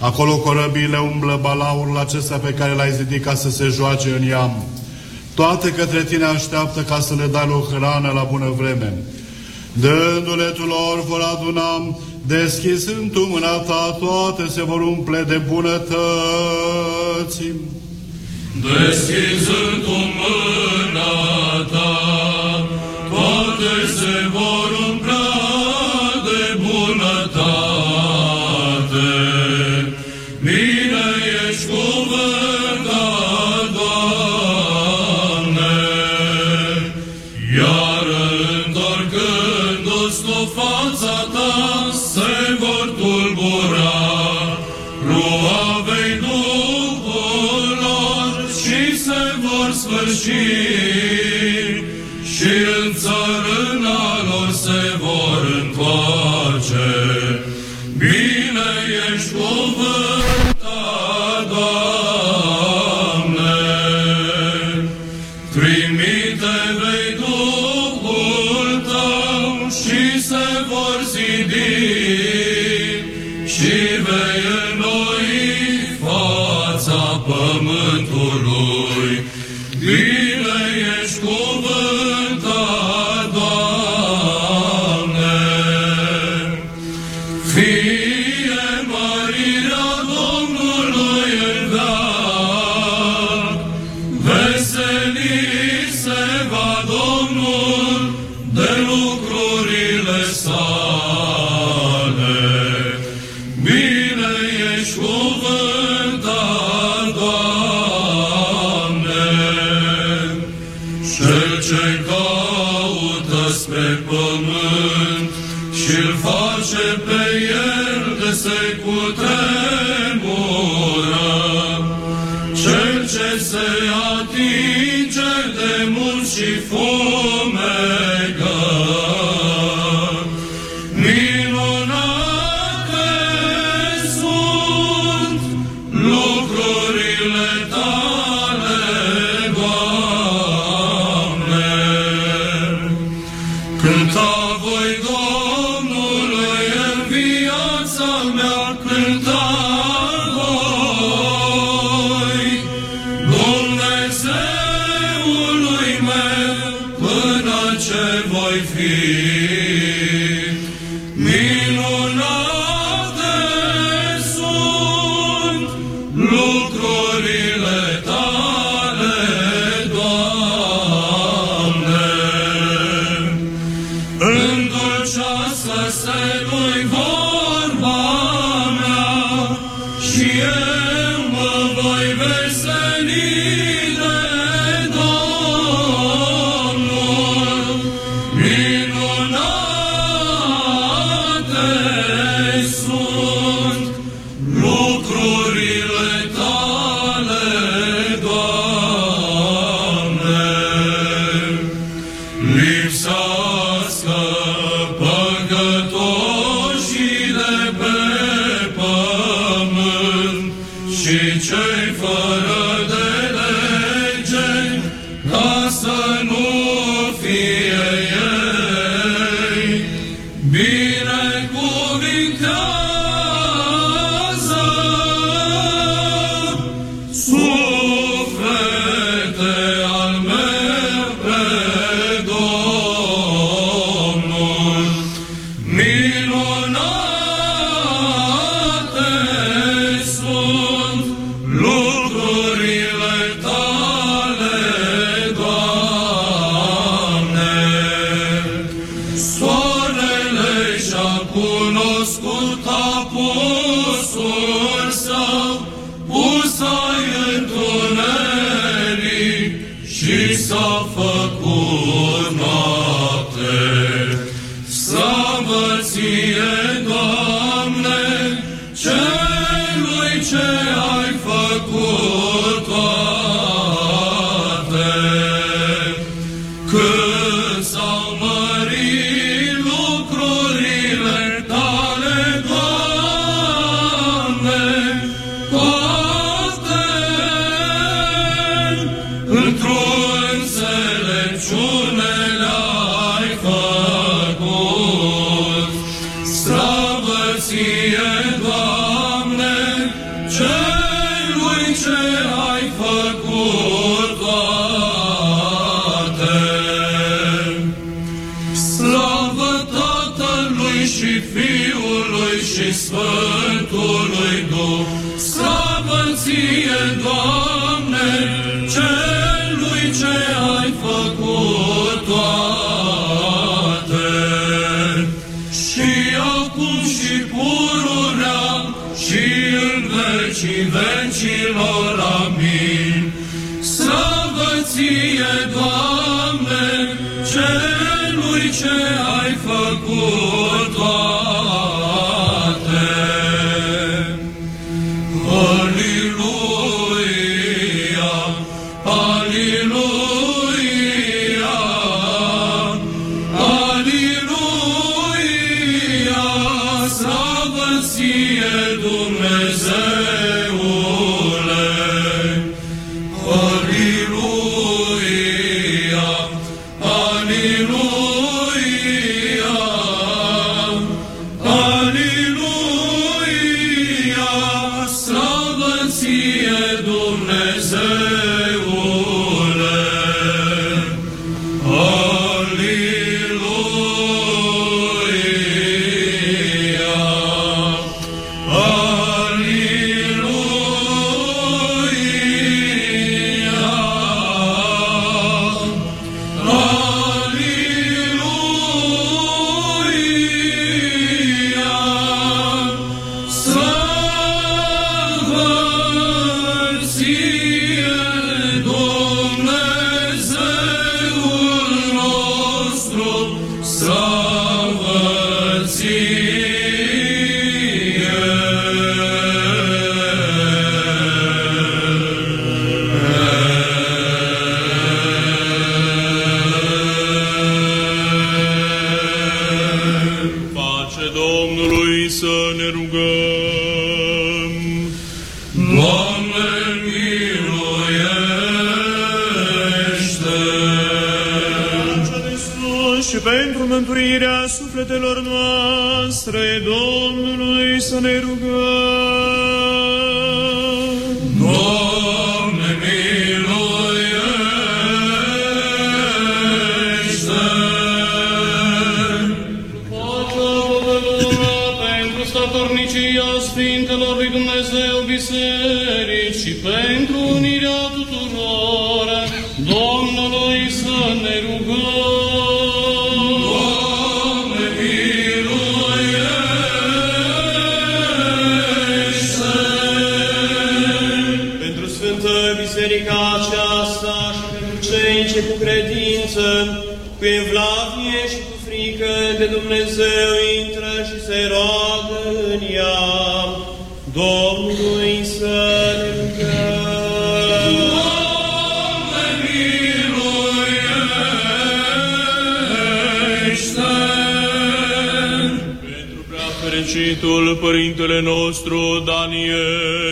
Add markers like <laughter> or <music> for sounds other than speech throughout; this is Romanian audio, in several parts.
Acolo corăbiile umblă balaurul acesta pe care l-ai ridicat să se joace în iam. Toate către tine așteaptă ca să le dai o hrană la bună vreme. Dându-le lor vor aduna, deschizând tu mâna ta, toate se vor umple de bunătăți. Deschizând tu mâna ta, toate se vor Biserica aceasta și pentru cei ce cu credință, cu evlavie și cu frică de Dumnezeu intră și se roagă în ea, Domnului să ne rugăm. Doamne, miluiește! Pentru prea fericitul Părintele nostru Daniel,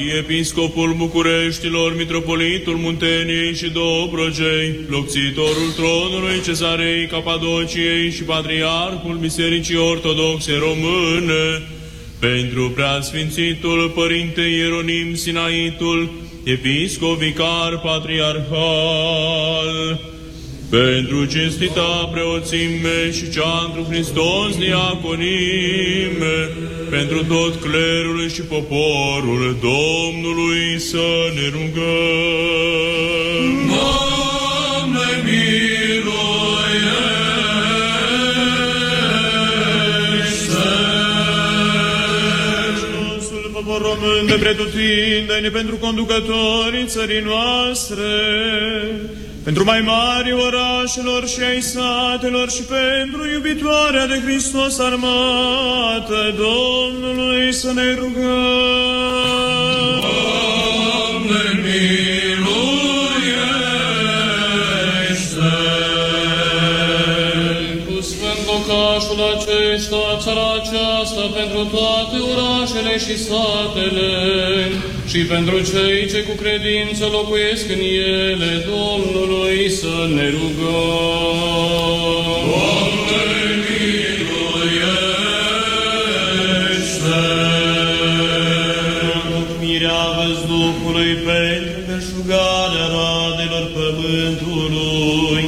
Arhiepiscopul Bucureștilor, Mitropolitul Munteniei și Dobrogei, Locțitorul Tronului Cezarei Capadociei și Patriarhul Bisericii Ortodoxe Române, pentru preasfințitul Părinte Ieronim Sinaitul, Episcop Vicar Patriarhal, pentru cinstita preoțime și cea întru Hristos diaconime, pentru tot clerul și poporul Domnului să ne rugăm. Doamne, miluiește! Sfântul popor român de pretutindeni pentru conducătorii țării noastre, pentru mai mari orașelor și ai satelor și pentru iubitoarea de Hristos armată Domnului să ne rugăm. Doamne, miluiește! Pentru sfânt locașul acesta, țara aceasta, pentru toate orașele și satele, și pentru cei ce cu credință locuiesc în ele, Domnului să ne rugăm. Doamne, miluiește! Mirea văzduh Duhului pentru belșugarea radelor pământului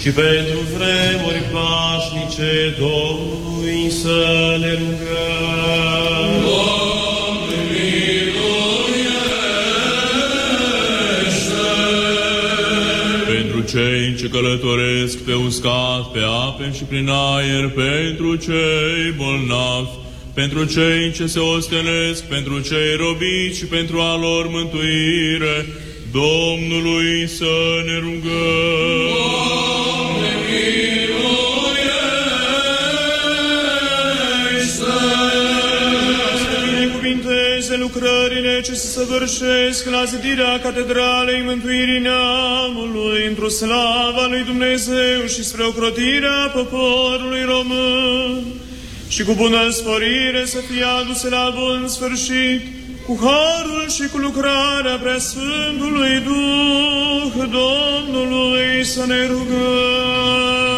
și pentru vremuri pașnice Domnului să ne rugăm. Pentru cei ce călătoresc pe uscat, pe ape și prin aer, pentru cei bolnavi, pentru cei ce se ostenesc, pentru cei robiți și pentru a lor mântuire, Domnului să ne rugăm. Să binecuvinteze lucrările ce se săvârșesc la zidirea Catedralei Mântuirii Neamului într-o slava lui Dumnezeu și spre ocrotirea poporului român și cu bună sporire să fie aduse la bun sfârșit cu harul și cu lucrarea Preasfântului Duh Domnului să ne rugăm.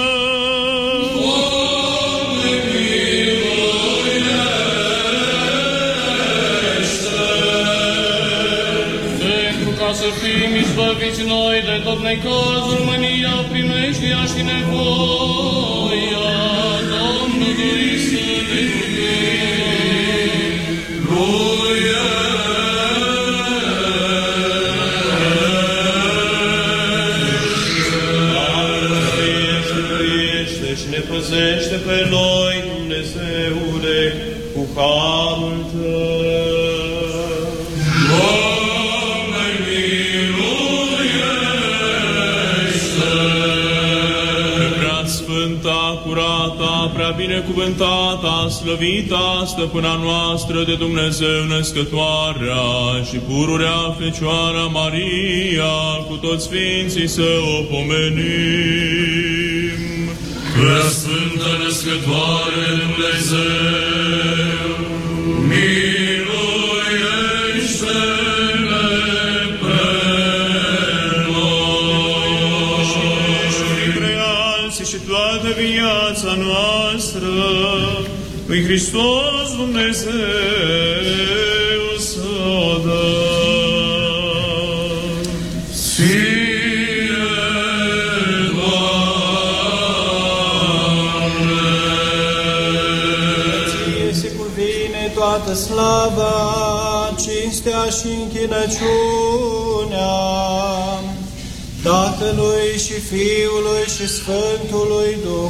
Izbăviți noi de tot necazul, mânia, primeștia și nevoia Domnului să ne rugăm. Mântuiește, mântuiește și ne păzește pe noi, Dumnezeule, cu harul binecuvântata, slăvita, stăpâna noastră de Dumnezeu născătoarea și pururea Fecioara Maria, cu toți sfinții să o pomenim. Prea Sfântă Născătoare de Dumnezeu, lui Hristos Dumnezeu să o dă. Ție, Ție se cuvine toată slava, cinstea și închinăciunea Tatălui și Fiului și Sfântului Duh,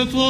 que toi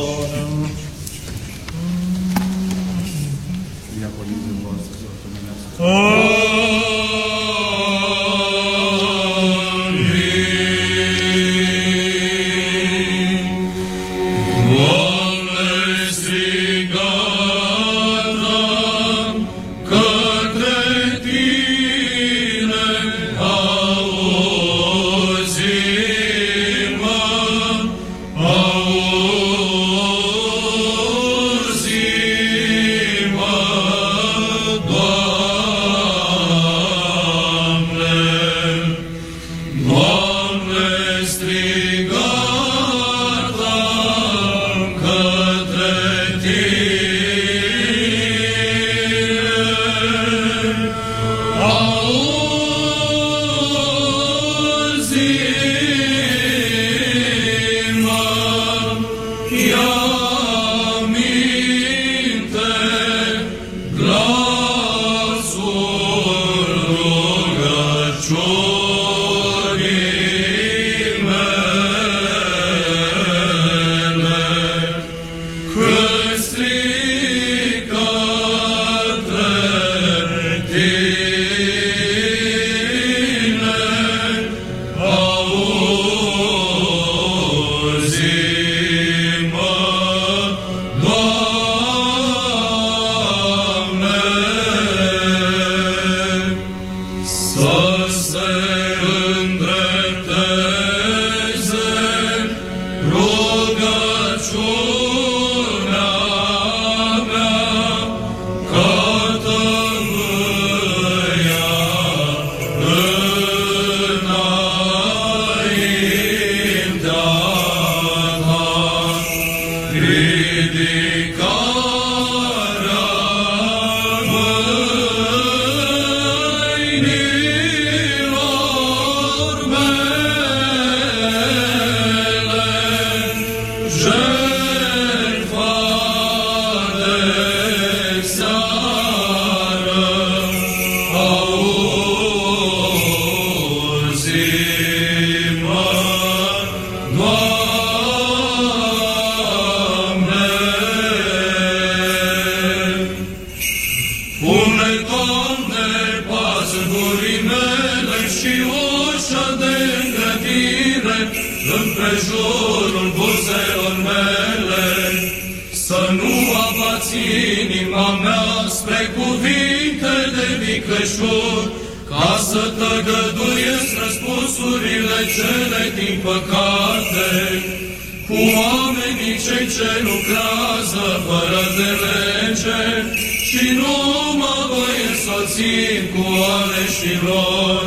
Însoți cu aleșilor.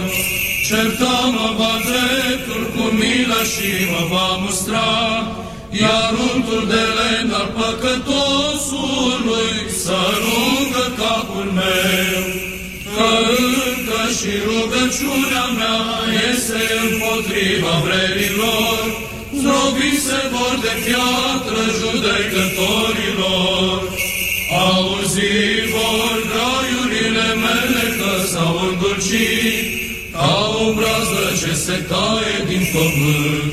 Certa-mă va dreptul cu milă și mă va mustra, iar untul de len al păcătosului să rugă capul meu. Că încă și rugăciunea mea este împotriva vrelilor, zdrobiți se vor de piatră judecătorilor. Auzi s-au îndulcit, ca o brază ce se taie din pământ,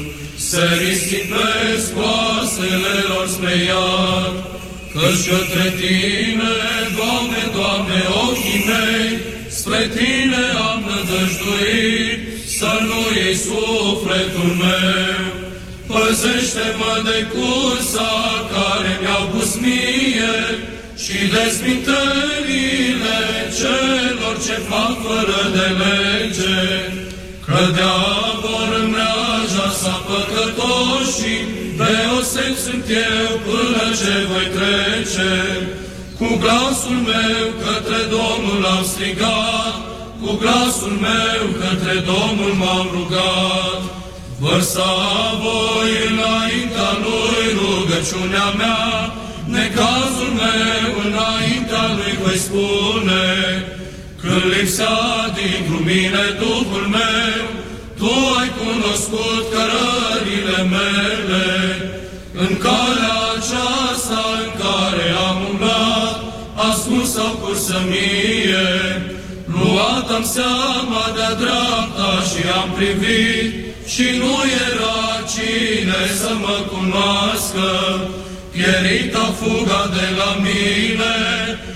se risipesc oasele lor spre iad, căci către Tine, Doamne, Doamne, ochii mei, spre Tine am nădăjduit, să nu iei sufletul meu. Păzește-mă de cursa care mi-au pus mie și dezmintările celor ce fac fără de lege. Cădea vor în mreaja sa păcătoșii, deoseb sunt eu până ce voi trece. Cu glasul meu către Domnul am strigat, cu glasul meu către Domnul m-am rugat. Vărsa voi înaintea lui rugăciunea mea, necazul meu înaintea lui voi spune. Când lipsea dintr mine Duhul meu, Tu ai cunoscut cărările mele. În calea aceasta în care am umblat, ascuns sau cursă mie, luat am seama de-a dreapta și am privit, și nu era cine să mă cunoască, pierita fuga de la mine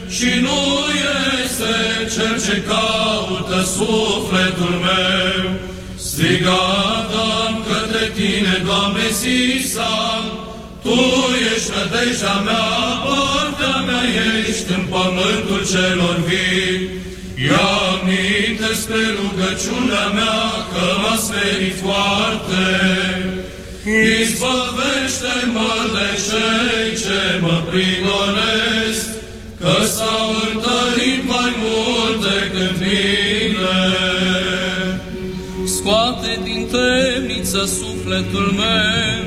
și nu este cel ce caută sufletul meu. Strigat am către tine, Doamne, Sisa, Tu ești nădejdea mea, partea mea ești în pământul celor vii. Ia aminte spre rugăciunea mea, că m-a sperit foarte. Izbăvește-mă de cei ce mă prigonesc, că s-au întărit mai mult decât mine. Scoate din temniță sufletul meu,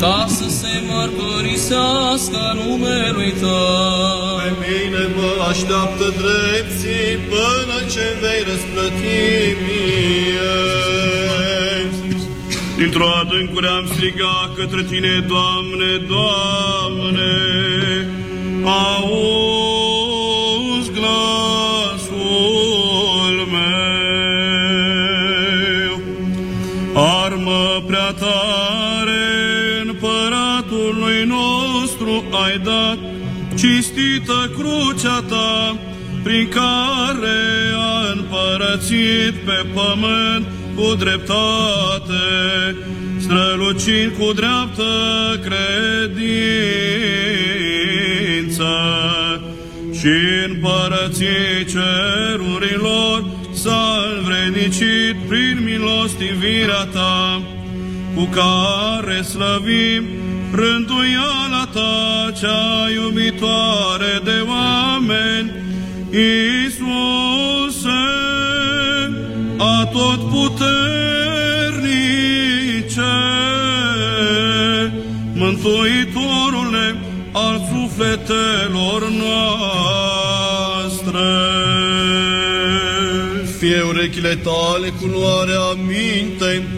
ca să se mărturisească numelui Tău. Pe mine mă așteaptă drepții până ce vei răsplăti mie. Dintr-o adâncure am strigat către Tine, Doamne, Doamne, auzi glasul meu. Armă prea tare împăratului nostru ai dat, cinstită crucea Ta, prin care a împărățit pe pământ cu dreptate, strălucind cu dreaptă credință. Și împărăției cerurilor s-a învrednicit prin milostivirea ta, cu care slăvim rânduiala ta cea iubitoare de oameni, Iisuse, atot puternice, Mântuitorule al sufletelor noastre. Fie urechile tale cu luarea minte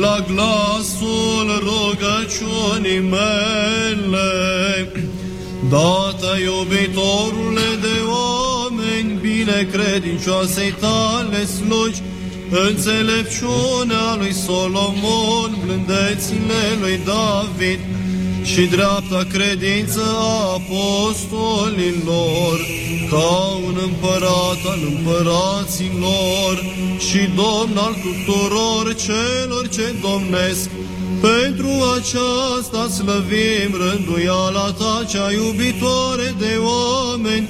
la glasul rugăciunii mele. Dată iubitorule de oameni, bine credincioasei tale slugi, înțelepciunea lui Solomon, blândețile lui David și dreapta credință a apostolilor, ca un împărat al împăraților și domn al tuturor celor ce domnesc. Pentru aceasta slăvim rânduiala ta cea iubitoare de oameni,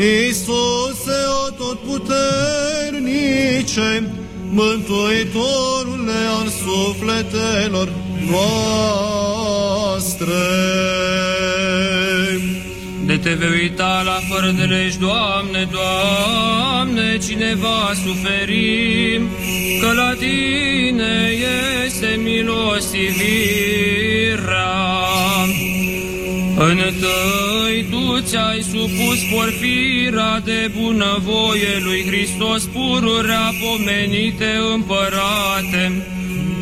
Iisuse atotputernice, Mântuitorule al sufletelor noastre. De te vei uita la fără de legi, Doamne, Doamne, cine va suferi, că la Tine este milostivirea. Întâi tu ți-ai supus porfira de bunăvoie lui Hristos pururea pomenite împărate,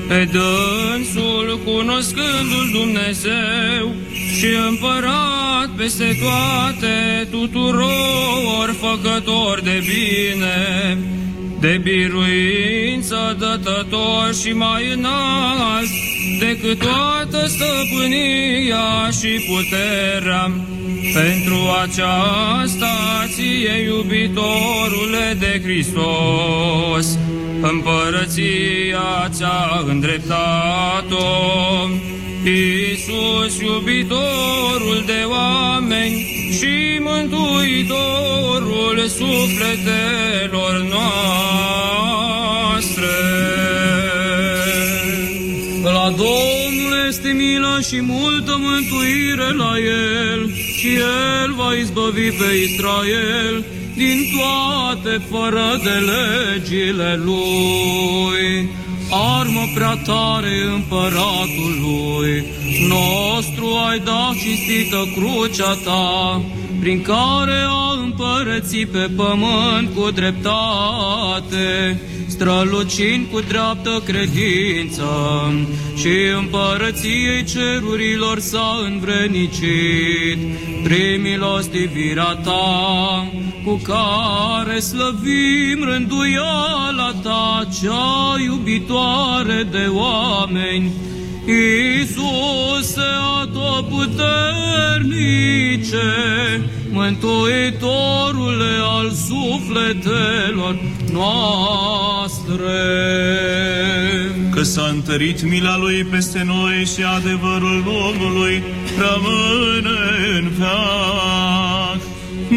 pe dânsul cunoscându-l Dumnezeu și împărat peste toate tuturor făcători de bine, de biruință dătător și mai înalt decât toată stăpânia și puterea. Pentru aceasta ție, iubitorule de Hristos, împărăția ți-a îndreptat-o. Iisus, iubitorul de oameni și mântuitorul sufletelor noastre. La Domnul este milă și multă mântuire la El și El va izbăvi pe Israel din toate fără de legile Lui. Armă prea tare împăratului nostru ai dat cinstită crucea ta, prin care a împărățit pe pământ cu dreptate, strălucind cu dreaptă credință și împărăției cerurilor s-a învrenicit. Prin milostivirea ta, cu care slăvim rânduiala ta cea iubitoare de oameni, Iisuse atotputernice, Mântuitorule al sufletelor noastre. Că s-a întărit mila Lui peste noi și adevărul Domnului rămâne în veac.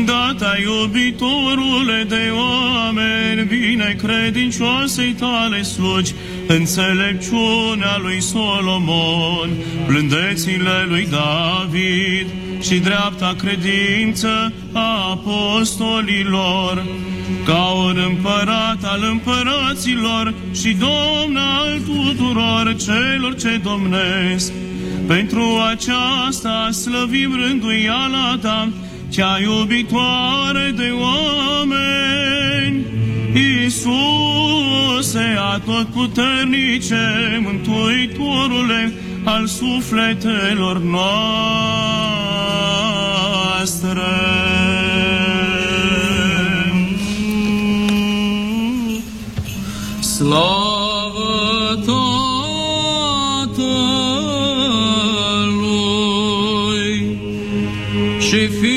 Data iubitorule de oameni, bine credincioasei tale slugi, înțelepciunea lui Solomon, blândețile lui David și dreapta credință a apostolilor, ca un împărat al împăraților și domn al tuturor celor ce domnesc. Pentru aceasta slăvim rânduiala ta, cea iubitoare de oameni. Iisuse, atotputernice, Mântuitorule al sufletelor noastre. Slavă Tatălui și Fiului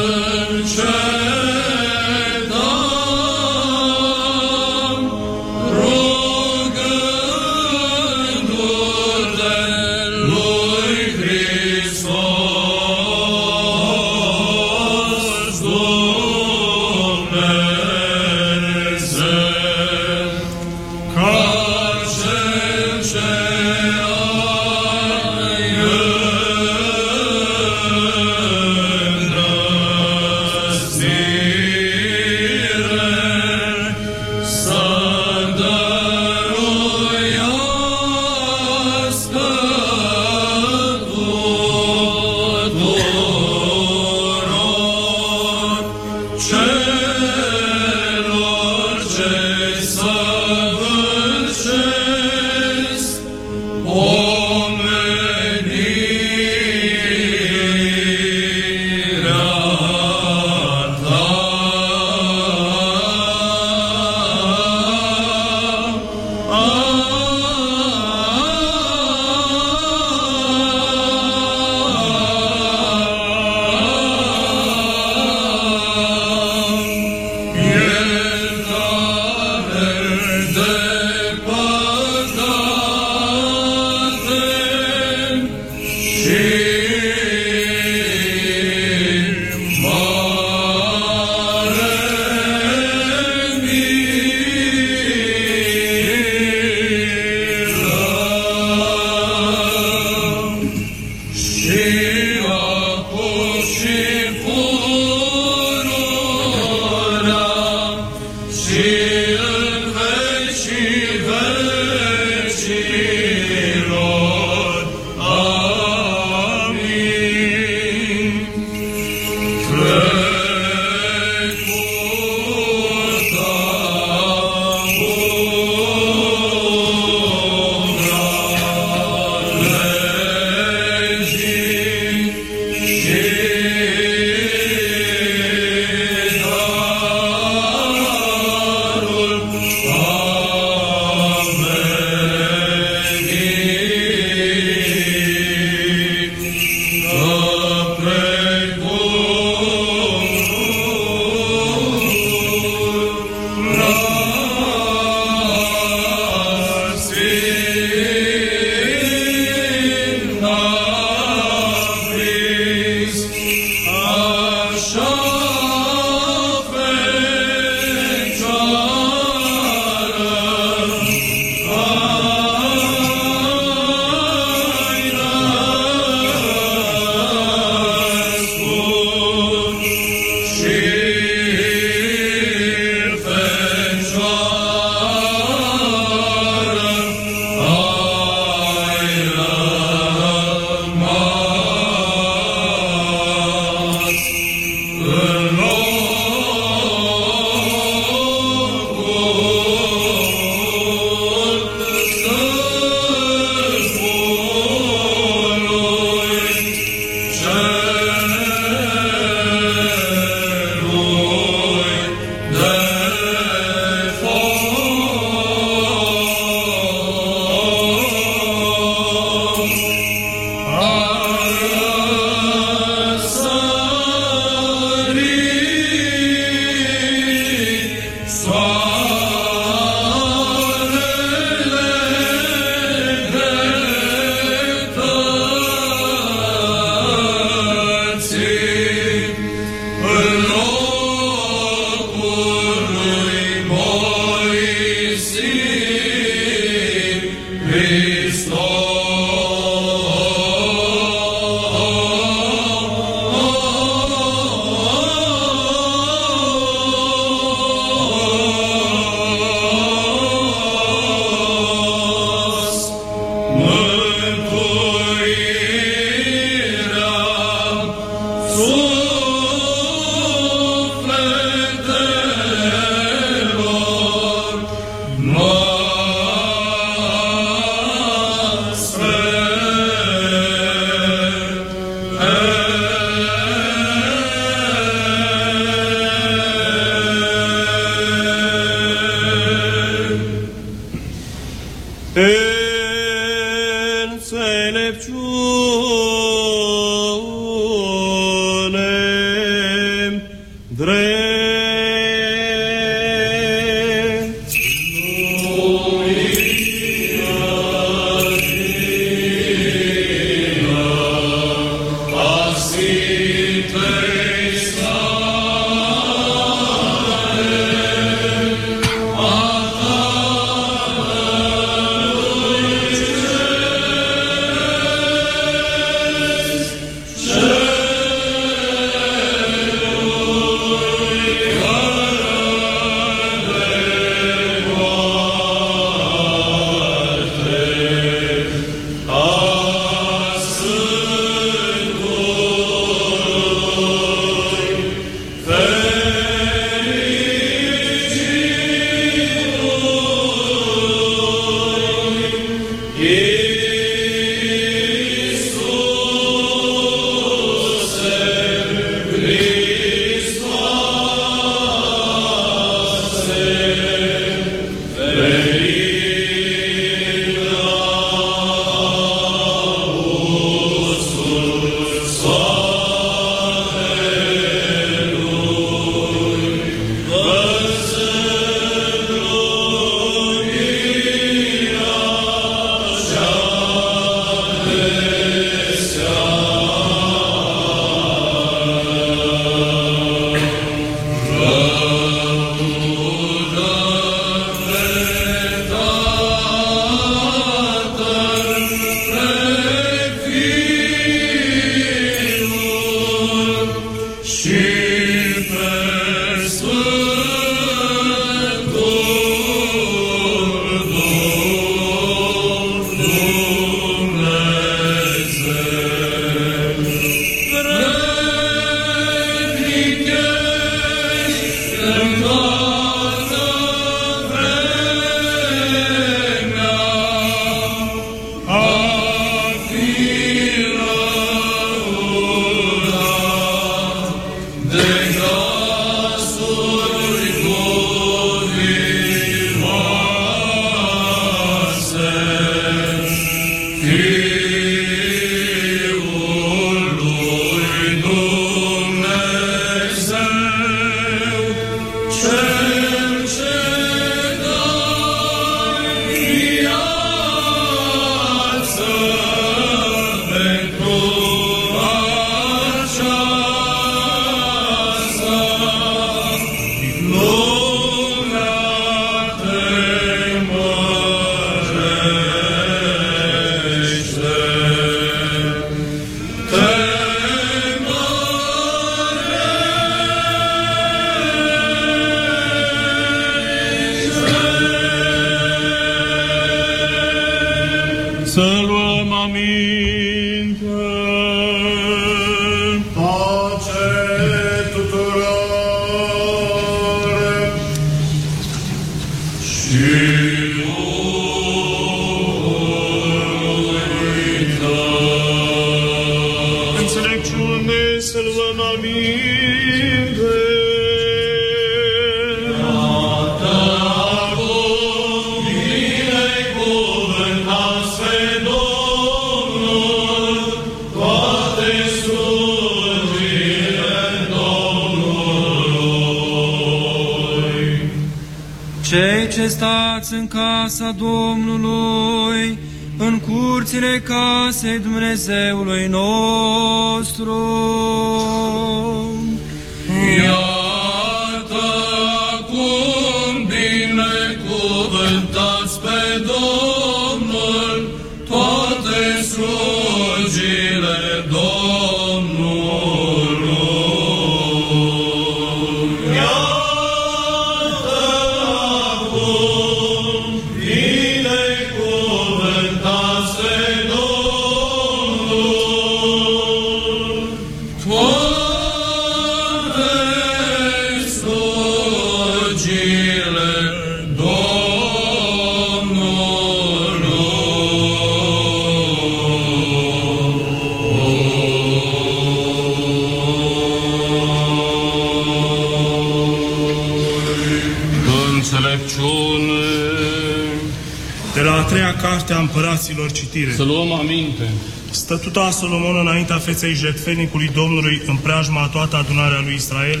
Stătuta Solomon înaintea feței jertfenicului Domnului în preajma a toată adunarea lui Israel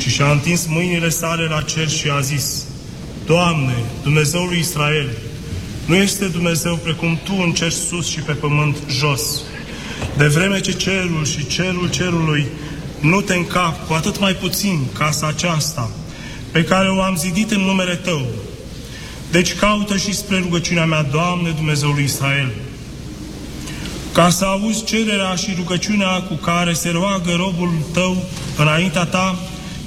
și și-a întins mâinile sale la cer și a zis, Doamne, Dumnezeul lui Israel, nu este Dumnezeu precum Tu în cer sus și pe pământ jos. De vreme ce cerul și cerul cerului nu te încap, cu atât mai puțin casa aceasta, pe care o am zidit în numele Tău. Deci caută și spre rugăciunea mea, Doamne Dumnezeului Israel, ca să auzi cererea și rugăciunea cu care se roagă robul Tău înaintea Ta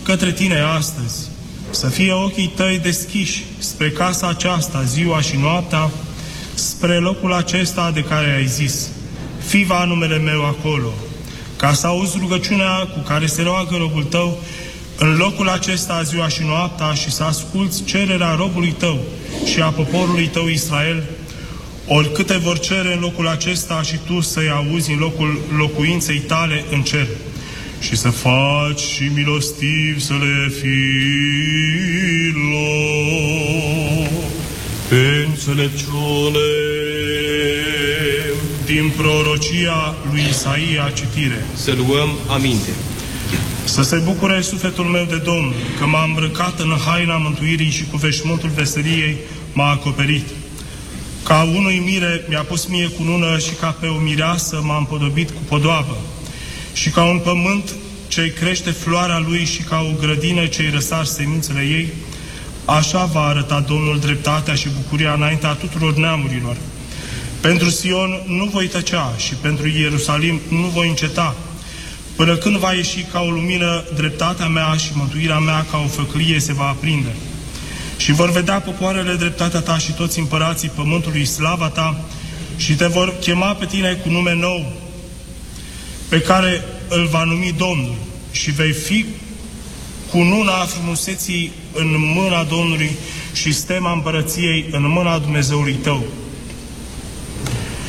către Tine astăzi. Să fie ochii Tăi deschiși spre casa aceasta ziua și noaptea, spre locul acesta de care ai zis. Fii va numele meu acolo, ca să auzi rugăciunea cu care se roagă robul Tău în locul acesta ziua și noaptea și să asculți cererea robului Tău și a poporului Tău Israel, oricâte vor cere în locul acesta și Tu să-i auzi în locul locuinței Tale în cer și să faci și milostiv să le fii lor. Înțelepciune din prorocia lui Isaia citire. Să luăm aminte. Să se bucure sufletul meu de Domn, că m-a îmbrăcat în haina mântuirii și cu veșmântul veseliei m-a acoperit. Ca unui mire mi-a pus mie cu nună și ca pe o mireasă m-a împodobit cu podoabă. Și ca un pământ ce crește floarea lui și ca o grădină ce-i răsar semințele ei, așa va arăta Domnul dreptatea și bucuria înaintea tuturor neamurilor. Pentru Sion nu voi tăcea și pentru Ierusalim nu voi înceta, până când va ieși ca o lumină dreptatea mea și mântuirea mea ca o făclie se va aprinde. Și vor vedea popoarele dreptatea ta și toți împărații pământului slava ta și te vor chema pe tine cu nume nou, pe care îl va numi Domnul și vei fi cu nuna frumuseții în mâna Domnului și stema împărăției în mâna Dumnezeului tău.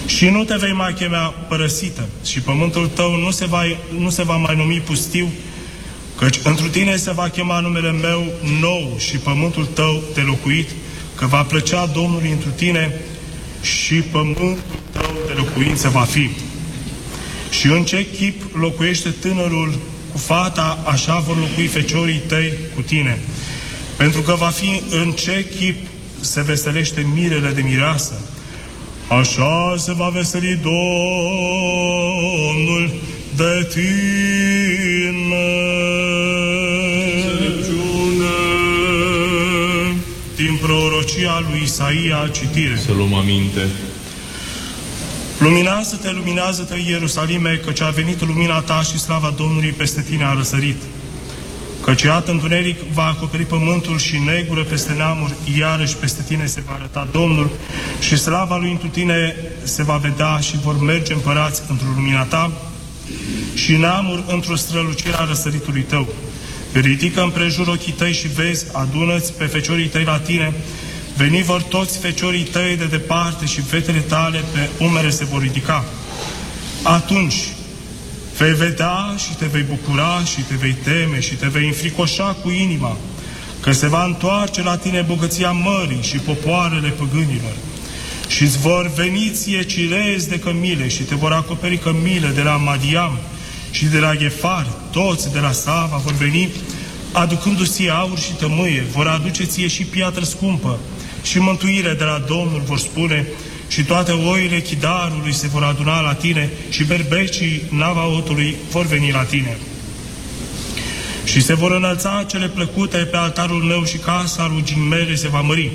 Și nu te vei mai chema părăsită și pământul tău nu se va, nu se va mai numi pustiu, căci întru tine se va chema numele meu nou și pământul tău de locuit, că va plăcea Domnului întru tine și pământul tău de locuință va fi. Și în ce chip locuiește tânărul cu fata, așa vor locui feciorii tăi cu tine. Pentru că va fi în ce chip se veselește mirele de mireasă, așa se va veseli Domnul de tine. Înțelepciune din prorocia lui Isaia citire. Să luăm aminte. Luminează-te, luminează-te, Ierusalime, căci a venit lumina ta și slava Domnului peste tine a răsărit. Căci iată întuneric va acoperi pământul și negură peste neamuri, iarăși peste tine se va arăta Domnul și slava lui întru tine se va vedea și vor merge împărați într-o lumina ta și neamuri într-o strălucire a răsăritului tău. Ridică împrejur ochii tăi și vezi, adună-ți pe feciorii tăi la tine, Veni vor toți feciorii tăi de departe și fetele tale pe umere se vor ridica. Atunci vei vedea și te vei bucura și te vei teme și te vei înfricoșa cu inima, că se va întoarce la tine bogăția mării și popoarele păgânilor. Și îți vor veni ție cirezi de cămile și te vor acoperi cămile de la Madiam și de la Ghefar, toți de la Sava vor veni aducându-ți aur și tămâie, vor aduce ție și piatră scumpă, și mântuire de la Domnul vor spune și toate oile chidarului se vor aduna la tine și berbecii navaotului vor veni la tine. Și se vor înălța cele plăcute pe altarul meu și casa rugii mele se va mări.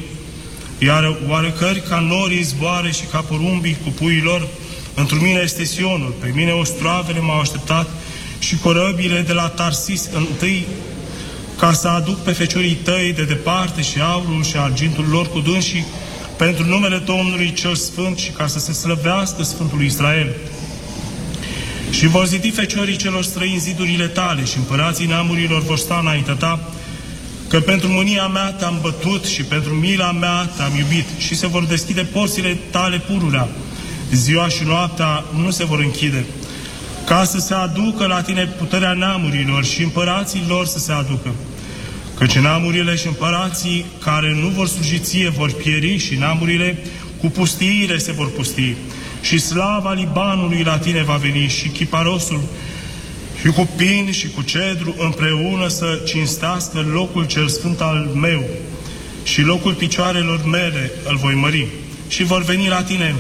Iar oarecări ca norii zboare și ca porumbii cu puii lor, într mine este Sionul, pe mine ostroavele m-au așteptat și corăbile de la Tarsis întâi ca să aduc pe feciorii tăi de departe și aurul și argintul lor cu dânsii pentru numele Domnului cel Sfânt și ca să se slăvească Sfântul Israel. Și vor zidi feciorii celor străini zidurile tale și împărații neamurilor vor sta înaintea ta, că pentru mânia mea te-am bătut și pentru mila mea te-am iubit și se vor deschide porțile tale pururea. Ziua și noaptea nu se vor închide, ca să se aducă la tine puterea neamurilor și împărații lor să se aducă. Căci namurile și împărații care nu vor sluji ție vor pieri și namurile cu pustiire se vor pustii. Și slava Libanului la tine va veni și chiparosul și cu pin și cu cedru împreună să cinstească locul cel sfânt al meu și locul picioarelor mele îl voi mări. Și vor veni la tine,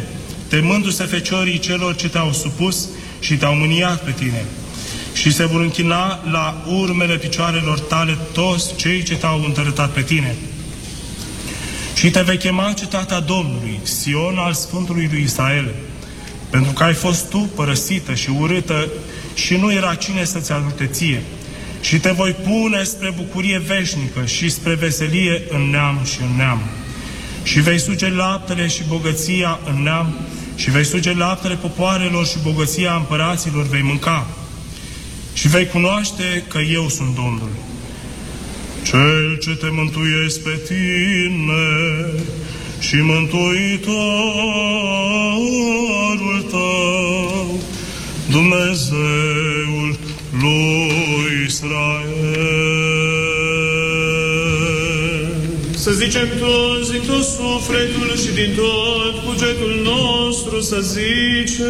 temându-se feciorii celor ce te-au supus și te-au mâniat pe tine. Și se vor închina la urmele picioarelor tale toți cei ce te-au întărătat pe tine. Și te vei chema cetatea Domnului, Sion al Sfântului lui Israel, pentru că ai fost tu părăsită și urâtă și nu era cine să-ți ajute ție. Și te voi pune spre bucurie veșnică și spre veselie în neam și în neam. Și vei suge laptele și bogăția în neam, și vei suge laptele popoarelor și bogăția împăraților vei mânca. Și vei cunoaște că eu sunt Domnul. Cel ce te mântuiesc pe tine și mântuitorul tău, Dumnezeul lui Israel. Zicem toți din tot sufletul și din tot cugetul nostru să zicem.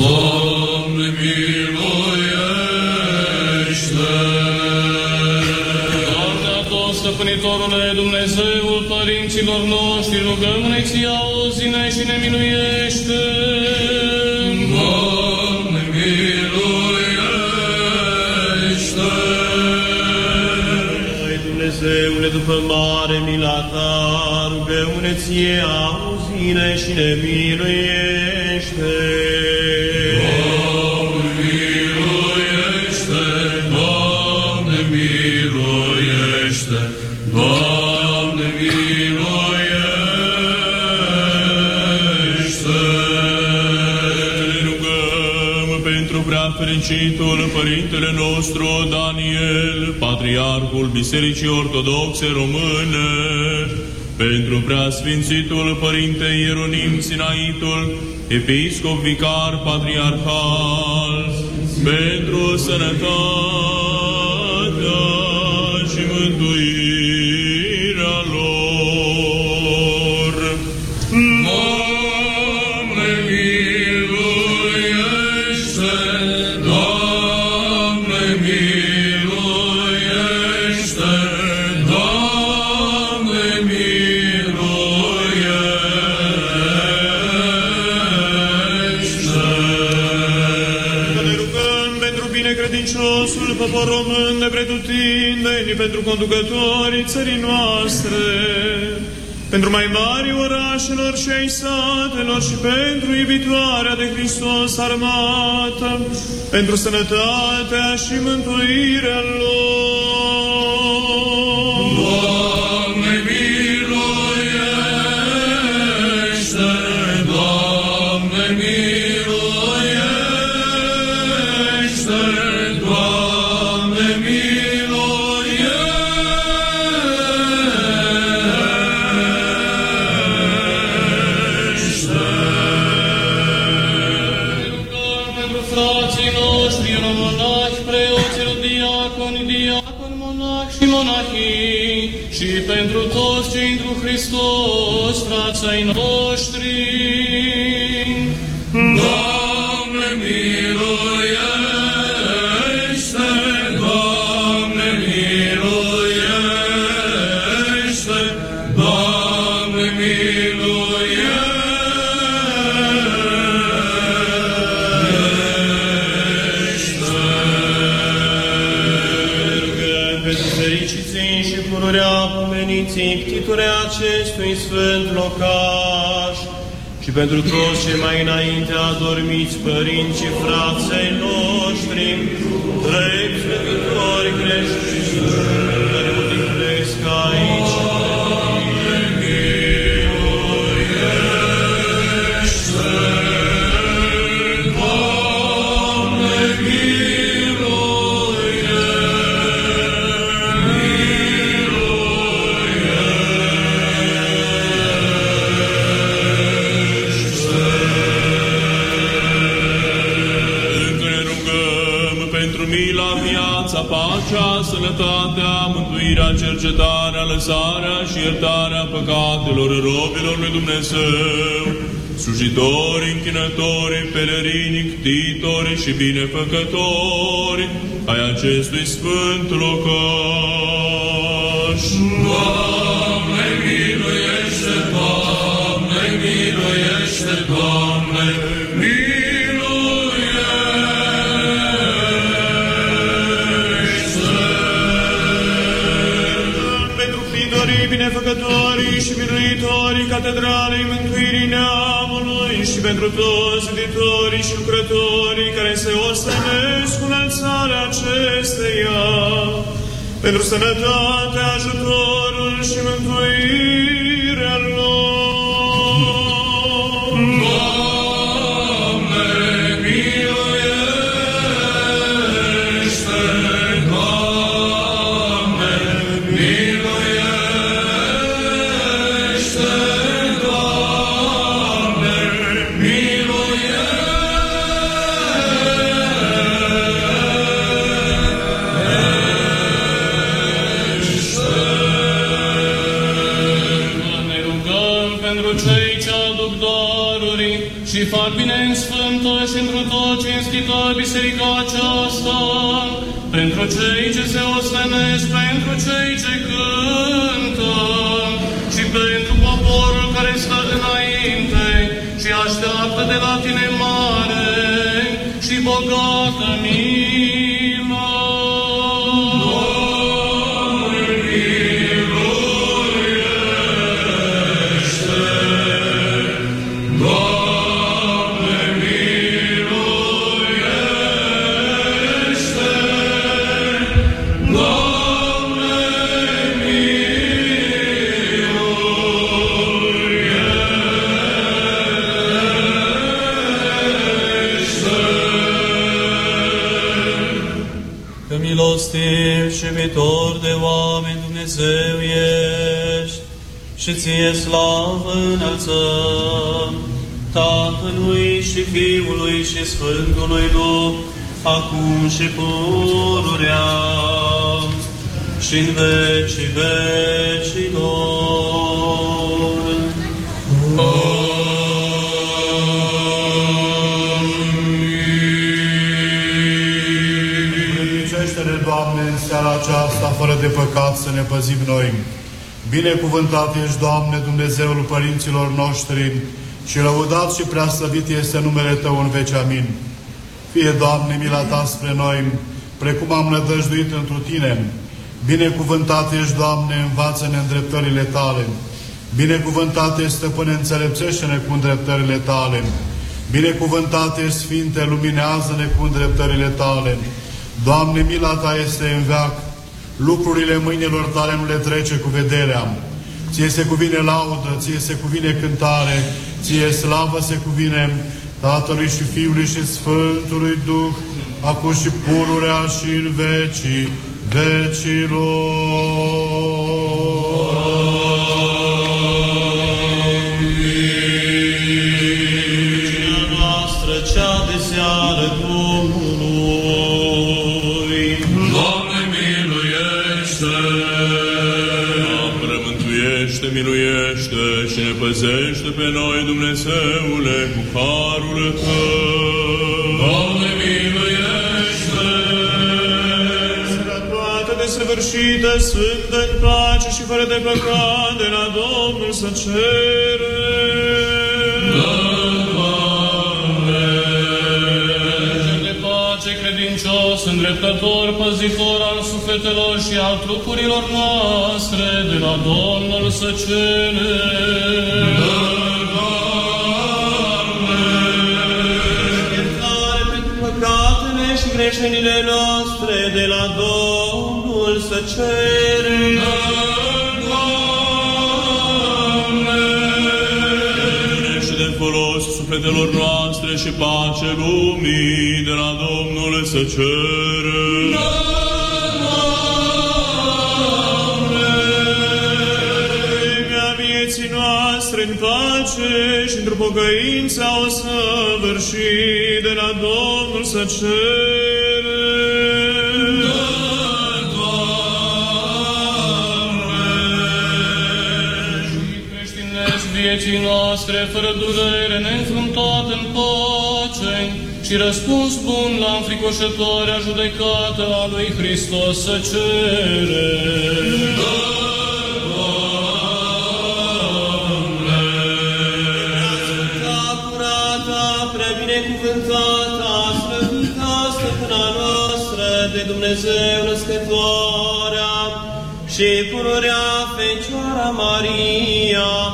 Doamne, miluiește! Doamne, a tot stăpânitorule Dumnezeul părinților noștri, rugăm-ne ți auzi-ne și ne miluiește. După mare mila ta, rugăm-ne ție, auzi-ne și ne miluiește. Doamne, miluiește! Doamne, miluiește! Doamne, miluiește! Ne rugăm pentru prea fericitul Părintele nostru Daniel, Patriarhul Bisericii Ortodoxe Române, pentru prea sfințitul Părinte Ieronim Sinaitul, Episcop Vicar Patriarhal, pentru sănătatea popor român de pretutindeni, pentru conducătorii țării noastre, pentru mai mari orașelor și ai satelor și pentru iubitoarea de Hristos armată, pentru sănătatea și mântuirea lor. Pomeniții ptiture acestui sfânt locaș și pentru toți cei mai înainte adormiți părinți și frații noștri, drept slăvitori creștini, care odihnesc aici. Cercetarea, lăsarea și iertarea păcatelor robilor lui Dumnezeu, slujitori, închinători, pelerini, ctitori și binefăcători ai acestui sfânt locaș. Doamne, miluiește, Doamne, miluiește, Doamne, ctiitorii, binefăcătorii și biruitorii catedralei mântuirii neamului și pentru toți editorii și lucrătorii care se ostenesc cu înălțarea acesteia, pentru sănătate, ajutorul și mântuirea pentru și ție slavă înălțăm Tatălui și Fiului și Sfântului Duh, acum și pururea și în vecii vecilor. Mântuiește-ne, Doamne, în seara aceasta, fără de păcat, să ne păzim noi. Binecuvântat ești, Doamne, Dumnezeul părinților noștri și lăudat și preaslăvit este numele Tău în veci. Amin. Fie, Doamne, mila Ta spre noi, precum am nădăjduit întru Tine. Binecuvântat ești, Doamne, învață-ne îndreptările Tale. Binecuvântat ești, Stăpâne, înțelepțește-ne cu îndreptările Tale. Binecuvântat ești, Sfinte, luminează-ne cu îndreptările Tale. Doamne, mila Ta este în veac, lucrurile mâinilor Tale nu le trece cu vederea. Ție se cuvine laudă, Ție se cuvine cântare, Ție slavă se cuvine Tatălui și Fiului și Sfântului Duh, acum și pururea și în vecii vecilor. Miluiește și ne păzește pe noi, Dumnezeule, cu harul Tău. Doamne, miluiește! Sănătate desăvârșită, sfântă în pace și fără de păcat, de la Domnul să cere. Îndreptător, păzitor al sufletelor și al trupurilor noastre, de la Domnul să cere. Iertare pentru păcatele și greșelile noastre, de la Domnul să cerem. Sufletelor noastre și pace lumii, de la Domnul să cerem. Vremea vieții noastre în pace și într-o pocăință o să vârși de la Domnul să cerem. Noastre, fără durere, neînfruntat în pace, și răspuns bun la înfricoșătoarea judecată a lui Hristos să cere. binecuvântata, slăvită stăpâna noastră de Dumnezeu născătoarea și pururea Fecioara Maria, cu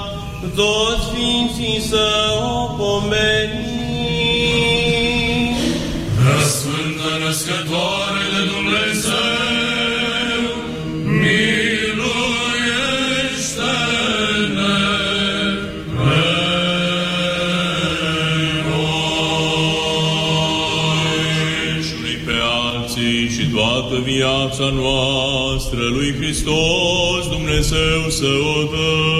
toți Sfinții să o pomenim. Sfântă născătoare de Dumnezeu, miluiește-ne și unii pe alții și toată viața noastră lui Hristos Dumnezeu să o dăm.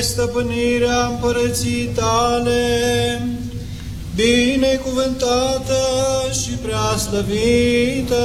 Stăpânirea împărății tale, binecuvântată și prea slăvită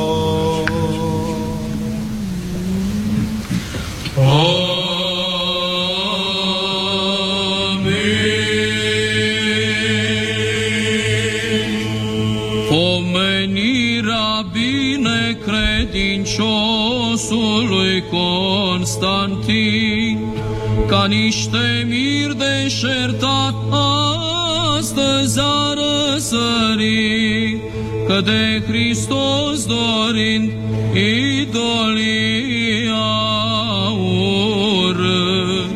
Constantin, ca niște mir deșertat astăzi a răsărit, că de Hristos dorind idolia urât,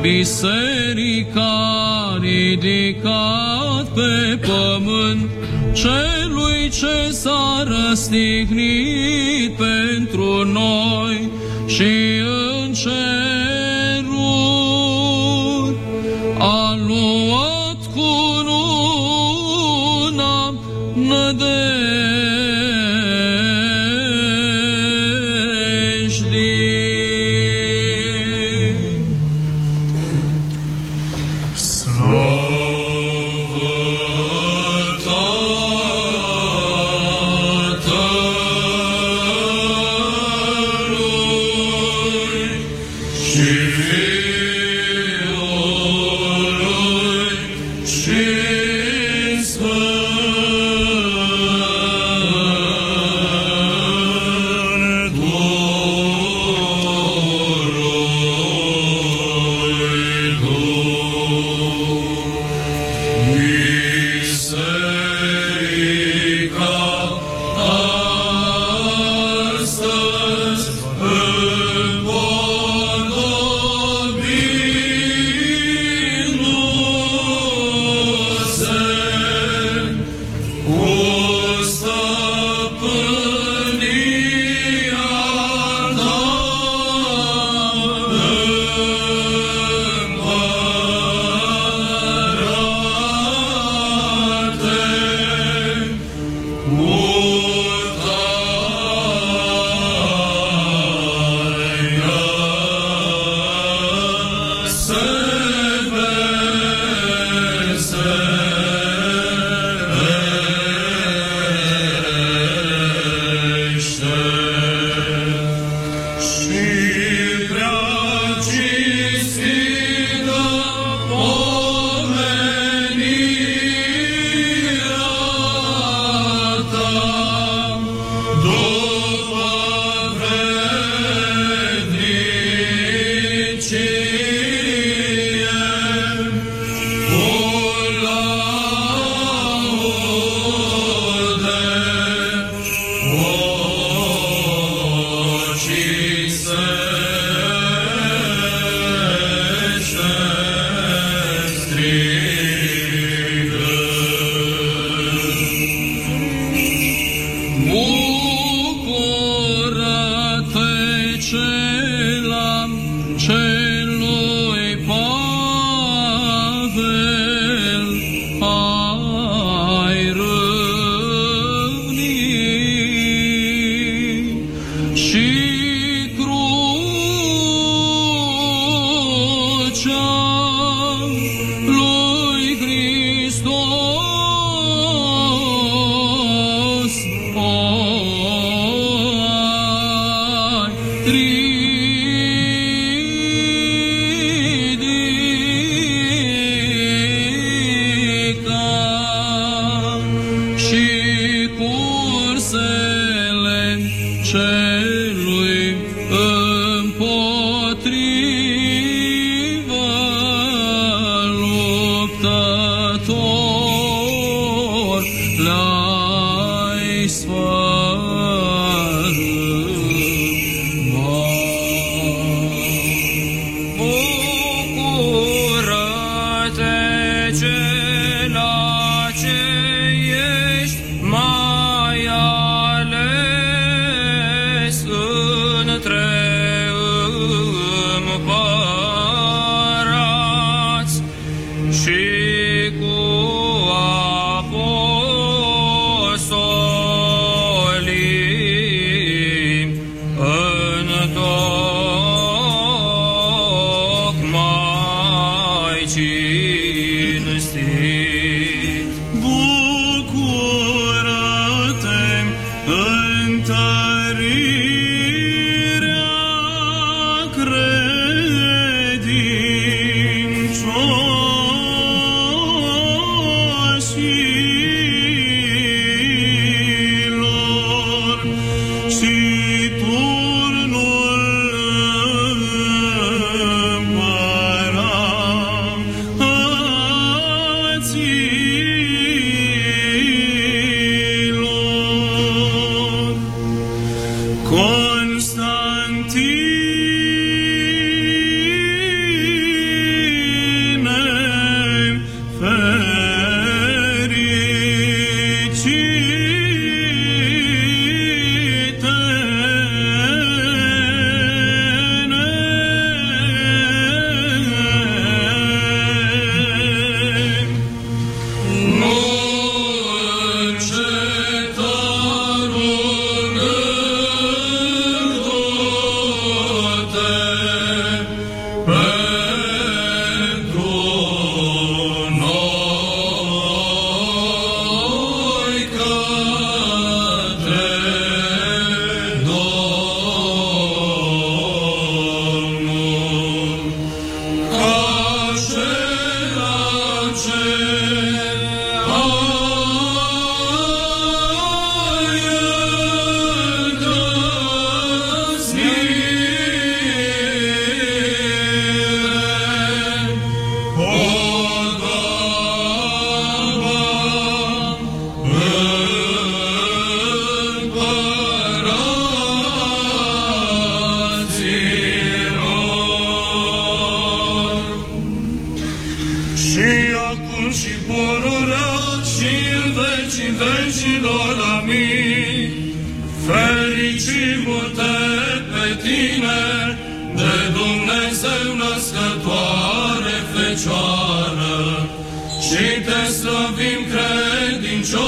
biserica a ridicat pe pământ celui ce s-a răstignit pentru noi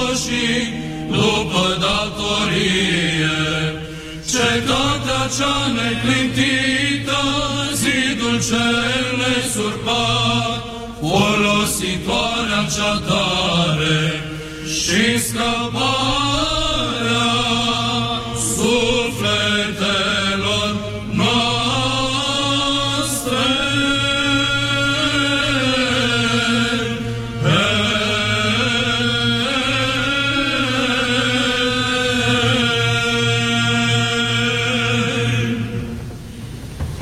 credincioșii după datorie. Cetatea cea neclintită, zidul cel nesurpat, folositoarea cea tare și scăparea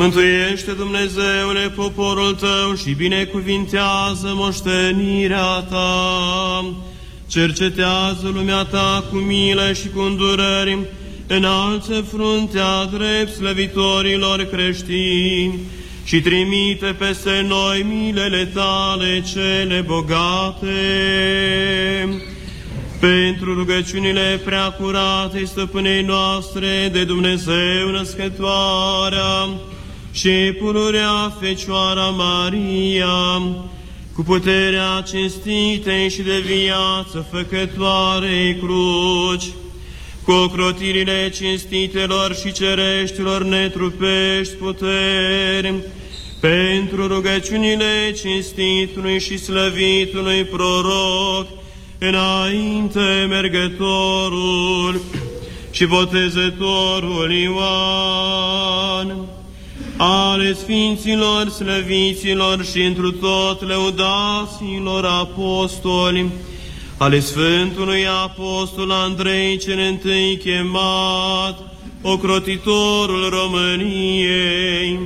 Mântuiește, Dumnezeule, poporul Tău și binecuvintează moștenirea Ta. Cercetează lumea Ta cu milă și cu îndurări, înalță fruntea drept slăvitorilor creștini și trimite peste noi milele Tale cele bogate. pentru rugăciunile preacurate stăpânei noastre de Dumnezeu născătoarea și pururea Fecioara Maria, cu puterea cinstitei și de viață făcătoarei cruci, cu ocrotirile cinstitelor și cereștilor netrupești puteri, pentru rugăciunile cinstitului și slăvitului proroc, înainte mergătorul și botezătorul Ioan, ale Sfinților, Slăviților și întru tot leudaților apostoli, ale Sfântului Apostol Andrei cel întâi chemat, ocrotitorul României,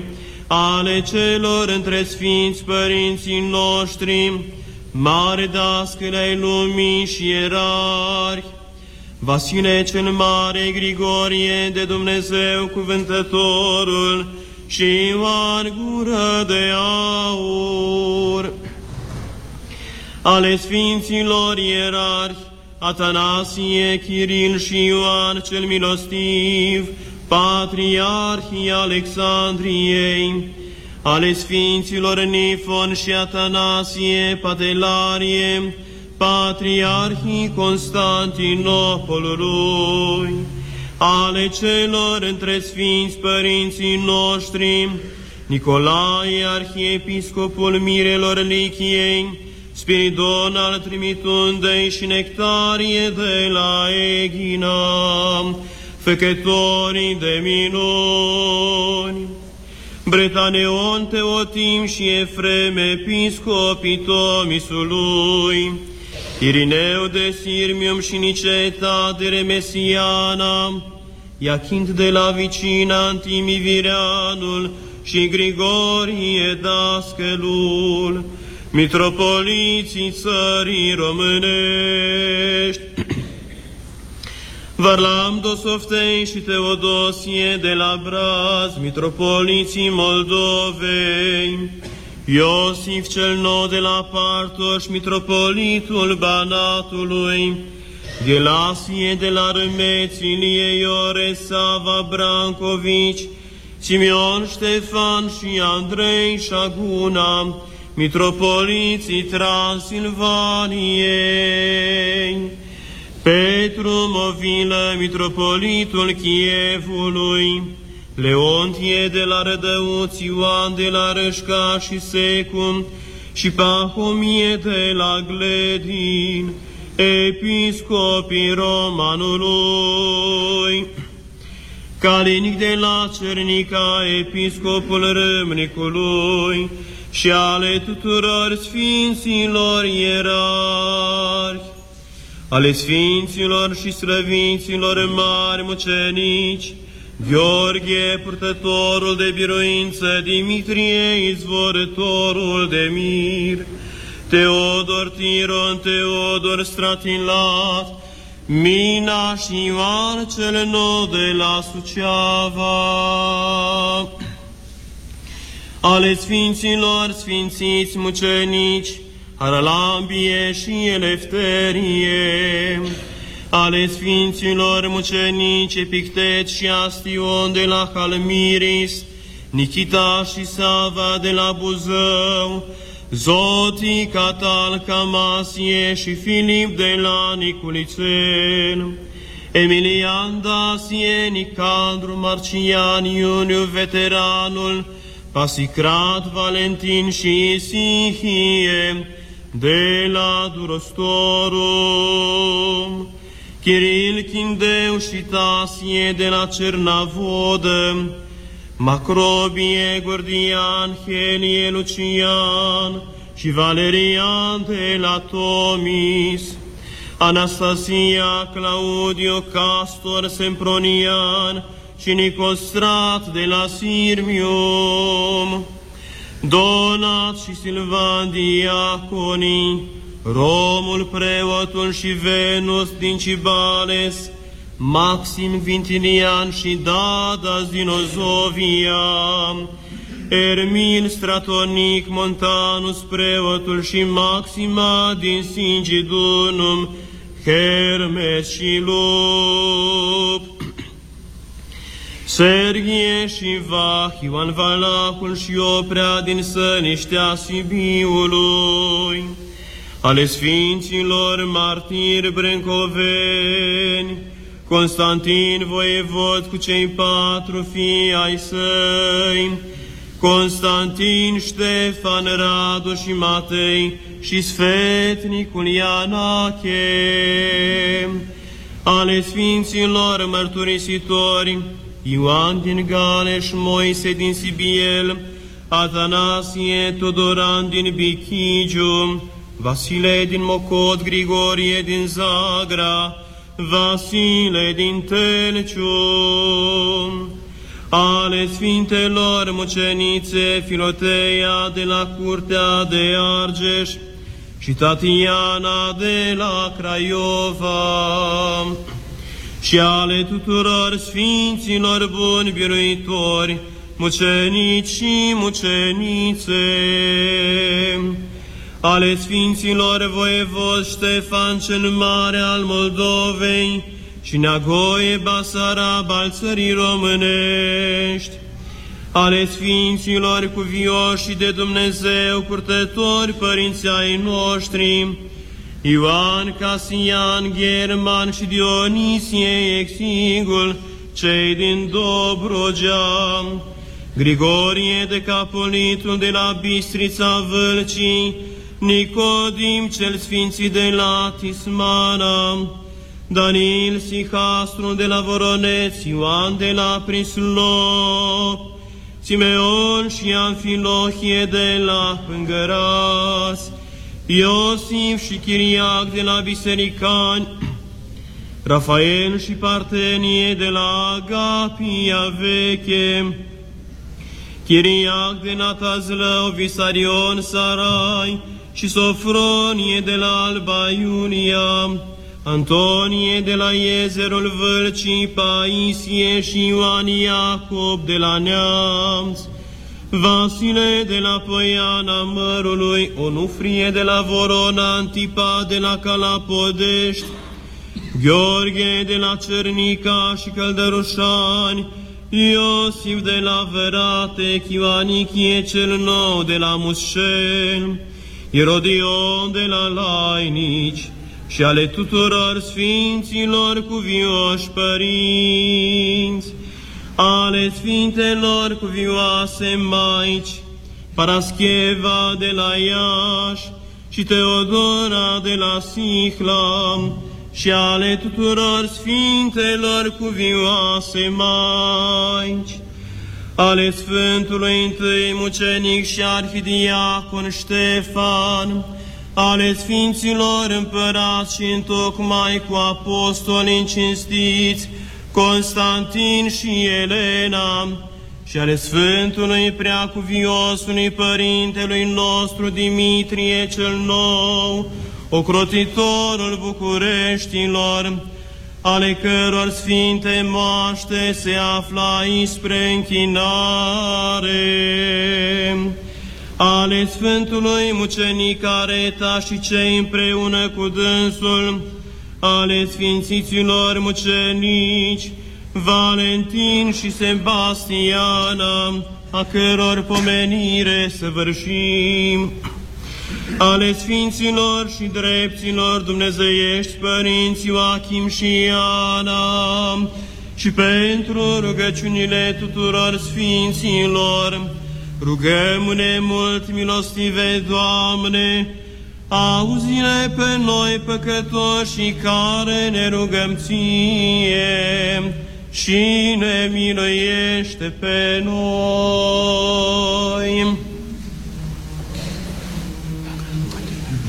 ale celor între Sfinți Părinții noștri, mare dascăle ai lumii și ierarhi, Vasile cel Mare, Grigorie de Dumnezeu Cuvântătorul și Ioan Gură de Aur, ale Sfinților Ierarhi, Atanasie, Chiril și Ioan cel Milostiv, Patriarhii Alexandriei, ale Sfinților Nifon și Atanasie, Patelarie, Patriarhii Constantinopolului, ale celor între Sfinți Părinții noștri, Nicolae, Arhiepiscopul Mirelor Lichiei, Spiridon al Trimitundei și Nectarie de la Eghina, făcătorii de minuni, Bretaneon, Teotim și Efrem, episcopii Tomisului, Irineu de Sirmium și Niceta de Remesiana, Iachind de la Vicina, Antimivireanul și Grigorie Dascălul, mitropoliții țării românești, <clears throat> Varlam Dosoftei și Teodosie de la Braz, mitropoliții Moldovei, Iosif cel nou de la Partoș, mitropolitul Banatului, Gelasie de la Râmețilie, Iore Sava Brancovici, Simeon Ștefan și Andrei Șaguna, mitropoliții Transilvaniei, Petru Movilă, mitropolitul Chievului, Leontie de la Rădăuț, Ioan de la Rășca și Secum, și Pahomie de la Gledin, episcopii Romanului, Calinic de la Cernica, episcopul Râmnicului, și ale tuturor sfinților ierarhi, ale sfinților și slăviților mari mucenici, Gheorghe, purtătorul de biruință, Dimitrie, izvorătorul de mir, Teodor Tiron, Teodor Stratilat, Mina și Ioan cel nou de la Suceava, ale Sfinților Sfințiți mucenici, Aralambie și Elefterie, ale Sfinților mucenici Epictet și Astion de la Halmiris, Nikita și Sava de la Buzău, Zoti, Catal, Camasie și Filip de la Niculițel, Emilian Dasie, Nicandru, Marcian, Iuniu, veteranul, Pasicrat, Valentin și Isihie, de la Durostorum, Chiril, Chindeu și Tasie de la Cernavodă, Macrobie, Gordian, Henie, Lucian și Valerian de la Tomis, Anastasia, Claudio, Castor, Sempronian și Nicostrat de la Sirmium, Donat și Silvan Diaconii, Romul preotul și Venus din Cibales, Maxim Vintilian și Dada din Ozovia, Ermin Stratonic Montanus preotul și Maxima din Singidunum, Hermes și Lup, Serghie și Vah, Ioan Valacul și Oprea din Săniștea Sibiului, ale Sfinților martiri brencoveni, Constantin voievod cu cei patru fii ai săi, Constantin, Ștefan, Radu și Matei și Sfetnicul Ianache, ale Sfinților mărturisitori, Ioan din Galeș, Moise din Sibiel, Atanasie, Todoran din Bichigiu, Vasile din Mocod, Grigorie din Zagra, Vasile din Telciu, ale Sfintelor Mucenițe, Filoteia de la Curtea de Argeș și Tatiana de la Craiova, și ale tuturor Sfinților buni biruitori, mucenici și mucenițe, ale Sfinților voievozi Ștefan cel Mare al Moldovei și Neagoe Basarab al țării românești, ale Sfinților cuvioși de Dumnezeu, curtători părinții ai noștri, Ioan Casian, German și Dionisie Exigul, cei din Dobrogea, Grigorie de Capolitul de la Bistrița Vâlcii, Nicodim cel Sfinții de la Tismana, Daniel Sihastru de la Voroneț, Ioan de la Prislop, Simeon și Anfilohie de la Pângăras, Iosif și Chiriac de la Bisericani, Rafael și Partenie de la Agapia Veche, Chiriac de Natazlău, Visarion, Sarai și Sofronie de la Alba Iulia, Antonie de la Iezerul Vâlcii, Paisie și Ioan Iacob de la Neamț, Vasile de la Păiana Mărului, Onufrie de la Vorona, Antipa de la Calapodești, Gheorghe de la Cernica și Căldărușani, Iosif de la Verate, Chioanichie cel nou de la Mușel, Irodion de la Lainici și ale tuturor sfinților cuvioși părinți, ale Sfintelor Cuvioase Maici, Parascheva de la Iași și Teodora de la Sihlam, și ale tuturor Sfintelor Cuvioase Maici, ale Sfântului întâi mucenic și arhidiacon Ștefan, ale Sfinților împărați și întocmai cu apostoli încinstiți, Constantin și Elena, și ale Sfântului Preacuviosului Părintelui nostru Dimitrie cel Nou, ocrotitorul Bucureștilor, ale căror sfinte moaște se află aici spre închinare, ale Sfântului Mucenic Areta și cei împreună cu dânsul, ale Sfințiților Mucenici, Valentin și Sebastiana, a căror pomenire să vârșim, ale Sfinților și Drepților Dumnezeiești Părinți Joachim și Ana, și pentru rugăciunile tuturor Sfinților, rugăm-ne mult milostive, Doamne, auzi-ne pe noi păcătoși care ne rugăm Ție și ne miluiește pe noi.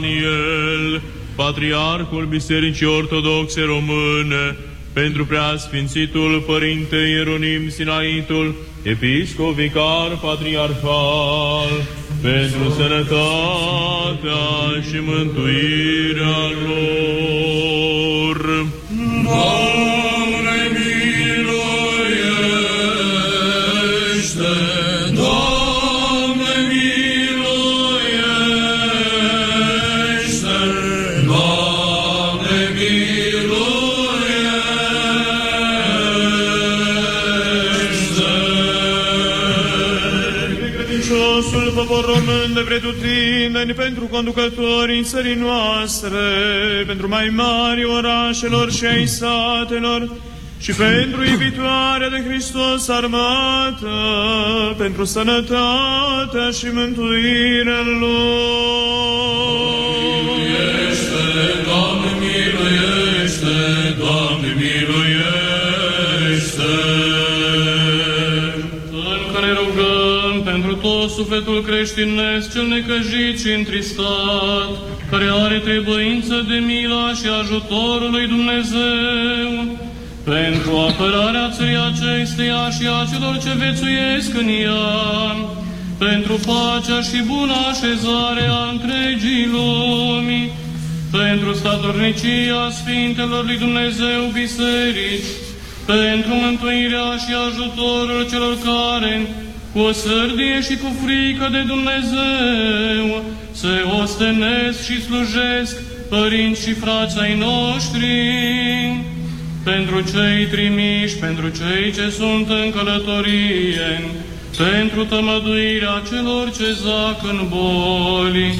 Daniel, Patriarhul Bisericii Ortodoxe Române, pentru preasfințitul Părinte Ieronim Sinaitul, Episcop Vicar Patriarhal, pentru sănătatea și mântuirea lor. Doamne, de pretutindeni pentru conducătorii țării noastre, pentru mai mari orașelor și ai satelor, și pentru iubitoarea de Hristos armată, pentru sănătatea și mântuirea lor. Miluiește, sufletul creștinesc cel necăjit și întristat, care are trebuință de mila și ajutorul lui Dumnezeu, pentru apărarea țării acesteia și a celor ce vețuiesc în ea, pentru pacea și bună așezare a întregii lumii, pentru statornicia Sfintelor lui Dumnezeu biserici, pentru mântuirea și ajutorul celor care, cu o sârdie și cu frică de Dumnezeu, se ostenesc și slujesc părinți și frați ai noștri, pentru cei trimiși, pentru cei ce sunt în călătorie, pentru tămăduirea celor ce zac în boli,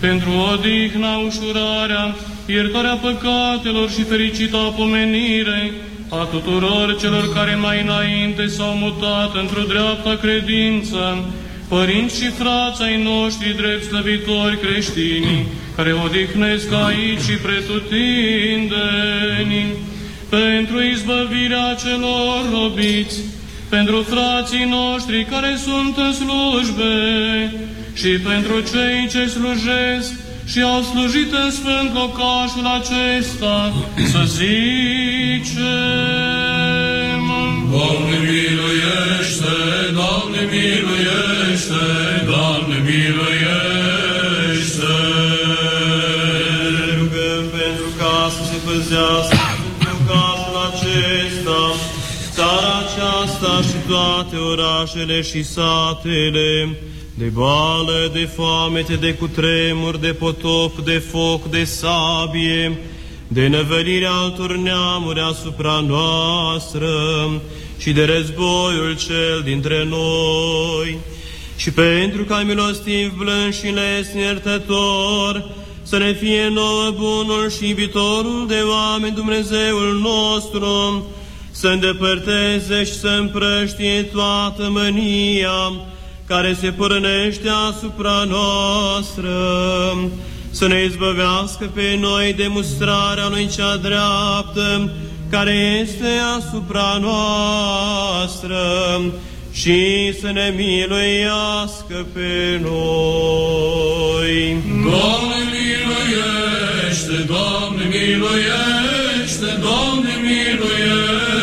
pentru odihna, ușurarea, iertarea păcatelor și fericita pomenire a tuturor celor care mai înainte s-au mutat într-o dreapta credință, părinți și frați ai noștri drept slăvitori creștini, care odihnesc aici și pretutindeni, pentru izbăvirea celor robiți, pentru frații noștri care sunt în slujbe și pentru cei ce slujesc și au slujit în sfânt locașul acesta, să zicem... Doamne, miluiește! Doamne, miluiește! Doamne, miluiește! Ne rugăm pentru ca să se păzească în cazul acesta, țara aceasta și toate orașele și satele, de boală, de foamete, de cutremur, de potop, de foc, de sabie, de năvălirea altor neamuri asupra noastră și de războiul cel dintre noi. Și pentru ca milostiv, blând și lesne iertător, să ne fie nouă bunul și iubitorul de oameni Dumnezeul nostru, să îndepărteze și să împrăștie toată mânia care se părănește asupra noastră, să ne izbăvească pe noi de mustrarea lui cea dreaptă, care este asupra noastră, și să ne miluiască pe noi. Doamne, miluiește! Doamne, miluiește! Doamne, miluiește!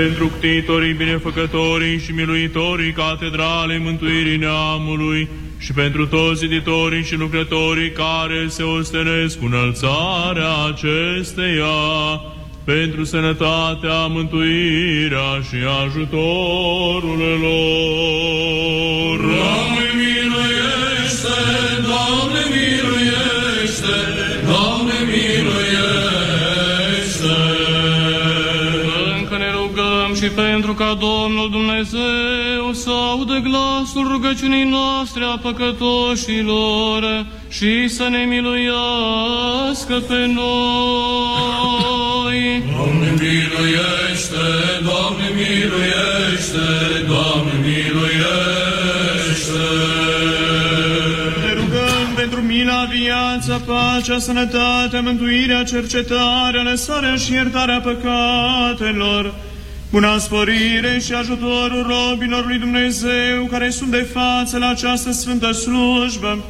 Pentru ctitorii, binefăcătorii și miluitorii catedralei mântuirii neamului și pentru toți editorii și lucrătorii care se ostenesc cu înălțarea acesteia, pentru sănătatea, mântuirea și ajutorul lor. Doamne, miluiește! Doamne, miluiește! Doamne, miluiește! Și pentru ca Domnul Dumnezeu să audă glasul rugăciunii noastre a păcătoșilor și să ne miluiască pe noi. Doamne, miluiește! Doamne, miluiește! Doamne, miluiește! Ne rugăm pentru mila, viața, pacea, sănătatea, mântuirea, cercetarea, lăsarea și iertarea păcatelor, Buna sporire și ajutorul robilor lui Dumnezeu care sunt de față la această sfântă slujbă,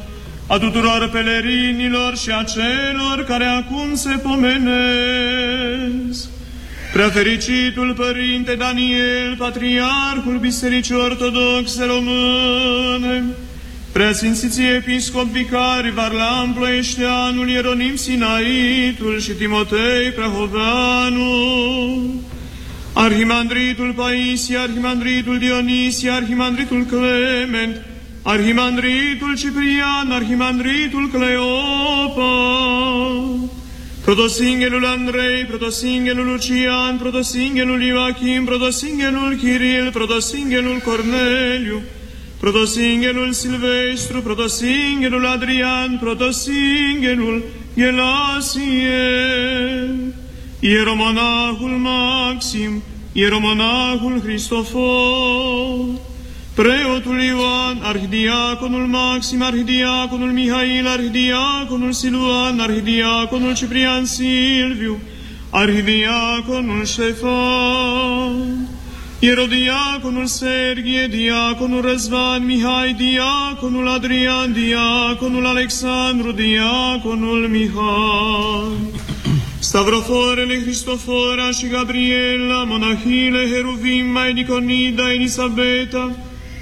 a tuturor pelerinilor și a celor care acum se pomenesc. Prefericitul Părinte Daniel, Patriarhul Bisericii Ortodoxe Române, Preasfințiții Episcop Vicari Varlam Ploieșteanul, Ieronim Sinaitul și Timotei Prahoveanu, Arhimandritul Paisie, Arhimandritul Dionisie, Arhimandritul Clement, Arhimandritul Ciprian, Arhimandritul Cleopa, Protosinghelul Andrei, Protosinghelul Lucian, Protosinghelul Ioachim, Protosinghelul Chiril, Protosinghelul Corneliu, Protosinghelul Silvestru, Protosinghelul Adrian, Protosinghelul Gelasie, Ieromonahul Maxim, Ieromonahul Hristofor, Preotul Ioan, Arhidiaconul Maxim, Arhidiaconul Mihail, Arhidiaconul Siluan, Arhidiaconul Ciprian Silviu, Arhidiaconul Ștefan, Ierodiaconul Sergie, Diaconul Răzvan, Mihai, Diaconul Adrian, Diaconul Alexandru, Diaconul Mihai, Stavroforele, Cristofora și Gabriela, monahile, Heruvim, Mai Niconida, Elisabeta,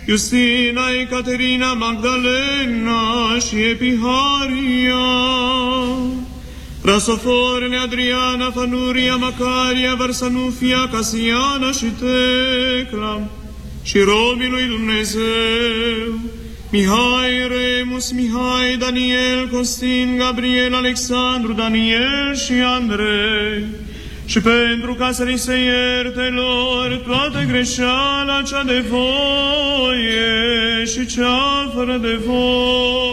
Justina, Ecaterina, Magdalena și Epiharia, Rasoforele, Adriana, Fanuria, Macaria, Varsanufia, Casiana și Tecla, și robii lui Dumnezeu, Mihai, Remus, Mihai, Daniel, Costin, Gabriel, Alexandru, Daniel și Andrei, și pentru ca să li se ierte lor toată greșeala cea de voie și cea fără de voie.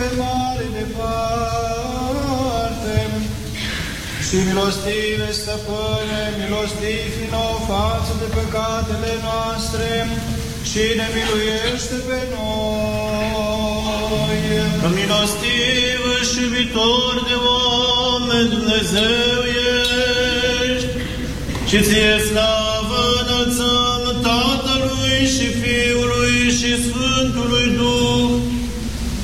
Pe mare departe. Și milostive, stăpâne, milostivi nouă față de păcatele noastre și ne miluiește pe noi. Milostiv și iubitor de oameni Dumnezeu ești, și ție slavă înălțăm Tatălui și Fiului și Sfântului Duh,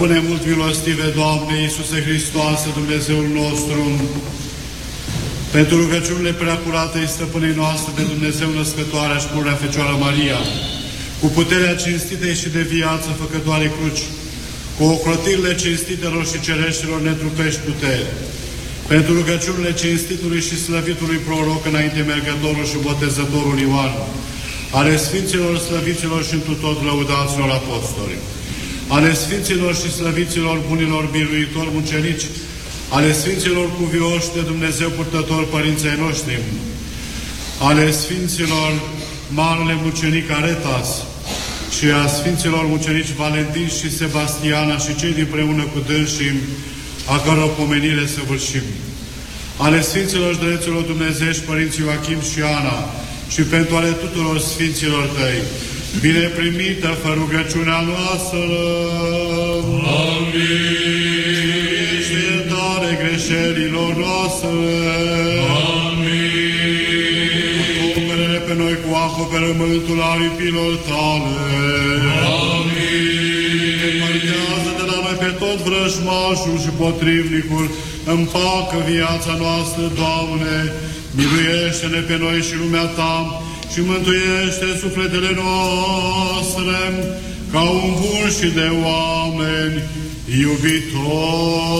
Stăpâne mult milostive, Doamne Iisuse Hristoase, Dumnezeul nostru, pentru rugăciunile preacurate stăpânei noastre de Dumnezeu născătoarea și pururea Fecioară Maria, cu puterea cinstitei și de viață făcătoare cruci, cu ocrotirile cinstitelor și cereștilor netrupești puteri, pentru rugăciunile cinstitului și slăvitului proroc înainte mergătorul și botezătorul Ioan, ale Sfinților, Slăviților și întru tot lăudaților apostoli, ale Sfinților și Slăviților bunilor biruitori mucenici, ale Sfinților cuvioși de Dumnezeu purtător părinței noștri, ale Sfinților Marele Mucenic Aretas și a Sfinților Mucenici Valentin și Sebastiana și cei din preună cu dânsii, a căror pomenire să vârșim. Ale Sfinților Jdeților Dumnezești, Părinții Joachim și Ana, și pentru ale tuturor Sfinților Tăi, Bine primită fă rugăciunea noastră. Amin. Și iertare greșelilor noastre. Amin. Cumpere pe noi cu acoperământul aripilor tale. Amin. Depărtează de la noi pe tot vrăjmașul și potrivnicul. Împacă viața noastră, Doamne. Miluiește-ne pe noi și lumea Ta și mântuiește sufletele noastre ca un bun și de oameni iubitor.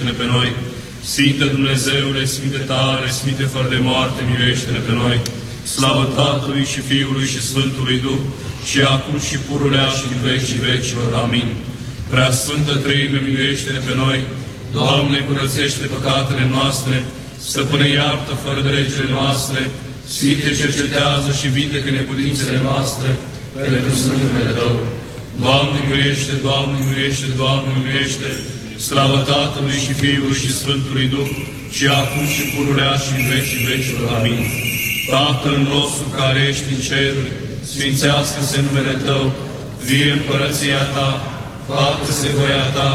Miluiește-ne pe noi. Sfinte Dumnezeule, Sfinte tare, Sfinte fără de moarte, miluiește-ne pe noi. Slavă Tatălui și Fiului și Sfântului Duh, și acum și pururea și în vecii vecilor. Amin. Prea Sfântă Treime, miluiește-ne pe noi. Doamne, curățește păcatele noastre, Stăpâne, iartă fără de legile noastre, Sfinte, cercetează și vindecă neputințele noastre, pentru Sfântele Tău. Doamne, miluiește, Doamne, miluiește, Doamne, miluiește, slavă Tatălui și Fiului și Sfântului Duh, și acum și pururea și în vecii vecilor. Amin. Tatăl nostru care ești în ceruri, sfințească-se numele Tău, vie împărăția Ta, facă-se voia Ta,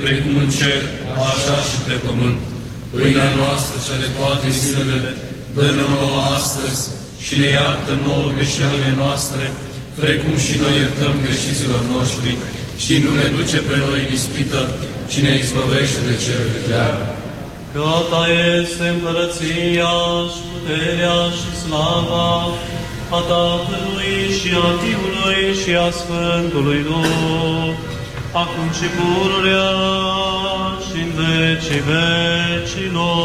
precum în cer, așa și pe pământ. Pâinea noastră cea de toate zilele, dă-ne nouă astăzi și ne iartă nouă greșelile noastre, precum și noi iertăm greșiților noștri și nu ne duce pe noi în ispită, ci ne izbăvește de cel vechear. Că ta este împărăția și puterea și slava a Tatălui și a Fiului și a Sfântului Duh, acum și pururea și în vecii vecilor.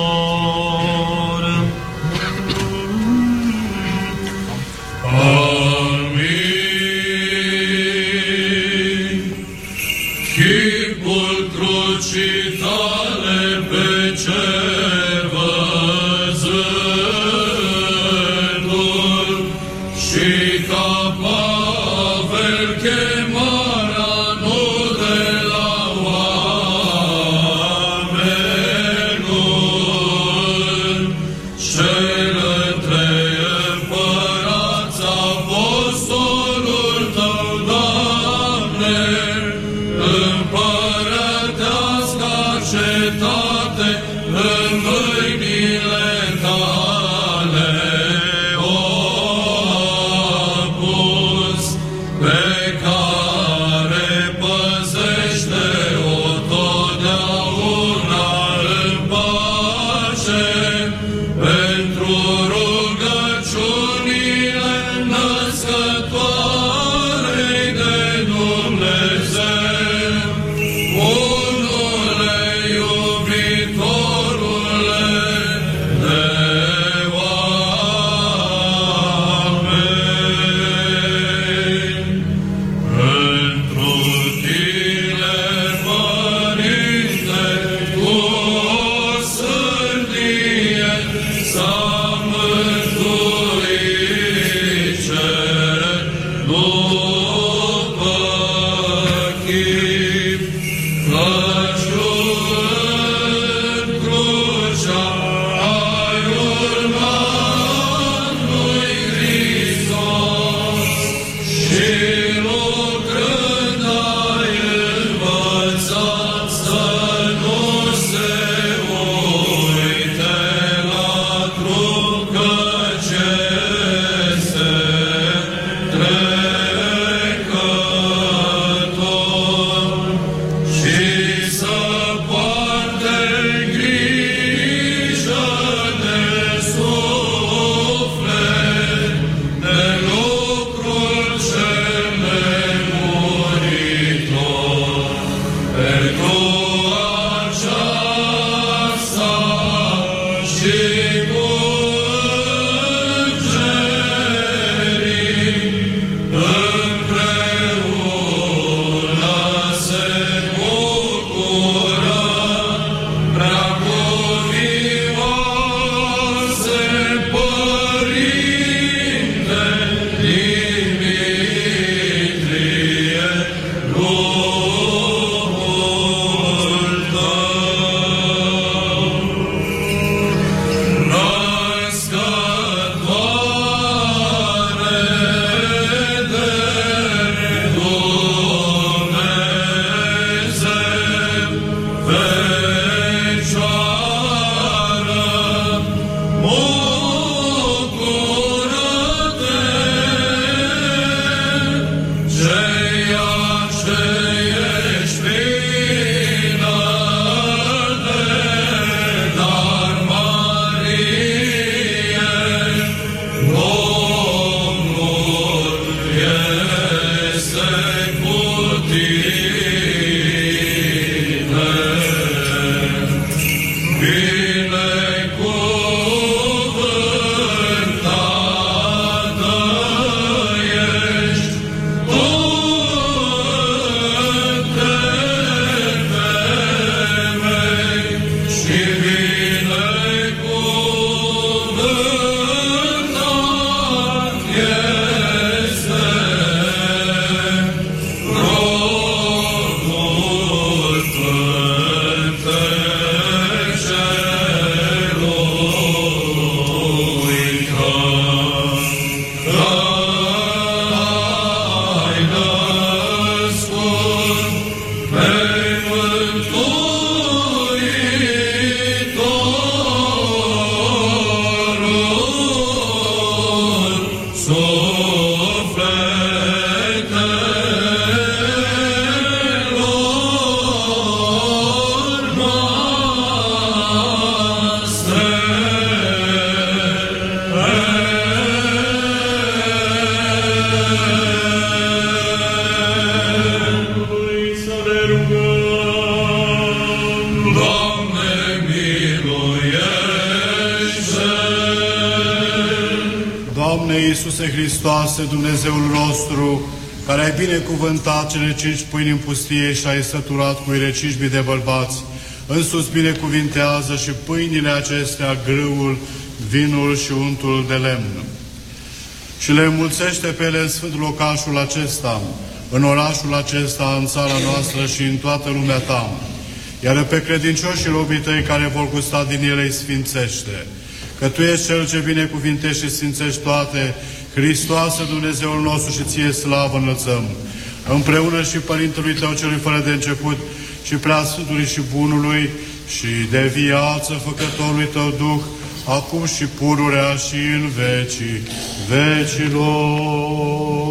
Hristoase, Dumnezeul nostru, care ai binecuvântat cele cinci pâini în pustie și ai săturat cu ele cinci mii de bărbați, însus binecuvintează și pâinile acestea, grâul, vinul și untul de lemn. Și le înmulțește pe ele în sfânt locașul acesta, în orașul acesta, în țara noastră și în toată lumea ta. Iar pe credincioșii robii tăi care vor gusta din ele îi sfințește. Că Tu ești Cel ce binecuvintești și sfințești toate, Hristoase Dumnezeul nostru și Ție slavă înălțăm. Împreună și Părintelui Tău celui fără de început și Preasfântului și Bunului și de viață Făcătorului Tău Duh, acum și pururea și în vecii vecilor.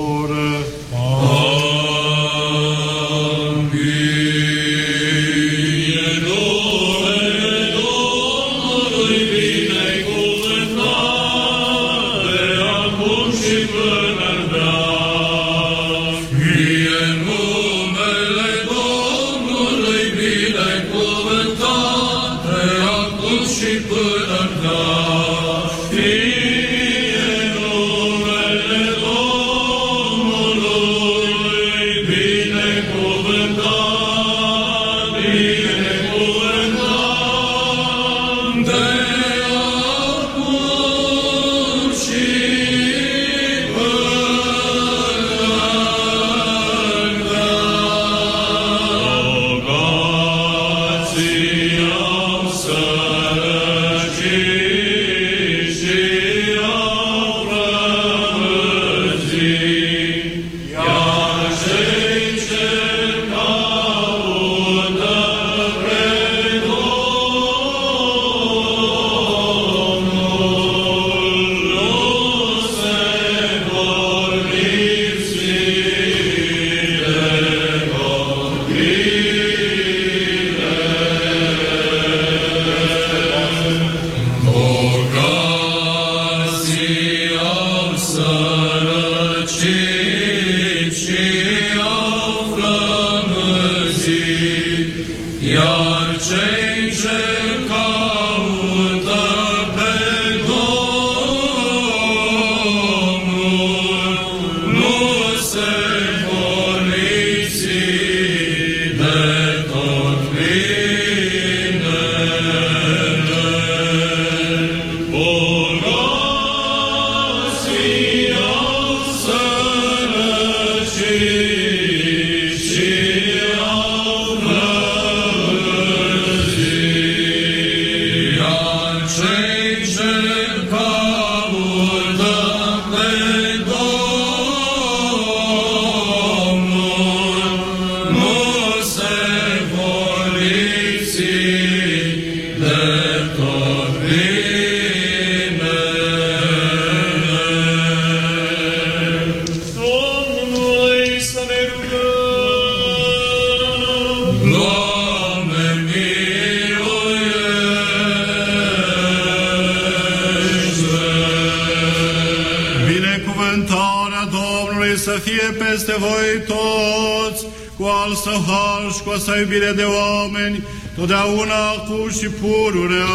Și pururea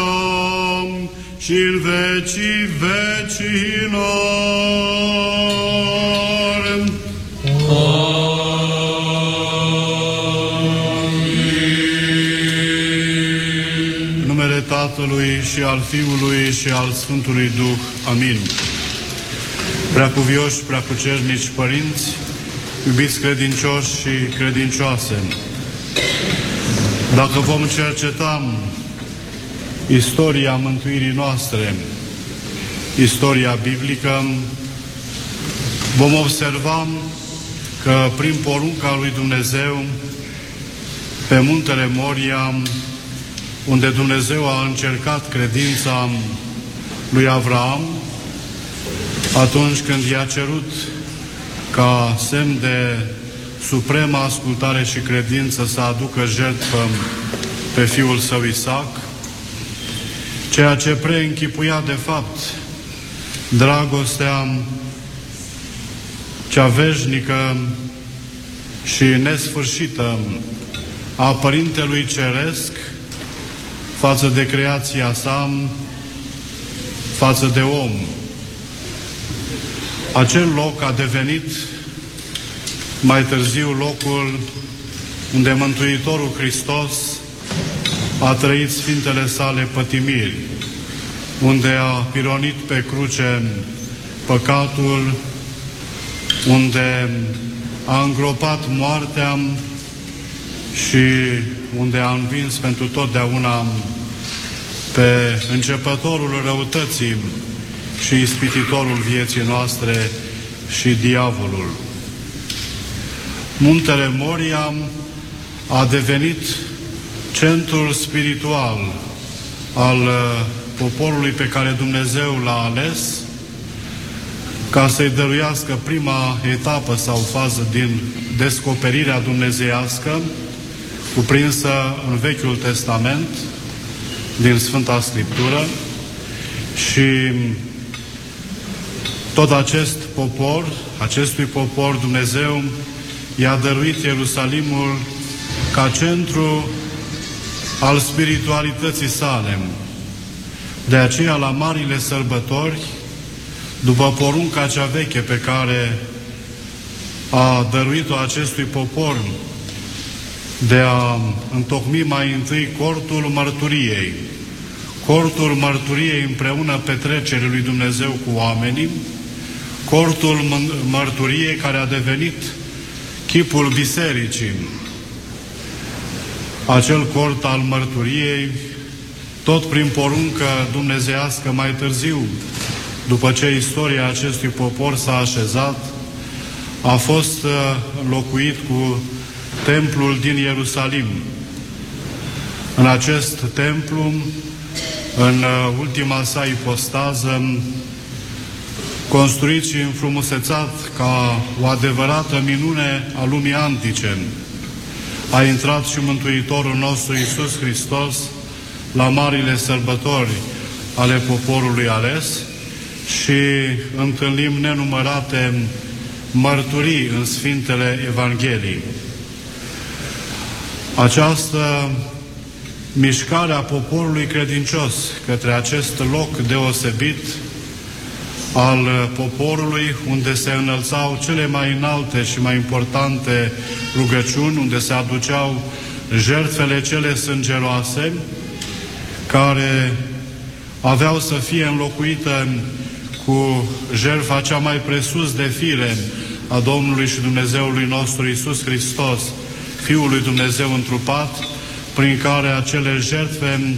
și în vecii vecilor. În numele Tatălui și al Fiului și al Sfântului Duh. Amin. Preacuvioși, preacucernici părinți, iubiți credincioși și credincioase, dacă vom cerceta istoria mântuirii noastre, istoria biblică, vom observa că prin porunca lui Dumnezeu, pe muntele Moria, unde Dumnezeu a încercat credința lui Avram, atunci când i-a cerut ca semn de supremă ascultare și credință să aducă jertfă pe fiul său Isaac, ceea ce preînchipuia de fapt dragostea cea veșnică și nesfârșită a Părintelui Ceresc față de creația sa, față de om. Acel loc a devenit mai târziu locul unde Mântuitorul Hristos a trăit Sfintele sale pătimiri, unde a pironit pe cruce păcatul, unde a îngropat moartea și unde a învins pentru totdeauna pe începătorul răutății și ispititorul vieții noastre și diavolul. Muntele Moria a devenit centrul spiritual al uh, poporului pe care Dumnezeu l-a ales ca să-i dăruiască prima etapă sau fază din descoperirea dumnezeiască cuprinsă în Vechiul Testament din Sfânta Scriptură. Și tot acest popor, acestui popor Dumnezeu i-a dăruit Ierusalimul ca centru al spiritualității sale. De aceea, la marile sărbători, după porunca cea veche pe care a dăruit-o acestui popor de a întocmi mai întâi cortul mărturiei, cortul mărturiei împreună petrecerii lui Dumnezeu cu oamenii, cortul mărturiei care a devenit chipul bisericii, acel cort al mărturiei, tot prin poruncă dumnezească mai târziu, după ce istoria acestui popor s-a așezat, a fost uh, locuit cu templul din Ierusalim. În acest templu, în uh, ultima sa ipostază, construit și înfrumusețat ca o adevărată minune a lumii antice, a intrat și Mântuitorul nostru Iisus Hristos la marile sărbători ale poporului ales și întâlnim nenumărate mărturii în Sfintele Evangheliei. Această mișcare a poporului credincios către acest loc deosebit al poporului, unde se înălțau cele mai înalte și mai importante rugăciuni, unde se aduceau jertfele cele sângeroase, care aveau să fie înlocuite cu jertfa cea mai presus de fire a Domnului și Dumnezeului nostru Isus Hristos, Fiul lui Dumnezeu întrupat, prin care acele jertfe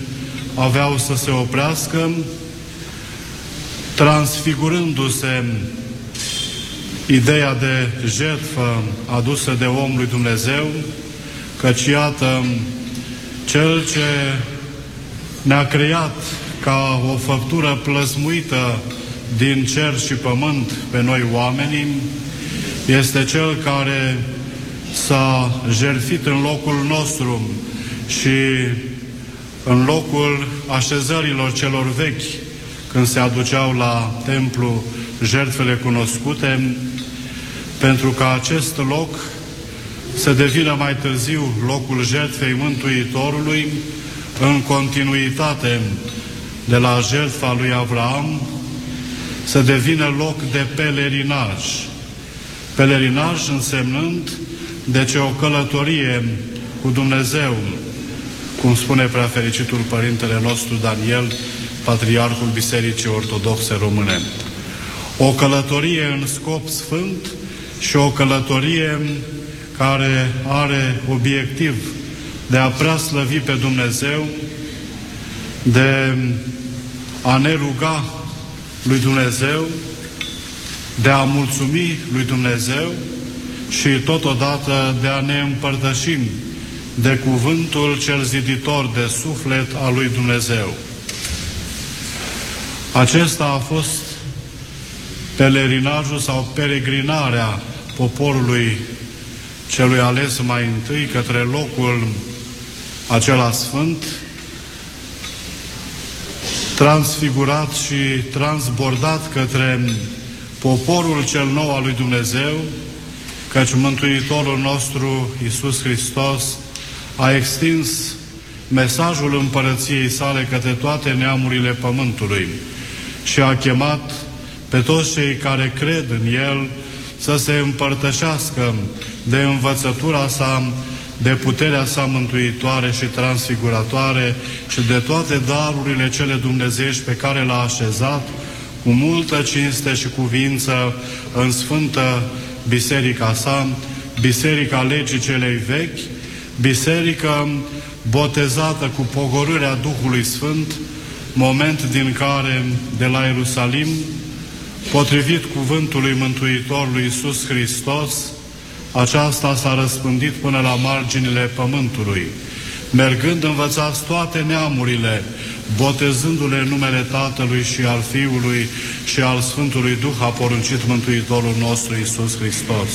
aveau să se oprească, transfigurându-se ideea de jertfă adusă de omul lui Dumnezeu, căci iată, Cel ce ne-a creat ca o făptură plăsmuită din cer și pământ pe noi oamenii, este Cel care s-a jertfit în locul nostru și în locul așezărilor celor vechi, când se aduceau la templu jertfele cunoscute, pentru ca acest loc să devină mai târziu locul jertfei Mântuitorului, în continuitate de la jertfa lui Avram, să devină loc de pelerinaj. Pelerinaj însemnând de ce o călătorie cu Dumnezeu, cum spune preafericitul Părintele nostru Daniel, Patriarhul Bisericii Ortodoxe Române. O călătorie în scop sfânt și o călătorie care are obiectiv de a preaslăvi pe Dumnezeu, de a ne ruga lui Dumnezeu, de a mulțumi lui Dumnezeu și totodată de a ne împărtăși de cuvântul cel ziditor de suflet al lui Dumnezeu. Acesta a fost pelerinajul sau peregrinarea poporului celui ales mai întâi către locul acela sfânt, transfigurat și transbordat către poporul cel nou al lui Dumnezeu, căci Mântuitorul nostru, Iisus Hristos, a extins mesajul împărăției sale către toate neamurile pământului și a chemat pe toți cei care cred în El să se împărtășească de învățătura sa, de puterea sa mântuitoare și transfiguratoare și de toate darurile cele dumnezeiești pe care l-a așezat cu multă cinste și cuvință în Sfântă Biserica sa, Biserica Legii celei vechi, Biserică botezată cu pogorârea Duhului Sfânt, moment din care de la Ierusalim, potrivit cuvântului Mântuitorului Iisus Hristos, aceasta s-a răspândit până la marginile pământului. Mergând învățați toate neamurile, botezându-le în numele Tatălui și al Fiului și al Sfântului Duh, a poruncit Mântuitorul nostru Iisus Hristos.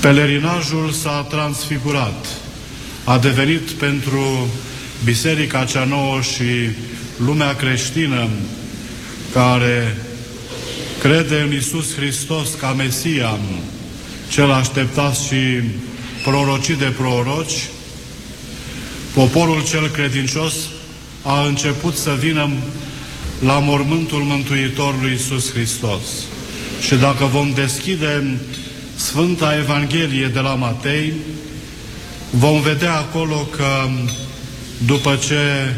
Pelerinajul s-a transfigurat, a devenit pentru Biserica cea nouă și lumea creștină care crede în Isus Hristos ca Mesia, cel așteptat și prorocit de proroci, poporul cel credincios a început să vină la mormântul Mântuitorului Isus Hristos. Și dacă vom deschide Sfânta Evanghelie de la Matei, vom vedea acolo că după ce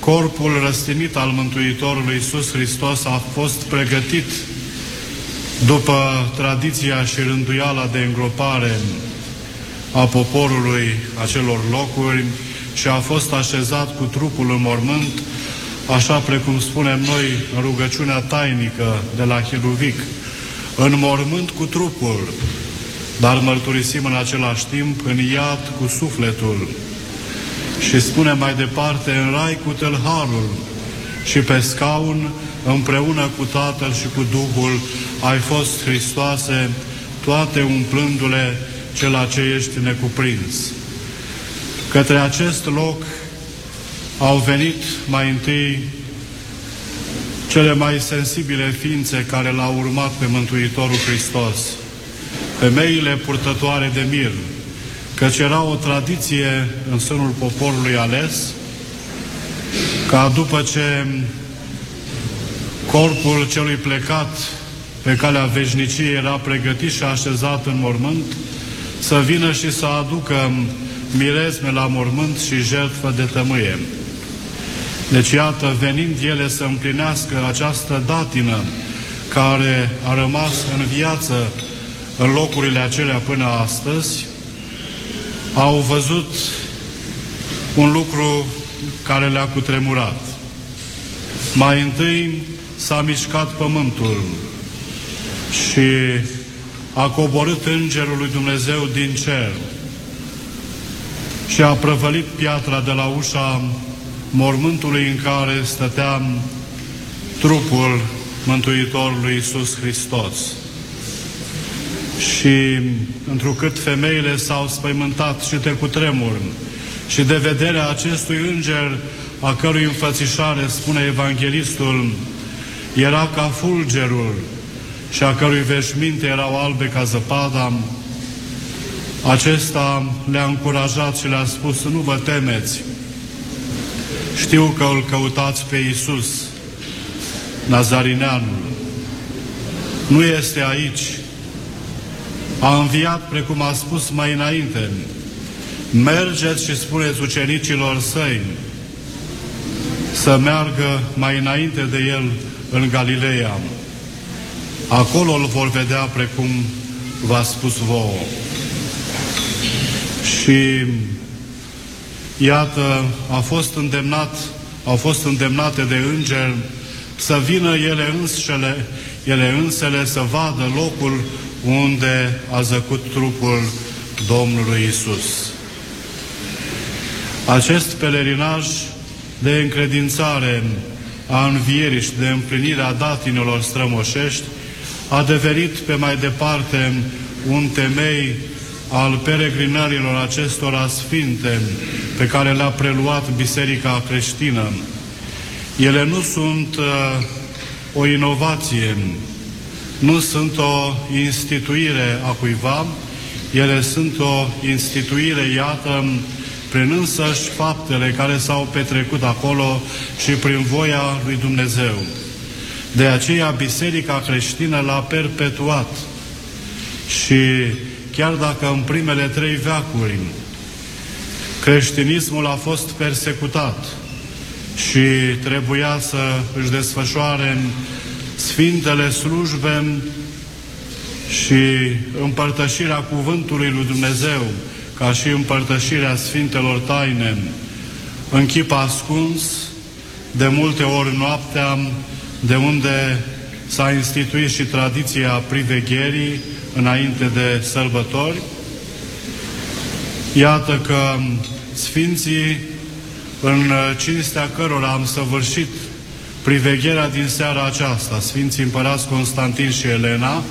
corpul răstinit al Mântuitorului Iisus Hristos a fost pregătit după tradiția și rânduiala de îngropare a poporului acelor locuri și a fost așezat cu trupul în mormânt, așa precum spunem noi în rugăciunea tainică de la Hiruvic, în mormânt cu trupul, dar mărturisim în același timp în iad cu sufletul. Și spune mai departe, în rai cu tâlharul și pe scaun, împreună cu Tatăl și cu Duhul, ai fost, Hristoase, toate umplându-le cel ce ești necuprins. Către acest loc au venit mai întâi cele mai sensibile ființe care l-au urmat pe Mântuitorul Hristos, femeile purtătoare de mir, căci era o tradiție în sânul poporului ales ca după ce corpul celui plecat pe calea veșniciei era pregătit și așezat în mormânt, să vină și să aducă mirezme la mormânt și jertfă de tămâie. Deci, iată, venind ele să împlinească această datină care a rămas în viață în locurile acelea până astăzi, au văzut un lucru care le-a cutremurat. Mai întâi s-a mișcat pământul și a coborât Îngerul lui Dumnezeu din cer și a prăvălit piatra de la ușa mormântului în care stătea trupul Mântuitorului Iisus Hristos. Și întrucât femeile s-au spăimântat și de cutremur și de vederea acestui înger a cărui înfățișare, spune evanghelistul, era ca fulgerul și a cărui veșminte erau albe ca zăpada, acesta le-a încurajat și le-a spus, nu vă temeți, știu că îl căutați pe Iisus, Nazarineanul. Nu este aici. A înviat, precum a spus mai înainte. Mergeți și spuneți ucenicilor săi să meargă mai înainte de el în Galileea. Acolo îl vor vedea precum v-a spus vouă. Și iată, a fost îndemnat, au fost îndemnate de îngeri să vină ele însele, ele însele să vadă locul unde a zăcut trupul Domnului Isus. Acest pelerinaj de încredințare a învierii și de împlinirea datinilor strămoșești a devenit pe mai departe un temei al peregrinărilor acestora sfinte pe care le-a preluat Biserica creștină. Ele nu sunt uh, o inovație, nu sunt o instituire a cuiva, ele sunt o instituire, iată, prin însăși faptele care s-au petrecut acolo și prin voia lui Dumnezeu. De aceea Biserica creștină l-a perpetuat. Și chiar dacă în primele trei veacuri creștinismul a fost persecutat și trebuia să își desfășoare în sfintele slujbe și împărtășirea cuvântului lui Dumnezeu, ca și împărtășirea sfintelor taine, în chip ascuns, de multe ori noaptea, de unde s-a instituit și tradiția privegherii înainte de sărbători. Iată că Sfinții, în cinstea cărora am săvârșit privegherea din seara aceasta, Sfinții Împărați Constantin și Elena,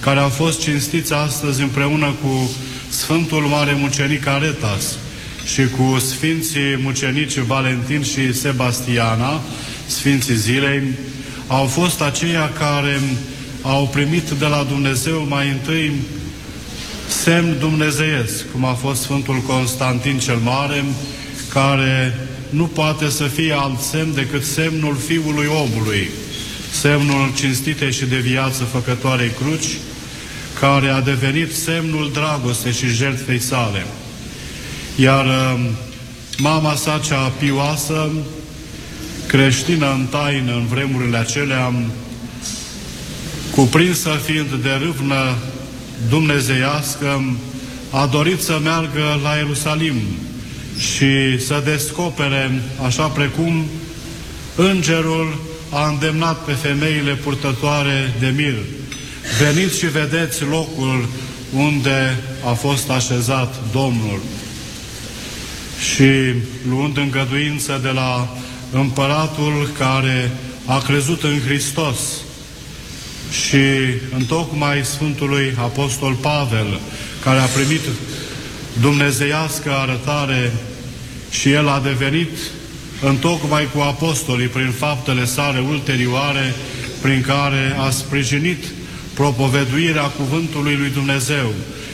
care au fost cinstiți astăzi împreună cu Sfântul Mare Mucenic Aretas și cu Sfinții Mucenici Valentin și Sebastiana, Sfinții Zilei, au fost aceia care au primit de la Dumnezeu mai întâi semn dumnezeiesc, cum a fost Sfântul Constantin cel Mare, care nu poate să fie alt semn decât semnul Fiului Omului, semnul cinstitei și de viață făcătoarei cruci, care a devenit semnul dragostei și jertfei sale. Iar um, mama sa cea pioasă, creștină în taină în vremurile acelea, cuprinsă fiind de râvnă dumnezeiască, a dorit să meargă la Ierusalim și să descopere, așa precum îngerul a îndemnat pe femeile purtătoare de mir. Veniți și vedeți locul unde a fost așezat Domnul. Și luând îngăduință de la împăratul care a crezut în Hristos și întocmai Sfântului Apostol Pavel, care a primit dumnezeiască arătare și el a devenit întocmai cu apostolii prin faptele sale ulterioare, prin care a sprijinit propoveduirea cuvântului lui Dumnezeu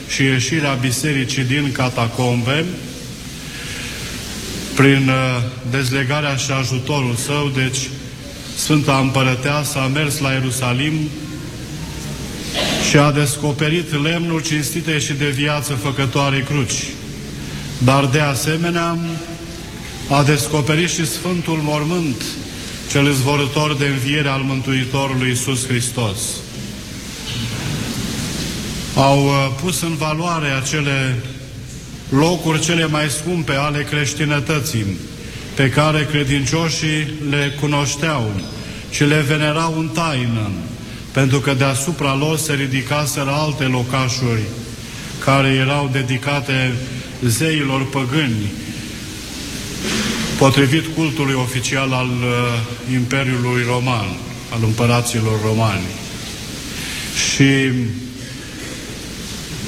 și ieșirea bisericii din catacombe, prin uh, dezlegarea și ajutorul său, deci Sfânta Împărăteasă a mers la Ierusalim și a descoperit lemnul cinstite și de viață făcătoare cruci. Dar de asemenea a descoperit și Sfântul Mormânt, cel izvorător de înviere al Mântuitorului Iisus Hristos. Au uh, pus în valoare acele locuri cele mai scumpe ale creștinătății, pe care credincioșii le cunoșteau și le venerau în taină, pentru că deasupra lor se ridicaseră alte locașuri care erau dedicate zeilor păgâni, potrivit cultului oficial al uh, Imperiului Roman, al împăraților romani. Și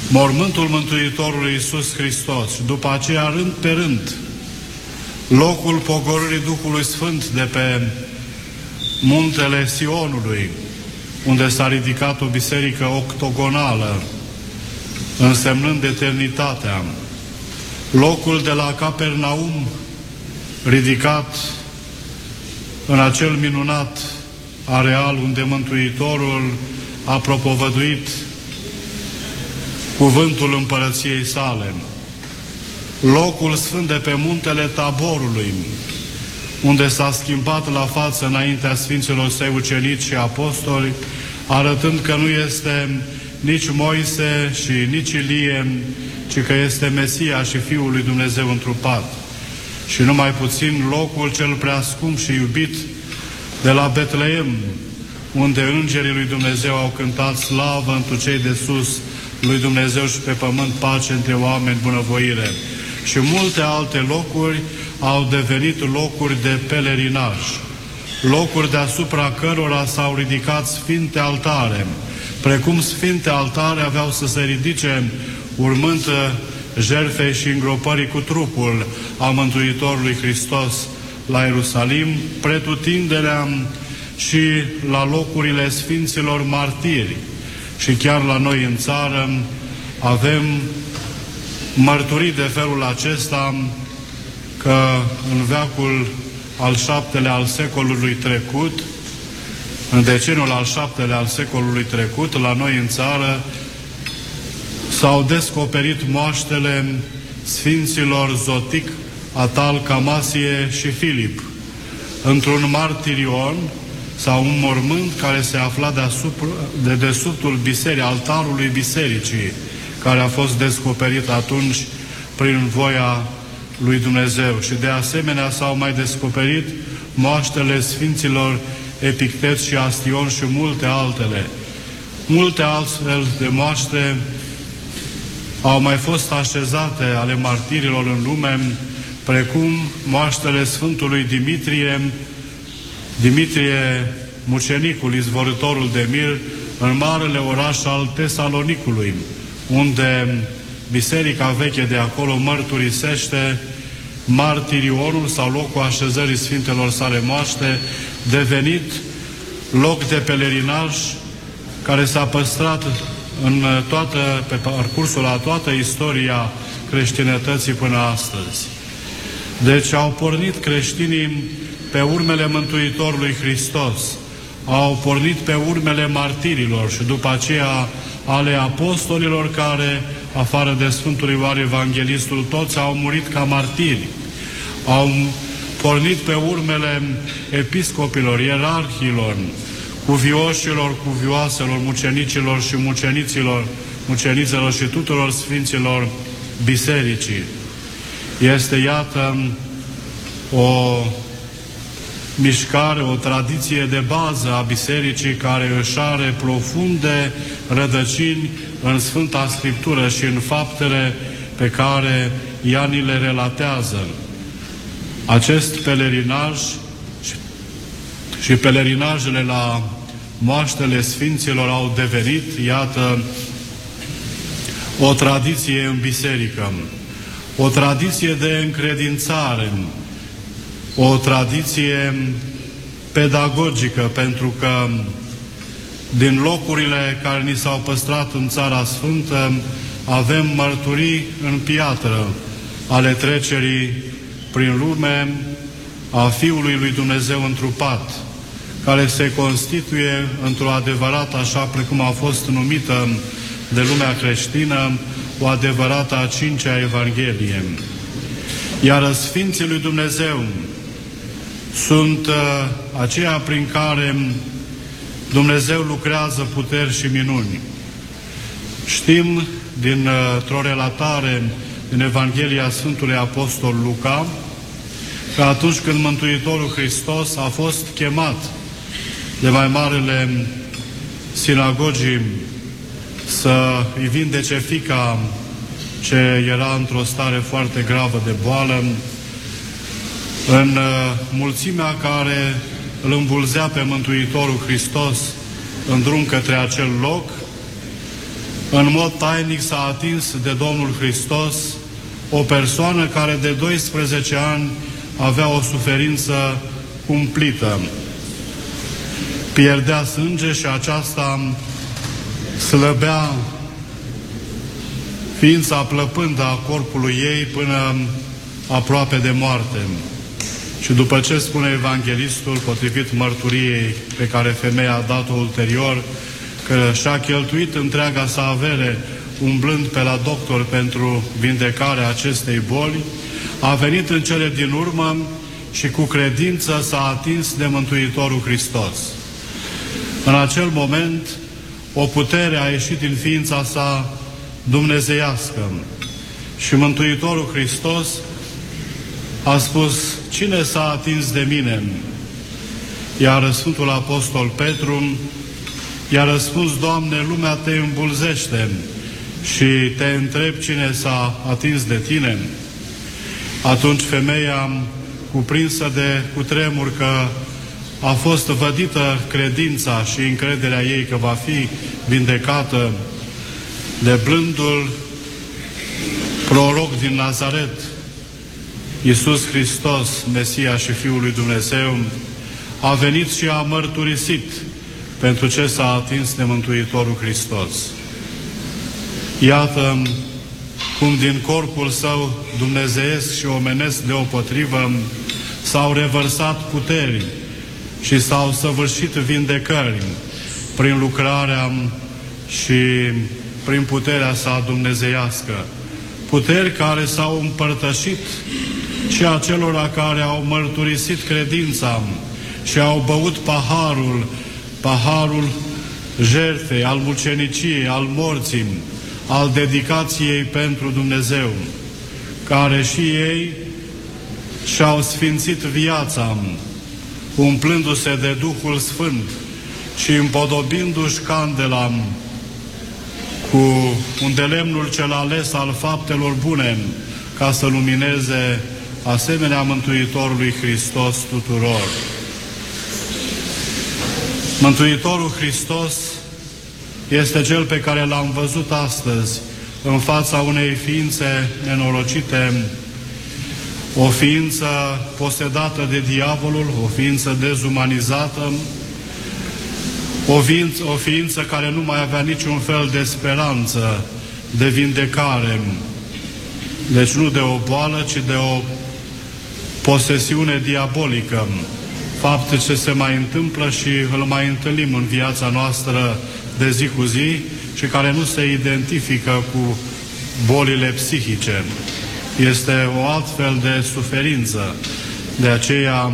mormântul Mântuitorului Iisus Hristos, după aceea rând pe rând, locul pogorârii Duhului Sfânt de pe muntele Sionului, unde s-a ridicat o biserică octogonală, însemnând eternitatea, locul de la Capernaum, ridicat în acel minunat areal unde Mântuitorul a propovăduit cuvântul împărăției sale, locul sfânt de pe muntele Taborului, unde s-a schimbat la față înaintea Sfinților Săi ucenici și apostoli, arătând că nu este nici Moise și nici Ilie, ci că este Mesia și Fiul lui Dumnezeu întrupat. Și numai puțin locul cel prea scump și iubit de la Betleem, unde îngerii lui Dumnezeu au cântat slavă întru cei de sus, lui Dumnezeu și pe pământ pace între oameni, bunăvoire. Și multe alte locuri au devenit locuri de pelerinaj, locuri deasupra cărora s-au ridicat sfinte altare, precum sfinte altare aveau să se ridice urmând jertfei și îngropării cu trupul a Mântuitorului Hristos la Ierusalim, pretutinderea și la locurile Sfinților Martiri, și chiar la noi în țară avem mărturii de felul acesta că în veacul al șaptele al secolului trecut, în deceniul al șaptelea al secolului trecut, la noi în țară, s-au descoperit moaștele Sfinților Zotic, Atal, Camasie și Filip, într-un martirion sau un mormânt care se afla deasupra, de desubtul biserii, altarului bisericii, care a fost descoperit atunci prin voia lui Dumnezeu. Și de asemenea s-au mai descoperit moaștele Sfinților Epictet și Astion și multe altele. Multe altfel de moaște au mai fost așezate ale martirilor în lume, precum moaștele Sfântului Dimitrie, Dimitrie Mucenicul, izvorătorul de mir, în marele oraș al Tesalonicului, unde biserica veche de acolo mărturisește martirionul sau locul așezării Sfintelor sale moaște, devenit loc de pelerinaj care s-a păstrat în toată, pe parcursul a toată istoria creștinătății până astăzi. Deci au pornit creștinii pe urmele Mântuitorului Hristos, au pornit pe urmele martirilor și după aceea ale apostolilor care, afară de Sfântul Ioan Evanghelistul, toți au murit ca martiri. Au pornit pe urmele episcopilor, ierarhilor, cuvioșilor, cuvioaselor, mucenicilor și muceniților, muceniților și tuturor sfinților bisericii. Este, iată, o mișcare, o tradiție de bază a bisericii care își are profunde rădăcini în Sfânta Scriptură și în faptele pe care ea ni le relatează. Acest pelerinaj și pelerinajele la moaștele Sfinților au devenit, iată, o tradiție în biserică, o tradiție de încredințare, o tradiție pedagogică, pentru că din locurile care ni s-au păstrat în Țara Sfântă, avem mărturii în piatră ale trecerii prin lume a Fiului lui Dumnezeu întrupat, care se constituie într-o adevărată, așa precum a fost numită de lumea creștină, o adevărată a cincea Evanghelie. Iar Sfinții lui Dumnezeu sunt uh, aceia prin care Dumnezeu lucrează puteri și minuni. Știm dintr-o uh, relatare din Evanghelia Sfântului Apostol Luca că atunci când Mântuitorul Hristos a fost chemat de mai marele sinagogii să îi vindece fica ce era într-o stare foarte gravă de boală, în uh, mulțimea care îl îmbulzea pe Mântuitorul Hristos în drum către acel loc, în mod tainic s-a atins de Domnul Hristos o persoană care de 12 ani avea o suferință cumplită. Pierdea sânge și aceasta slăbea ființa plăpândă a corpului ei până aproape de moarte. Și după ce spune Evanghelistul, potrivit mărturiei pe care femeia a dat-o ulterior, că și-a cheltuit întreaga sa avere umblând pe la doctor pentru vindecarea acestei boli, a venit în cele din urmă și cu credință s-a atins de Mântuitorul Hristos. În acel moment, o putere a ieșit din ființa sa dumnezeiască și Mântuitorul Hristos a spus, cine s-a atins de mine? Iar Sfântul Apostol Petru i-a răspuns, Doamne, lumea te îmbulzește și te întreb cine s-a atins de tine. Atunci femeia, cuprinsă de cutremur că a fost vădită credința și încrederea ei că va fi vindecată de blândul proroc din Nazaret, Iisus Hristos, Mesia și Fiul lui Dumnezeu, a venit și a mărturisit pentru ce s-a atins de Mântuitorul Hristos. Iată cum din corpul său dumnezeiesc și omenesc deopotrivă s-au revărsat puteri și s-au săvârșit vindecări prin lucrarea și prin puterea sa dumnezeiască. Puteri care s-au împărtășit și acelora care au mărturisit credința și au băut paharul, paharul jertfei, al muceniciei, al morții, al dedicației pentru Dumnezeu, care și ei și-au sfințit viața, umplându-se de Duhul Sfânt și împodobindu-și candela cu un de lemnul cel ales al faptelor bune, ca să lumineze asemenea Mântuitorului Hristos tuturor. Mântuitorul Hristos este Cel pe care l-am văzut astăzi în fața unei ființe nenorocite, o ființă posedată de diavolul, o ființă dezumanizată, o ființă, o ființă care nu mai avea niciun fel de speranță de vindecare. Deci nu de o boală, ci de o posesiune diabolică. Fapte ce se mai întâmplă și îl mai întâlnim în viața noastră de zi cu zi și care nu se identifică cu bolile psihice. Este o altfel de suferință. De aceea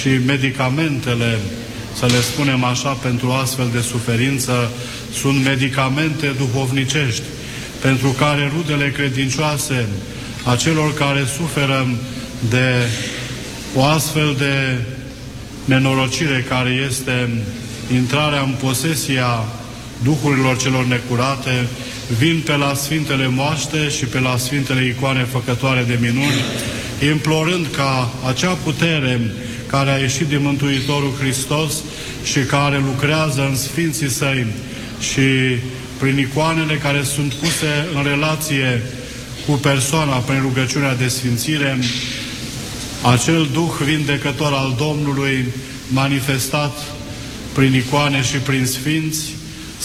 și medicamentele, să le spunem așa, pentru astfel de suferință, sunt medicamente duhovnicești, pentru care rudele credincioase a celor care suferă de o astfel de nenorocire care este intrarea în posesia duhurilor celor necurate, vin pe la Sfintele Moaște și pe la Sfintele Icoane Făcătoare de Minuni, implorând ca acea putere care a ieșit din Mântuitorul Hristos și care lucrează în Sfinții Săi și prin icoanele care sunt puse în relație cu persoana prin rugăciunea de sfințire, acel Duh vindecător al Domnului manifestat prin icoane și prin sfinți,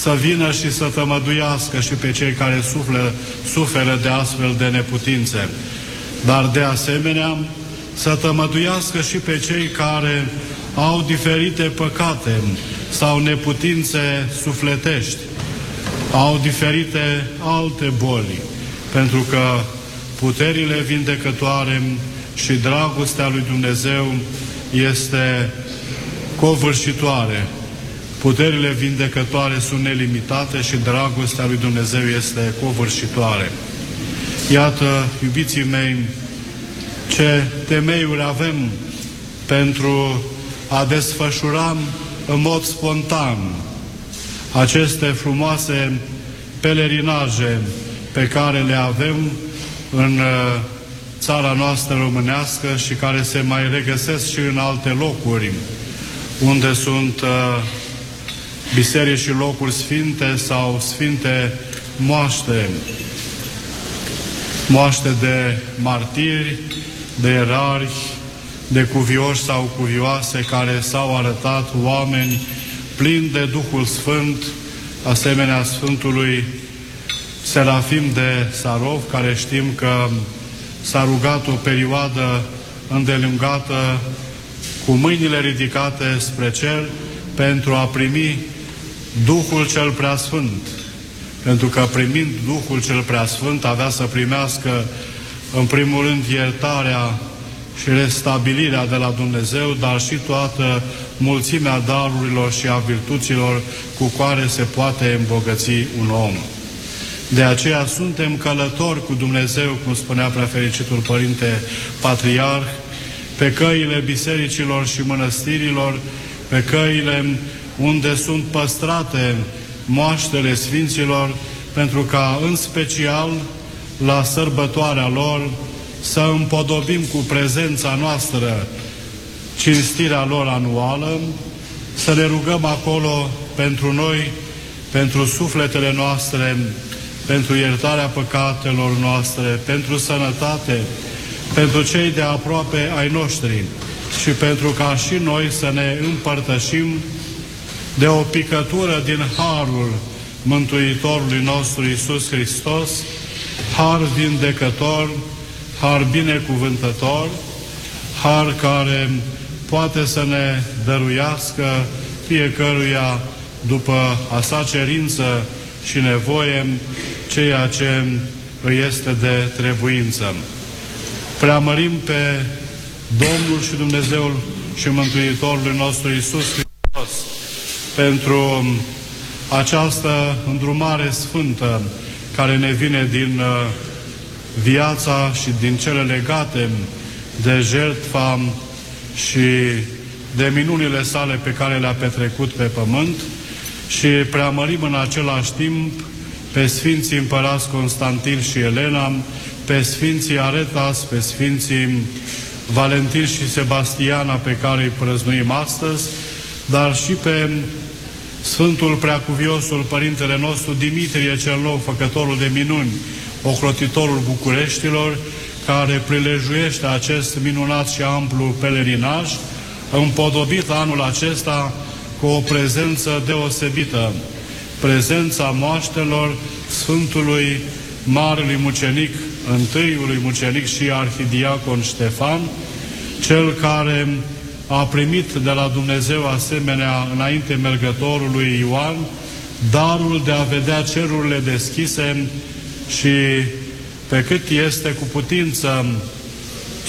să vină și să tămăduiască și pe cei care suflă, suferă de astfel de neputințe. Dar de asemenea să tămăduiască și pe cei care au diferite păcate sau neputințe sufletești, au diferite alte boli, pentru că puterile vindecătoare și dragostea lui Dumnezeu este covârșitoare. Puterile vindecătoare sunt nelimitate și dragostea lui Dumnezeu este covârșitoare. Iată, iubiții mei, ce temeiuri avem pentru a desfășura în mod spontan aceste frumoase pelerinaje pe care le avem în uh, țara noastră românească și care se mai regăsesc și în alte locuri unde sunt uh, biserici și locuri sfinte sau sfinte moaște, moaște de martiri, de erari, de cuvioși sau cuvioase care s-au arătat oameni plini de Duhul Sfânt, asemenea Sfântului Serafim de Sarov, care știm că s-a rugat o perioadă îndelungată cu mâinile ridicate spre cer pentru a primi Duhul cel Preasfânt. Pentru că primind Duhul cel Preasfânt avea să primească în primul rând iertarea și restabilirea de la Dumnezeu, dar și toată mulțimea darurilor și a virtuților cu care se poate îmbogăți un om. De aceea suntem călători cu Dumnezeu, cum spunea prefericitul Părinte Patriarh, pe căile bisericilor și mănăstirilor, pe căile unde sunt păstrate moaștele Sfinților, pentru ca în special la sărbătoarea lor să împodobim cu prezența noastră cinstirea lor anuală, să ne rugăm acolo pentru noi, pentru sufletele noastre, pentru iertarea păcatelor noastre, pentru sănătate, pentru cei de aproape ai noștri și pentru ca și noi să ne împărtășim de o picătură din harul Mântuitorului nostru Isus Hristos, har vindecător, har binecuvântător, har care poate să ne dăruiască fiecăruia după a sa cerință și nevoie ceea ce îi este de trebuință. Preamărim pe Domnul și Dumnezeul și Mântuitorul nostru Isus Hristos pentru această îndrumare sfântă care ne vine din uh, viața și din cele legate de jertfa și de minunile sale pe care le-a petrecut pe pământ și preamărim în același timp pe Sfinții Împărați Constantin și Elena, pe Sfinții Aretas, pe Sfinții Valentin și Sebastiana pe care îi prăznuim astăzi, dar și pe Sfântul Preacuviosul Părintele nostru Dimitrie cel Nou, făcătorul de minuni, ocrotitorul Bucureștilor, care prilejuiește acest minunat și amplu pelerinaj, împodobit anul acesta cu o prezență deosebită, prezența moaștelor Sfântului Marelui Mucenic, întâiului mucenic și arhidiacon Ștefan, cel care a primit de la Dumnezeu asemenea înainte mergătorului Ioan darul de a vedea cerurile deschise și pe cât este cu putință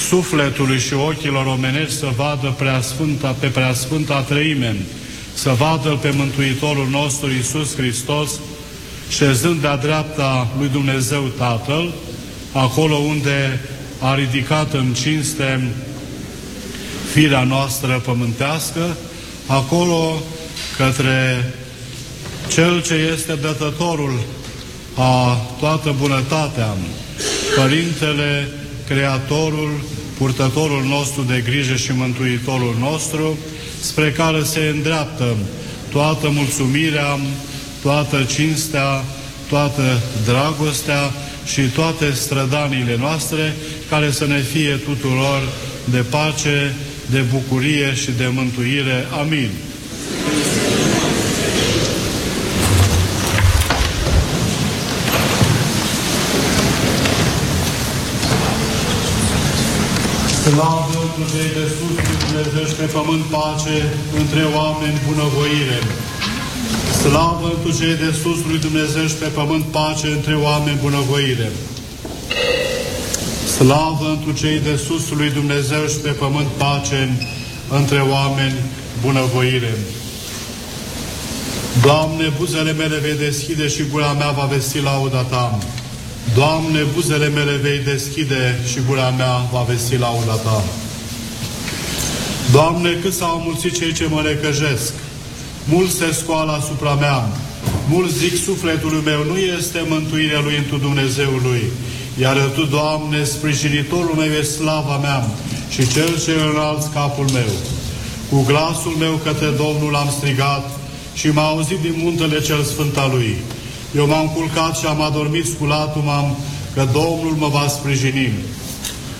sufletului și ochilor omenești să vadă preasfânta, pe preasfânta treime, să vadă pe Mântuitorul nostru Iisus Hristos, șezând de-a dreapta lui Dumnezeu Tatăl, acolo unde a ridicat în cinste firea noastră pământească, acolo către Cel ce este dătătorul a toată bunătatea, Părintele, Creatorul, purtătorul nostru de grijă și Mântuitorul nostru, spre care se îndreaptă toată mulțumirea, toată cinstea, toată dragostea și toate strădanile noastre, care să ne fie tuturor de pace, de bucurie și de mântuire. Amin. Slavă cei de sus, Dumnezeu și pe pământ pace, între oameni bunăvoire. Slavă tu cei de sus lui Dumnezeu și pe pământ pace, între oameni bunăvoire. Slavă tu cei de sus lui Dumnezeu și pe pământ pace, între oameni bunăvoire. Doamne, buzele mele vei deschide și gura mea va vesti lauda Ta. Doamne, buzele mele vei deschide și gura mea va vesti lauda Ta. Doamne, cât s-au mulțit cei ce mă recăjesc, mulți se scoală asupra mea, mulți zic sufletului meu, nu este mântuirea lui întu Dumnezeului, iar Tu, Doamne, sprijinitorul meu e slava mea și cel ce înalți capul meu. Cu glasul meu către Domnul am strigat și m-a auzit din muntele cel sfânt al Lui. Eu m-am culcat și am adormit sculatul m-am că Domnul mă va sprijini.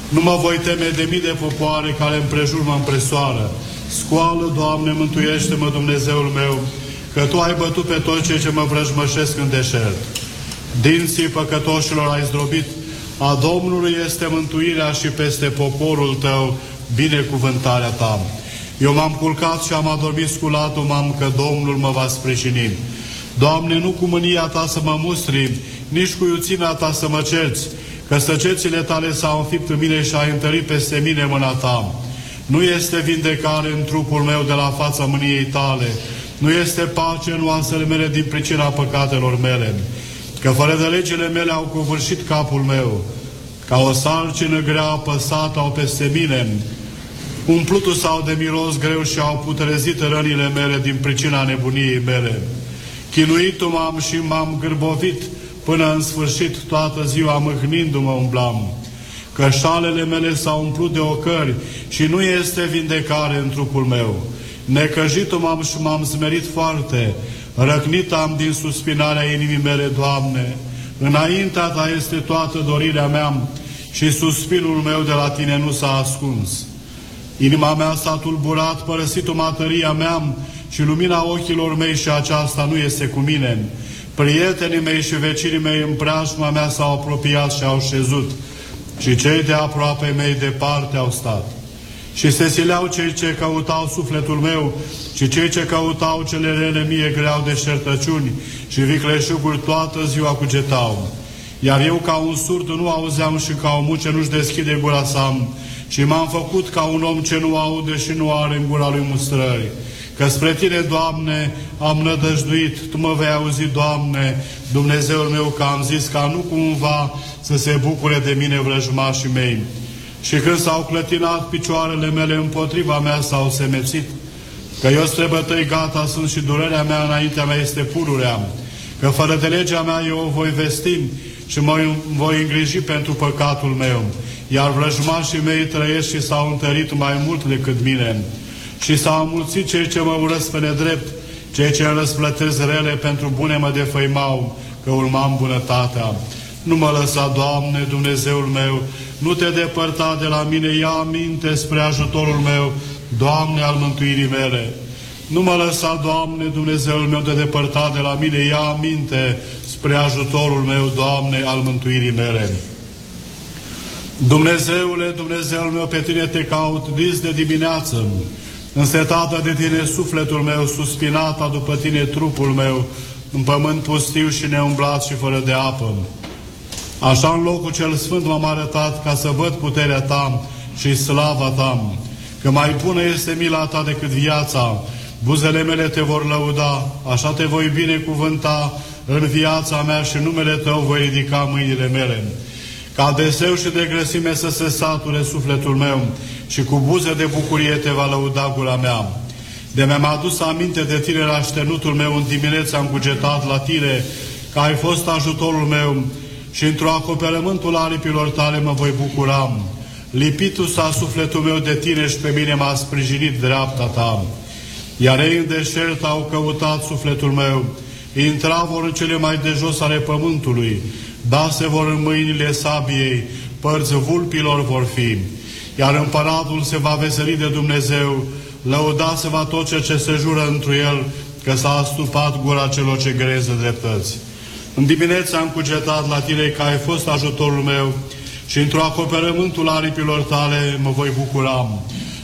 Nu mă voi teme de mii de popoare care împrejur mă împresoară. Scoală, Doamne, mântuiește-mă, Dumnezeul meu, că Tu ai bătut pe toți cei ce mă vrăjmășesc în deșert. Dinții păcătoșilor ai zdrobit, a Domnului este mântuirea și peste poporul Tău binecuvântarea Ta. Eu m-am culcat și am adormit sculatul m-am că Domnul mă va sprijini. Doamne, nu cu mânia Ta să mă mustri, nici cu iuțimea Ta să mă cerți, că săgețile Tale s-au înfipt în mine și ai întărit peste mine mâna Ta. Nu este vindecare în trupul meu de la fața mâniei Tale, nu este pace în oasele mele din pricina păcatelor mele, că fără de legile mele au covârșit capul meu, ca o sarcină grea apăsată au peste mine, umplutul sau de miros greu și au putrezit rănile mele din pricina nebuniei mele. Chinuitul m-am și m-am gârbovit până în sfârșit toată ziua mâhnindu-mă umblam. Că șalele mele s-au umplut de ocări și nu este vindecare în trupul meu. Necăjitul m-am și m-am smerit foarte, răcnit am din suspinarea inimii mele, Doamne. Înaintea Ta este toată dorirea mea și suspinul meu de la Tine nu s-a ascuns. Inima mea s-a tulburat, părăsit-o matăria mea și lumina ochilor mei și aceasta nu este cu mine. Prietenii mei și vecinii mei în preajma mea s-au apropiat și au șezut și cei de aproape mei departe au stat. Și se sileau cei ce căutau sufletul meu și cei ce căutau cele rele mie greau de șertăciuni și vicleșuguri toată ziua cugetau. Iar eu ca un surd nu auzeam și ca o muce nu-și deschide gura sa și m-am făcut ca un om ce nu aude și nu are în gura lui mustrări. Că spre Tine, Doamne, am nădăjduit, Tu mă vei auzi, Doamne, Dumnezeul meu, că am zis ca nu cumva să se bucure de mine vrăjmașii mei. Și când s-au clătinat picioarele mele împotriva mea, s-au semețit, că eu spre bătăi gata sunt și durerea mea înaintea mea este pururea, că fără de legea mea eu o voi vesti și mă voi îngriji pentru păcatul meu, iar vrăjmașii mei trăiesc și s-au întărit mai mult decât mine. Și s-au mulțit cei ce mă urăsc pe nedrept, cei ce îmi răsplătesc rele pentru bune mă defăimau, că urmam bunătatea. Nu mă lăsa, Doamne, Dumnezeul meu, nu te depărta de la mine, ia aminte spre ajutorul meu, Doamne, al mântuirii mele. Nu mă lăsa, Doamne, Dumnezeul meu, de depărta de la mine, ia aminte spre ajutorul meu, Doamne, al mântuirii mele. Dumnezeule, Dumnezeul meu, pe Tine te caut dis de dimineață, însetată de Tine sufletul meu, suspinata după Tine trupul meu, în pământ pustiu și neumblat și fără de apă. Așa în locul cel sfânt m-am arătat ca să văd puterea Ta și slava Ta, că mai bună este mila Ta decât viața, buzele mele te vor lăuda, așa te voi binecuvânta în viața mea și numele Tău voi ridica mâinile mele. Ca de seu și de grăsime să se sature sufletul meu și cu buze de bucurie te va lăuda gura mea. De mi-am adus aminte de tine la șternutul meu în dimineața am cugetat la tine, că ai fost ajutorul meu și într-o acoperământul aripilor tale mă voi bucura. Lipitul s-a sufletul meu de tine și pe mine m-a sprijinit dreapta ta. Iar ei în deșert au căutat sufletul meu, intra vor în cele mai de jos ale pământului, da se vor în mâinile sabiei, părți vulpilor vor fi. Iar împăratul se va veseli de Dumnezeu, lăuda se va tot ce, ce se jură întru el, că s-a astupat gura celor ce greze dreptăți. În dimineața am cugetat la tine că ai fost ajutorul meu și într-o acoperământul aripilor tale mă voi bucura.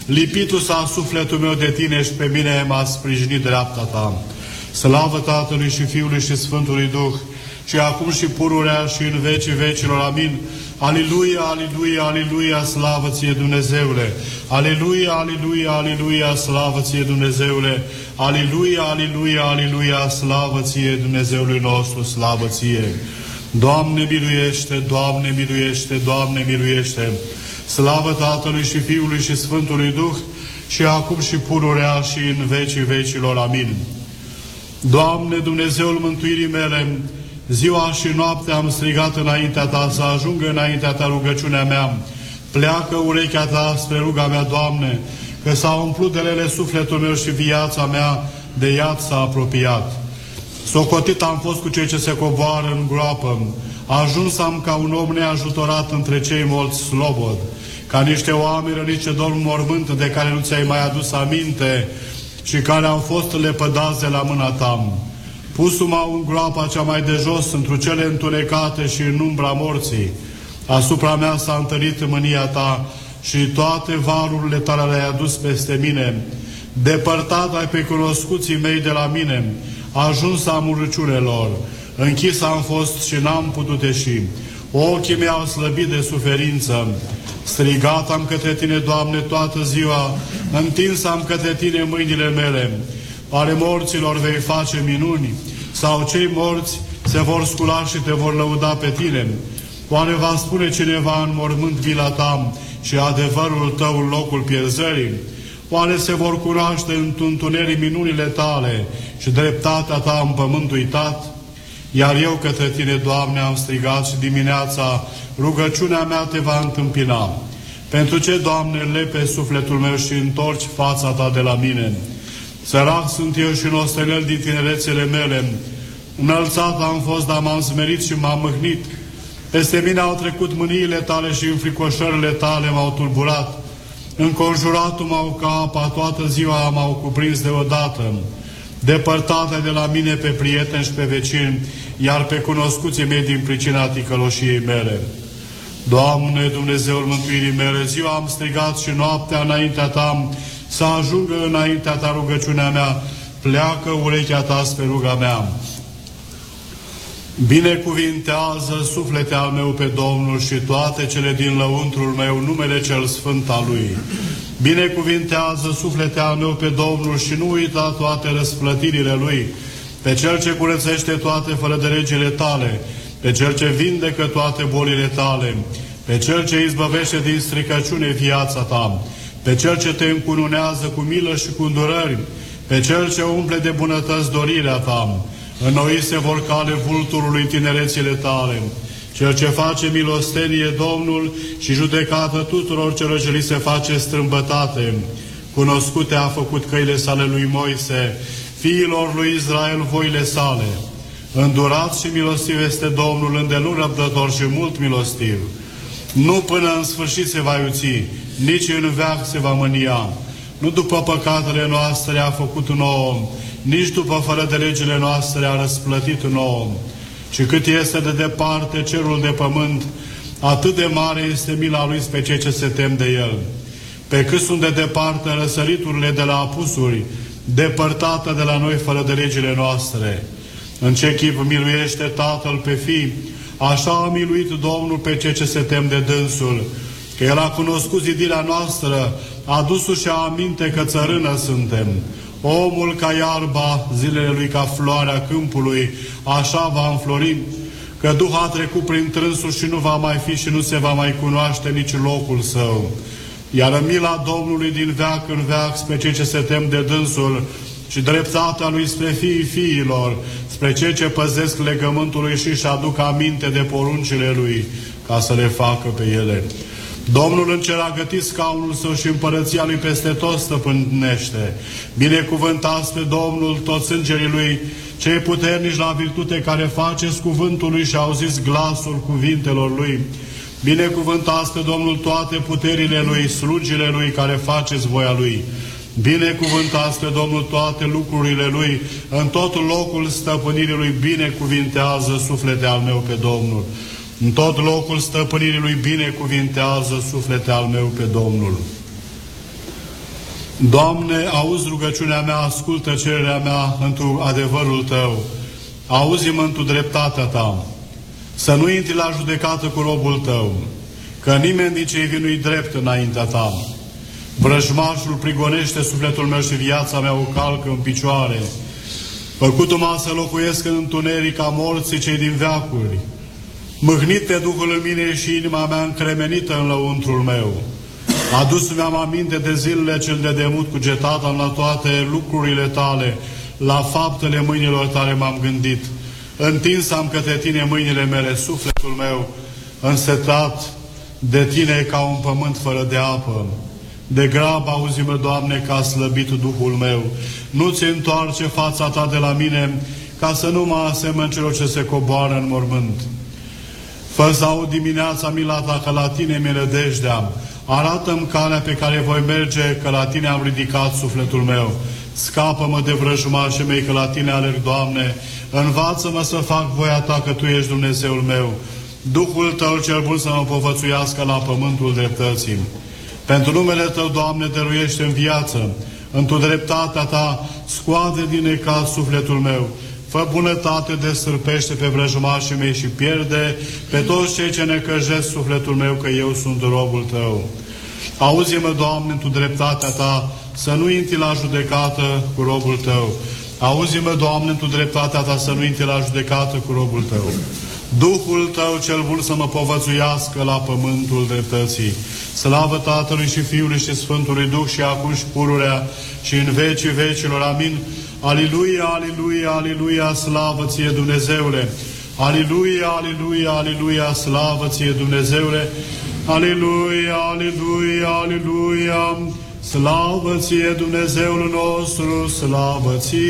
Lipitul s-a sufletul meu de tine și pe mine m-a sprijinit dreapta ta. Slavă Tatălui și Fiului și Sfântului Duh, și acum și pururea și în vecii vecilor. Amin. Aliluia, aliluia, aliluia, slavă ție Dumnezeule! Aliluia, aliluia, aliluia, slavă ție Dumnezeule! Aliluia, aliluia, aliluia, slavă ție Dumnezeului nostru, slavă ție! Doamne miluiește, Doamne miluiește, Doamne miluiește! Slavă Tatălui și Fiului și Sfântului Duh și acum și pururea și în vecii vecilor. Amin. Doamne, Dumnezeul mântuirii mele, Ziua și noaptea am strigat înaintea Ta să ajungă înaintea Ta rugăciunea mea. Pleacă urechea Ta spre ruga mea, Doamne, că s-a umplut de lele sufletul meu și viața mea de iad s-a apropiat. Socotit am fost cu cei ce se coboară în groapă. Ajuns am ca un om neajutorat între cei mulți slobod. Ca niște oameni rănici ce dorm mormânt de care nu ți-ai mai adus aminte și care au fost lepădați de la mâna ta. Pusul-mă în groapa cea mai de jos, într cele întunecate și în umbra morții. Asupra mea s-a întărit mânia ta și toate varurile tale le-ai adus peste mine. Depărtat ai pe cunoscuții mei de la mine, ajuns am urăciunelor. Închis am fost și n-am putut ieși. Ochii mei au slăbit de suferință. Strigat am către Tine, Doamne, toată ziua, întins am către Tine mâinile mele. Ale morților vei face minuni, sau cei morți se vor scula și te vor lăuda pe tine. Oare va spune cineva în mormânt vila ta și adevărul tău în locul pierzării? Oare se vor cunoaște în tuntunerii minunile tale și dreptatea ta în pământul uitat? Iar eu către tine, Doamne, am strigat și dimineața rugăciunea mea te va întâmpina. Pentru ce, Doamne, lepe sufletul meu și întorci fața ta de la mine? Sărac sunt eu și nostălel din tinerețele mele. Înălțat am fost, dar m-am smerit și m-am mâhnit. Peste mine au trecut mâniile tale și înfricoșările tale m-au tulburat. Înconjuratul m-au ca apa, toată ziua m-au cuprins deodată. Depărtate de la mine pe prieteni și pe vecini, iar pe cunoscuții mei din pricina ticăloșiei mele. Doamne, Dumnezeul mântuirii mele, ziua am strigat și noaptea înaintea Ta, să ajungă înaintea Ta rugăciunea mea, pleacă urechea Ta spre ruga mea. Binecuvintează suflete al meu pe Domnul și toate cele din lăuntrul meu, numele cel sfânt al Lui. Binecuvintează suflete al meu pe Domnul și nu uita toate răsplătirile Lui, pe Cel ce curățește toate fără de regele tale, pe Cel ce vindecă toate bolile tale, pe Cel ce izbăvește din stricăciune viața ta, pe Cel ce te încununează cu milă și cu îndurări, pe Cel ce umple de bunătăți dorirea ta, Înnoi se vor cale vulturului tinerețile tale, cel ce face milostenie Domnul și judecată tuturor celor ce li se face strâmbătate. Cunoscute a făcut căile sale lui Moise, fiilor lui Israel voile sale. Îndurat și milostiv este Domnul, îndelung răbdător și mult milostiv. Nu până în sfârșit se va iuți, nici în veac se va mânia. Nu după păcatele noastre a făcut un om, nici după fără de legile noastre a răsplătit un om. Și cât este de departe cerul de pământ, atât de mare este mila lui spre cei ce se tem de el. Pe cât sunt de departe răsăriturile de la apusuri, depărtată de la noi fără de legile noastre. În ce chip miluiește Tatăl pe fi, așa a miluit Domnul pe cei ce se tem de dânsul, că El a cunoscut zidirea noastră, a dus și aminte că țărână suntem. Omul ca iarba, zilele lui ca floarea câmpului, așa va înflori, că Duh a trecut prin trânsul și nu va mai fi și nu se va mai cunoaște nici locul său. Iar mila Domnului din veac în veac spre cei ce se tem de dânsul și dreptatea lui spre fiii fiilor, spre cei ce păzesc legământul lui și își aduc aminte de poruncile lui, ca să le facă pe ele. Domnul în cer a gătit scaunul său și împărăția lui peste tot stăpânește. Binecuvântați pe Domnul toți îngerii lui, cei puternici la virtute care faceți cuvântul lui și auziți glasul cuvintelor lui. Binecuvântați pe Domnul toate puterile lui, slugile lui care faceți voia lui. Binecuvântați pe Domnul toate lucrurile Lui, în tot locul stăpânirii Lui, binecuvintează suflete al meu pe Domnul. În tot locul stăpânirii lui binecuvintează suflete al meu pe Domnul. Doamne, auzi rugăciunea mea, ascultă cererea mea într adevărul Tău. Auzi-mă într dreptatea Ta. Să nu intri la judecată cu robul Tău, că nimeni din cei vinui drept înaintea Ta. Vrăjmașul prigonește sufletul meu și viața mea o calcă în picioare. Făcut-mă să locuiesc în întuneric ca morții cei din veacuri Mâhnit de Duhul în mine și inima mea încremenită în lăuntrul meu. Adus mi-am aminte de zilele cel de demut cugetată la toate lucrurile tale, la faptele mâinilor tale m-am gândit. Întins am către tine mâinile mele, sufletul meu, însetat de tine ca un pământ fără de apă. De grab auzi-mă, Doamne, ca slăbit Duhul meu. Nu-ți întoarce fața ta de la mine, ca să nu mă asemăn celor ce se coboară în mormânt. Fă să aud dimineața mila ta că la tine mi nădejdea. Arată-mi calea pe care voi merge, că la tine am ridicat sufletul meu. Scapă-mă de vrăjmașii mei, că la tine alerg, Doamne. Învață-mă să fac voia ta, că Tu ești Dumnezeul meu. Duhul Tău cel bun să mă povățuiască la pământul dreptății. Pentru numele Tău, Doamne, dăruiește în viață. Într-o dreptatea Ta, scoate din necaz sufletul meu Fă bunătate, desârpește pe vrăjmașii mei și pierde pe toți cei ce ne căjesc sufletul meu, că eu sunt robul Tău. Auzi-mă, Doamne, Tu dreptatea Ta, să nu intri la judecată cu robul Tău. Auzi-mă, Doamne, Tu dreptatea Ta, să nu intri la judecată cu robul Tău. Duhul Tău cel bun să mă povățuiască la pământul dreptății. Slavă Tatălui și Fiului și Sfântului Duh și acum și pururea și în vecii vecilor. Amin. Aliluia, aliluia, aliluia, slavă ție Dumnezeule! Aliluia, aliluia, aliluia, slavă ție Dumnezeule! Aliluia, aliluia, aliluia, slavă ție Dumnezeul nostru, slavă ție!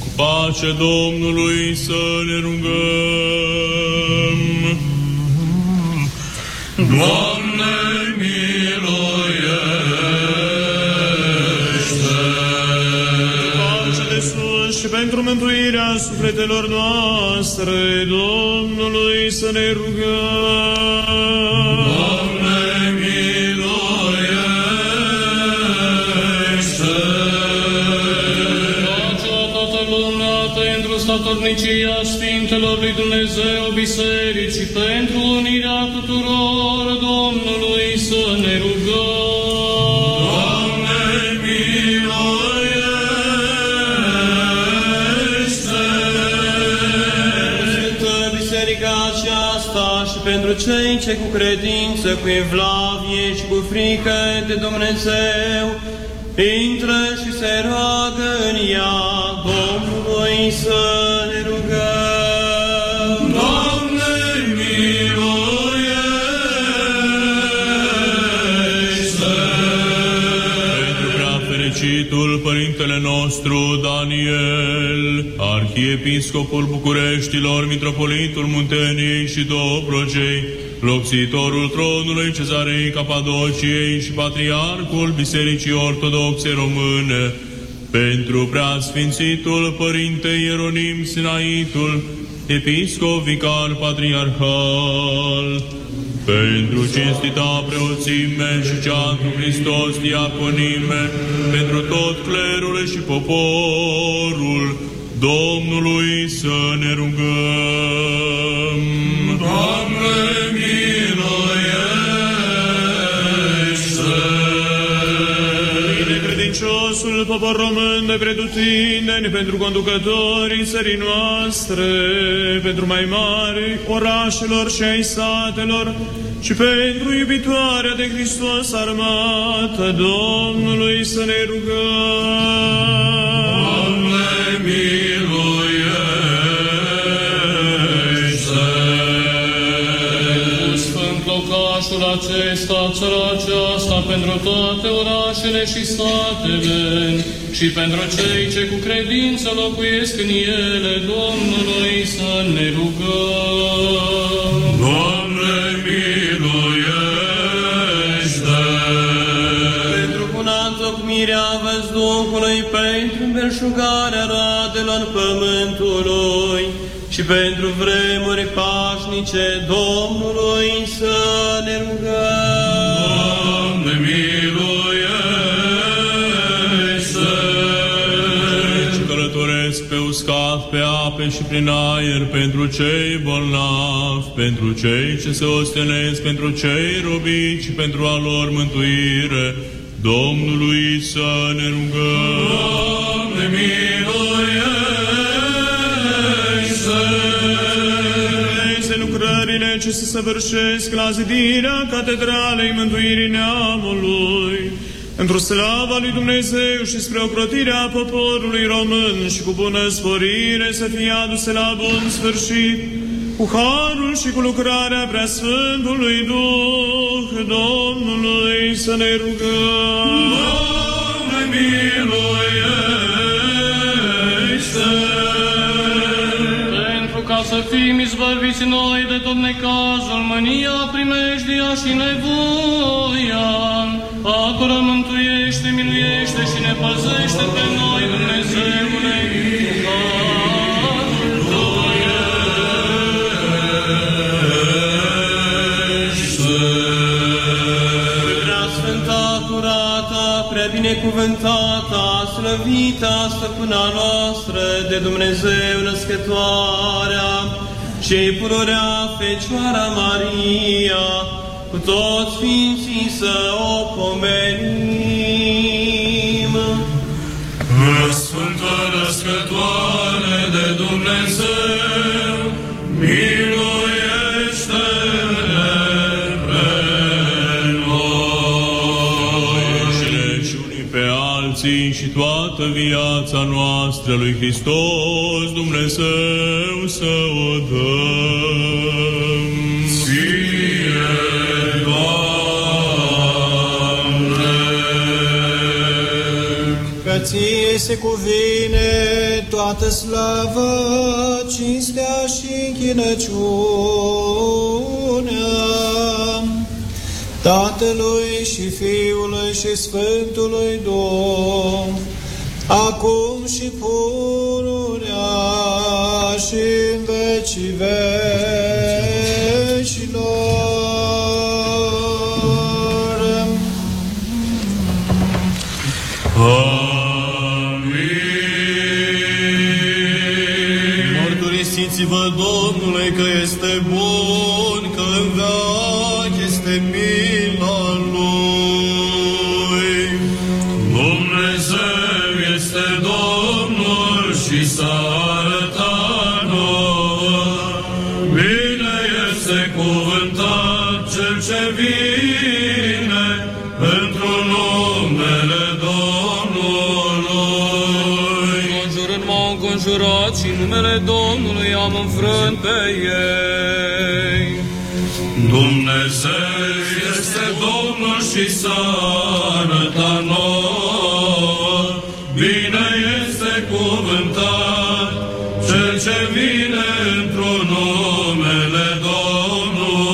Cu pace Domnului să ne rugăm! Doamne, mântuirea sufletelor noastre, Domnului să ne rugăm. Doamne, miluiește! Pacea toată lumea pentru statornicia Sfintelor lui Dumnezeu Bisericii, pentru unirea tuturor Domnului pentru cei ce cu credință, cu evlavie și cu frică de Dumnezeu intră și se roagă în ea Domnului să Părintele nostru Daniel, Arhiepiscopul Bucureștilor, Mitropolitul Munteniei și Dobrogei, locțitorul tronului Cezarei Capadociei și Patriarhul Bisericii Ortodoxe Române, pentru preasfințitul Părinte Ieronim Sinaitul, Episcop Vicar Patriarhal, pentru cinstita preoțime și cea întru Hristos diaconime, pentru tot clerul și poporul Domnului să ne rugăm. Doamne, Binecredinciosul popor român de pretutindeni pentru conducătorii țării noastre, pentru mai mari orașelor și ai satelor și pentru iubitoarea de Hristos armată Domnului să ne rugăm. Doamne, miluiește! Locașul acesta, țara aceasta, pentru toate orașele și satele și pentru cei ce cu credință locuiesc în ele, Domnului să ne rugăm. Doamne, miluiește! Pentru buna întocmirea văzduhului, pentru belșugarea radelor pământului și pentru vremuri pașnice Domnului să ne rugăm. Doamne, miluiește! Și călătoresc pe uscat, pe ape și prin aer, pentru cei bolnavi, pentru cei ce se ostenesc, pentru cei robiți și pentru a lor mântuire, Domnului să ne rugăm. Doamne, miluiește! Ce se săvârșesc la zidirea Catedralei Mântuirii Neamului, într-o slava lui Dumnezeu și spre ocrotirea poporului român și cu bună sporire să fie aduse la bun sfârșit, cu harul și cu lucrarea preasfântului Duh Domnului să ne rugăm. Doamne, miluiește! Să fim izbăviți noi de tot necazul, mânia, primejdia și nevoia, acolo mântuiește, miluiește și ne păzește pe noi, Dumnezeule, curată, prea binecuvântată, slăvită, stăpâna noastră de Dumnezeu născătoarea și pururea Fecioara Maria, cu toți Sfinții să o pomenim. Sfântă născătoare de Dumnezeu, alții și toată viața noastră lui Hristos Dumnezeu să o dăm. Ție, Doamne! Că ție se cuvine toată slavă, cinstea și închinăciunea Tatălui și Fiului și Sfântului Duh, acum și pururea și în vecii vecilor. Înfrânt pe ei. Dumnezeu este Domnul și s-a arătat nouă. Bine este cuvântat cel ce vine într-un numele Domnului.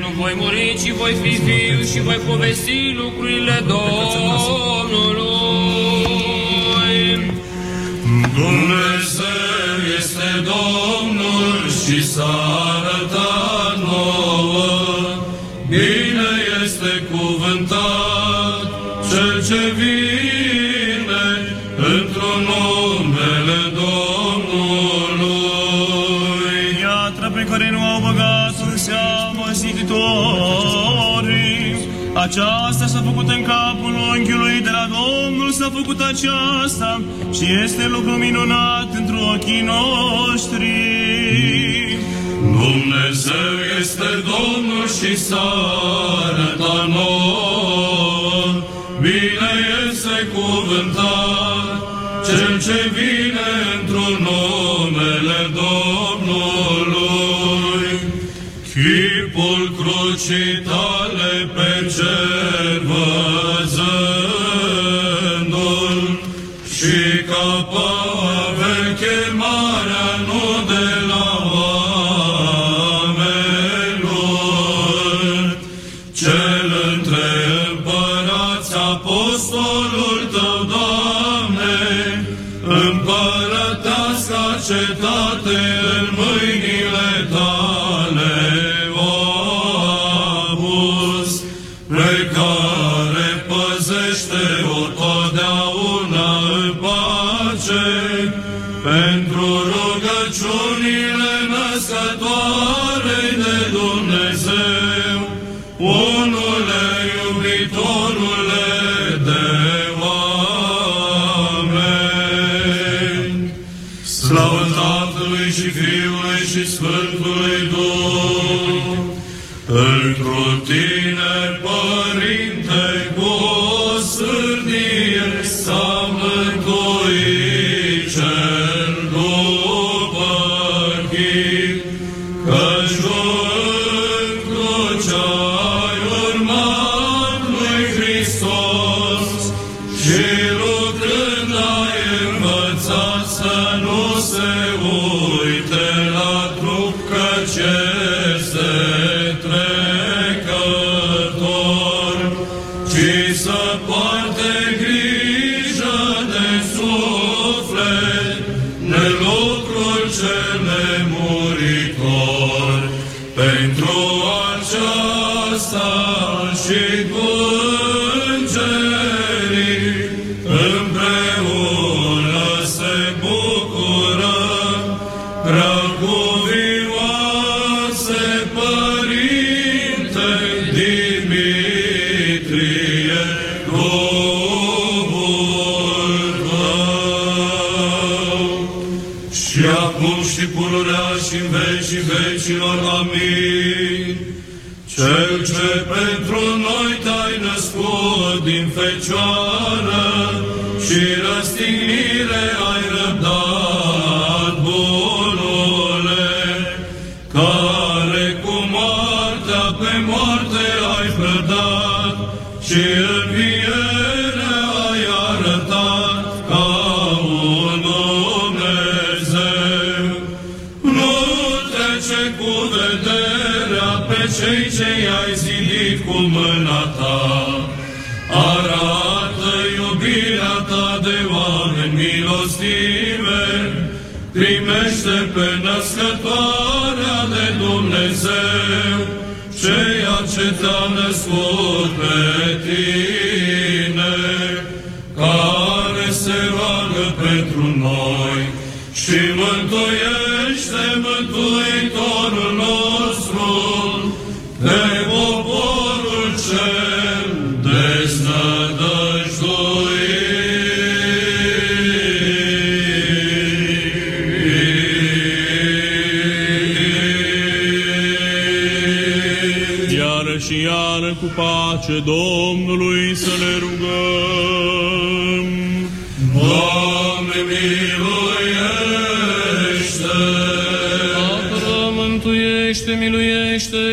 Nu voi muri, ci voi fi viu și voi povesti s-a arătat nouă. Bine este cuvântat cel ce vine într-un numele Domnului. Iată pe care nu au băgat în seamă ziditorii. Aceasta s-a făcut în capul unchiului de la Domnul, s-a făcut aceasta și este lucru minunat într ochii noștri. Dumnezeu este Domnul și s-a arătat nouă. Bine este cuvântat cel ce vine într-un numele Domnului. Chipul crucii tale pe cer născut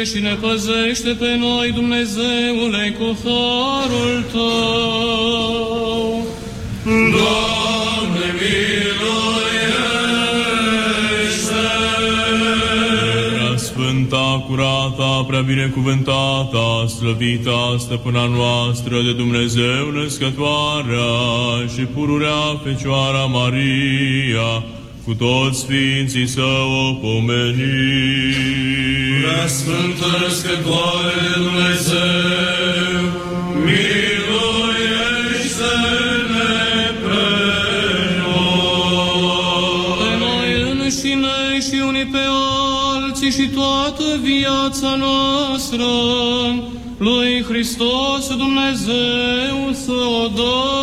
și ne păzește pe noi, Dumnezeule, cu harul Tău. Doamne, miluiește! Prea sfânta, curata, prea binecuvântata, slăvita, stăpâna noastră de Dumnezeu născătoarea și pururea Fecioara Maria, cu toți sfinții să o pomenim. Prea Sfântă Născătoare de Dumnezeu, miluiește-ne pe noi! Pe noi înșine și unii pe alții și toată viața noastră, lui Hristos Dumnezeu să o dăm.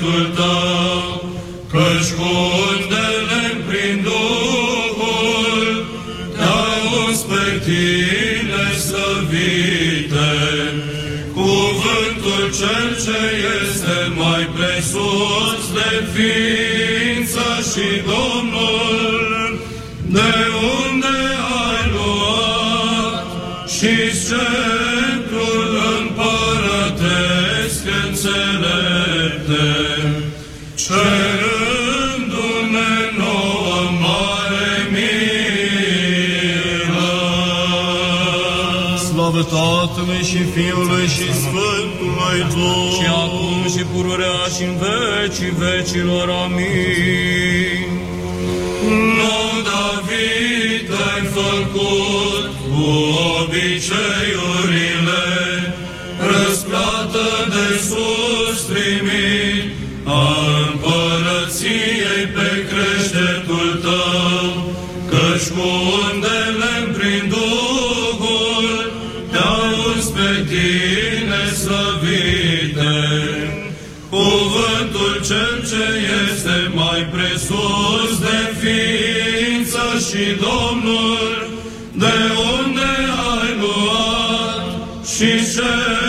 Creștetul tău, pururea și în vecii vecilor. Amin. Nou David ai făcut cu obiceiurile, răsplată de sus și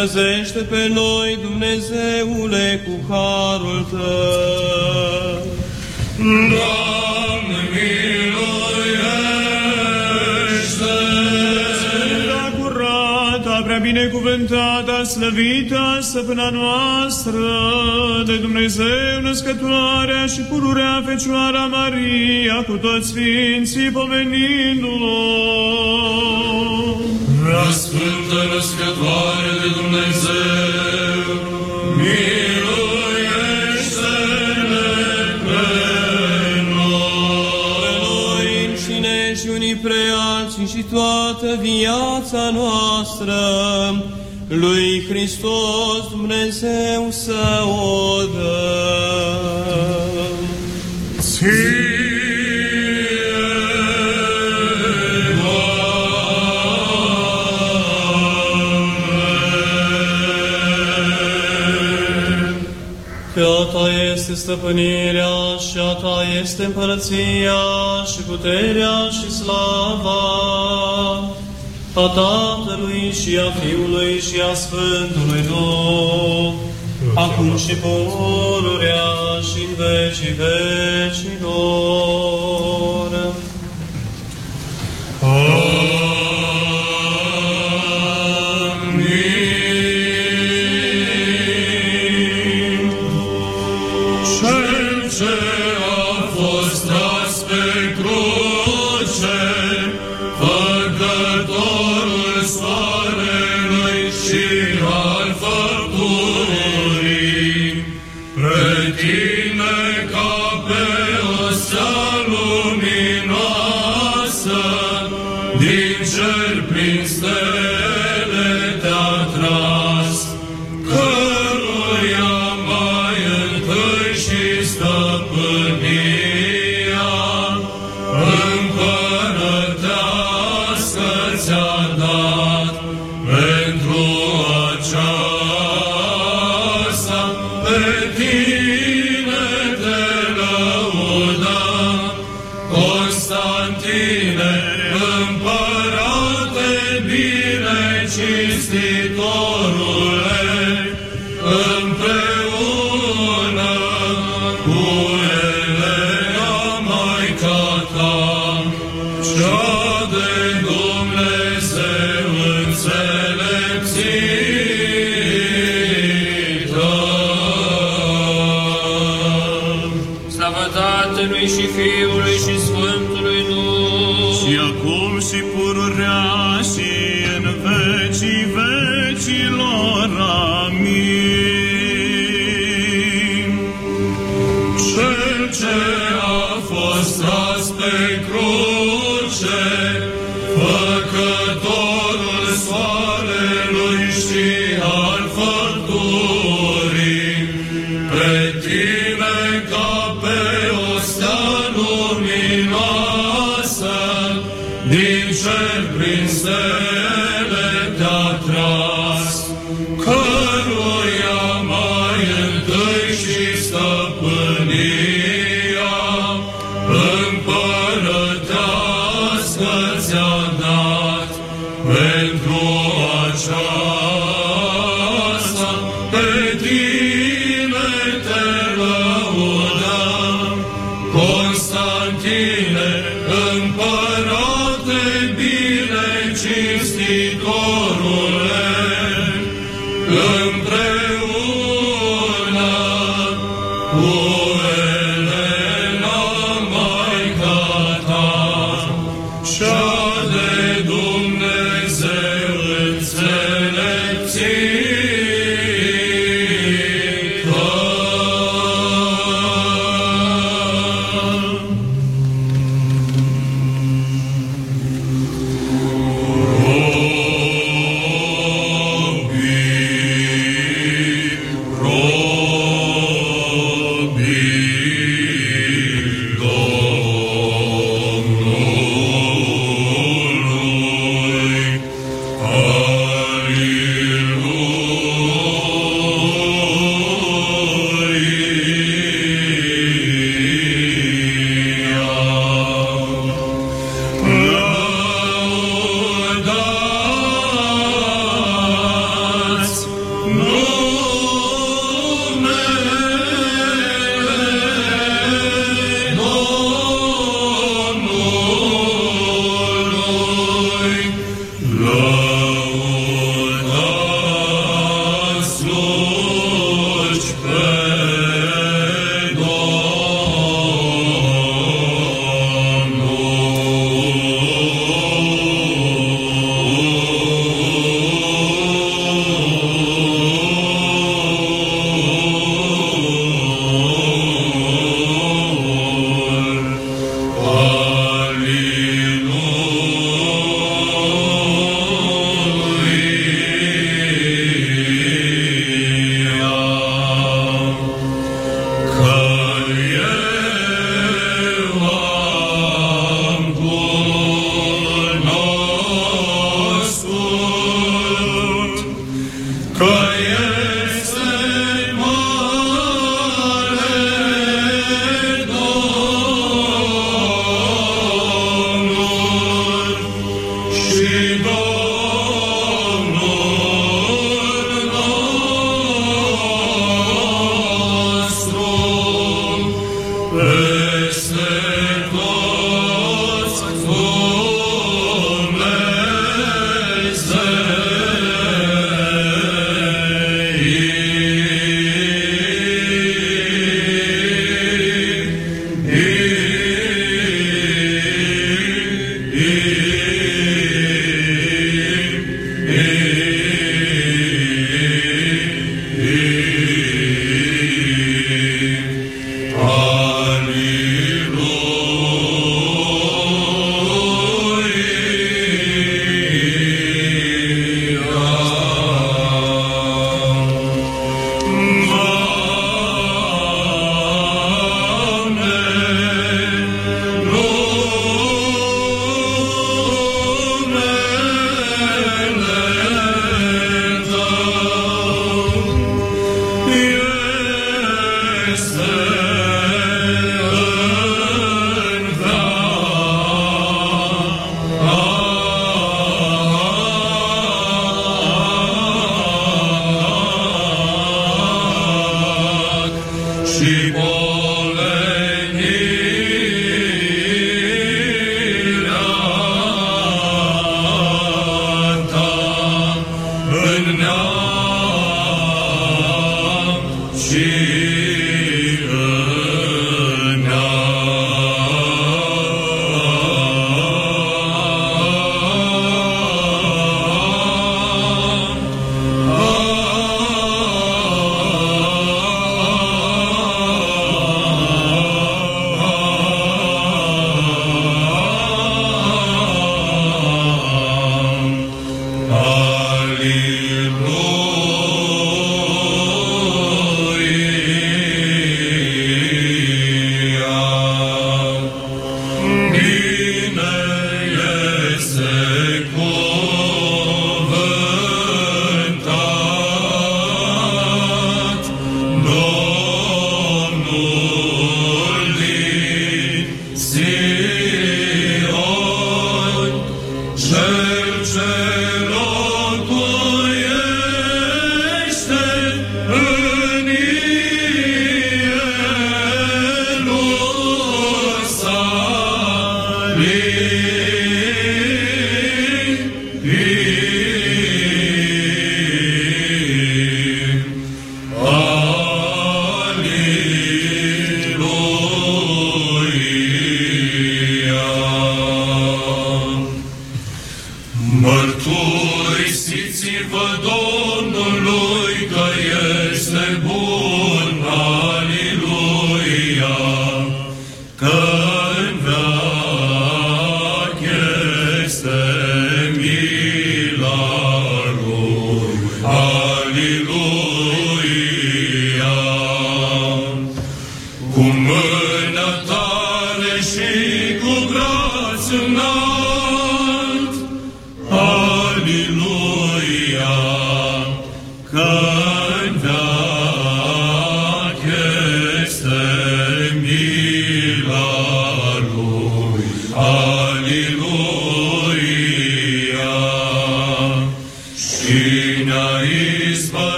păzește pe noi, Dumnezeule, cu harul Tău. Doamne, miluiește! Sfânta, curată, prea binecuvântată, slăvită, stăpâna noastră, de Dumnezeu născătoarea și pururea Fecioara Maria, cu toți sfinții pomenindu-o. Preasfântă Născătoare de Dumnezeu, miluiește-ne pe noi. Noi înșine și unii prealții și toată viața noastră, lui Hristos Dumnezeu să o dăm. Ție! Că a Ta este stăpânirea și a Ta este împărăția și puterea și slava a Tatălui și a Fiului și a Sfântului Duh, acum și pururea și în vecii vecilor.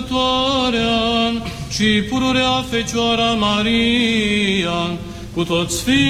Dumnezeu născătoarea și pururea Fecioara Maria, cu toți sfinții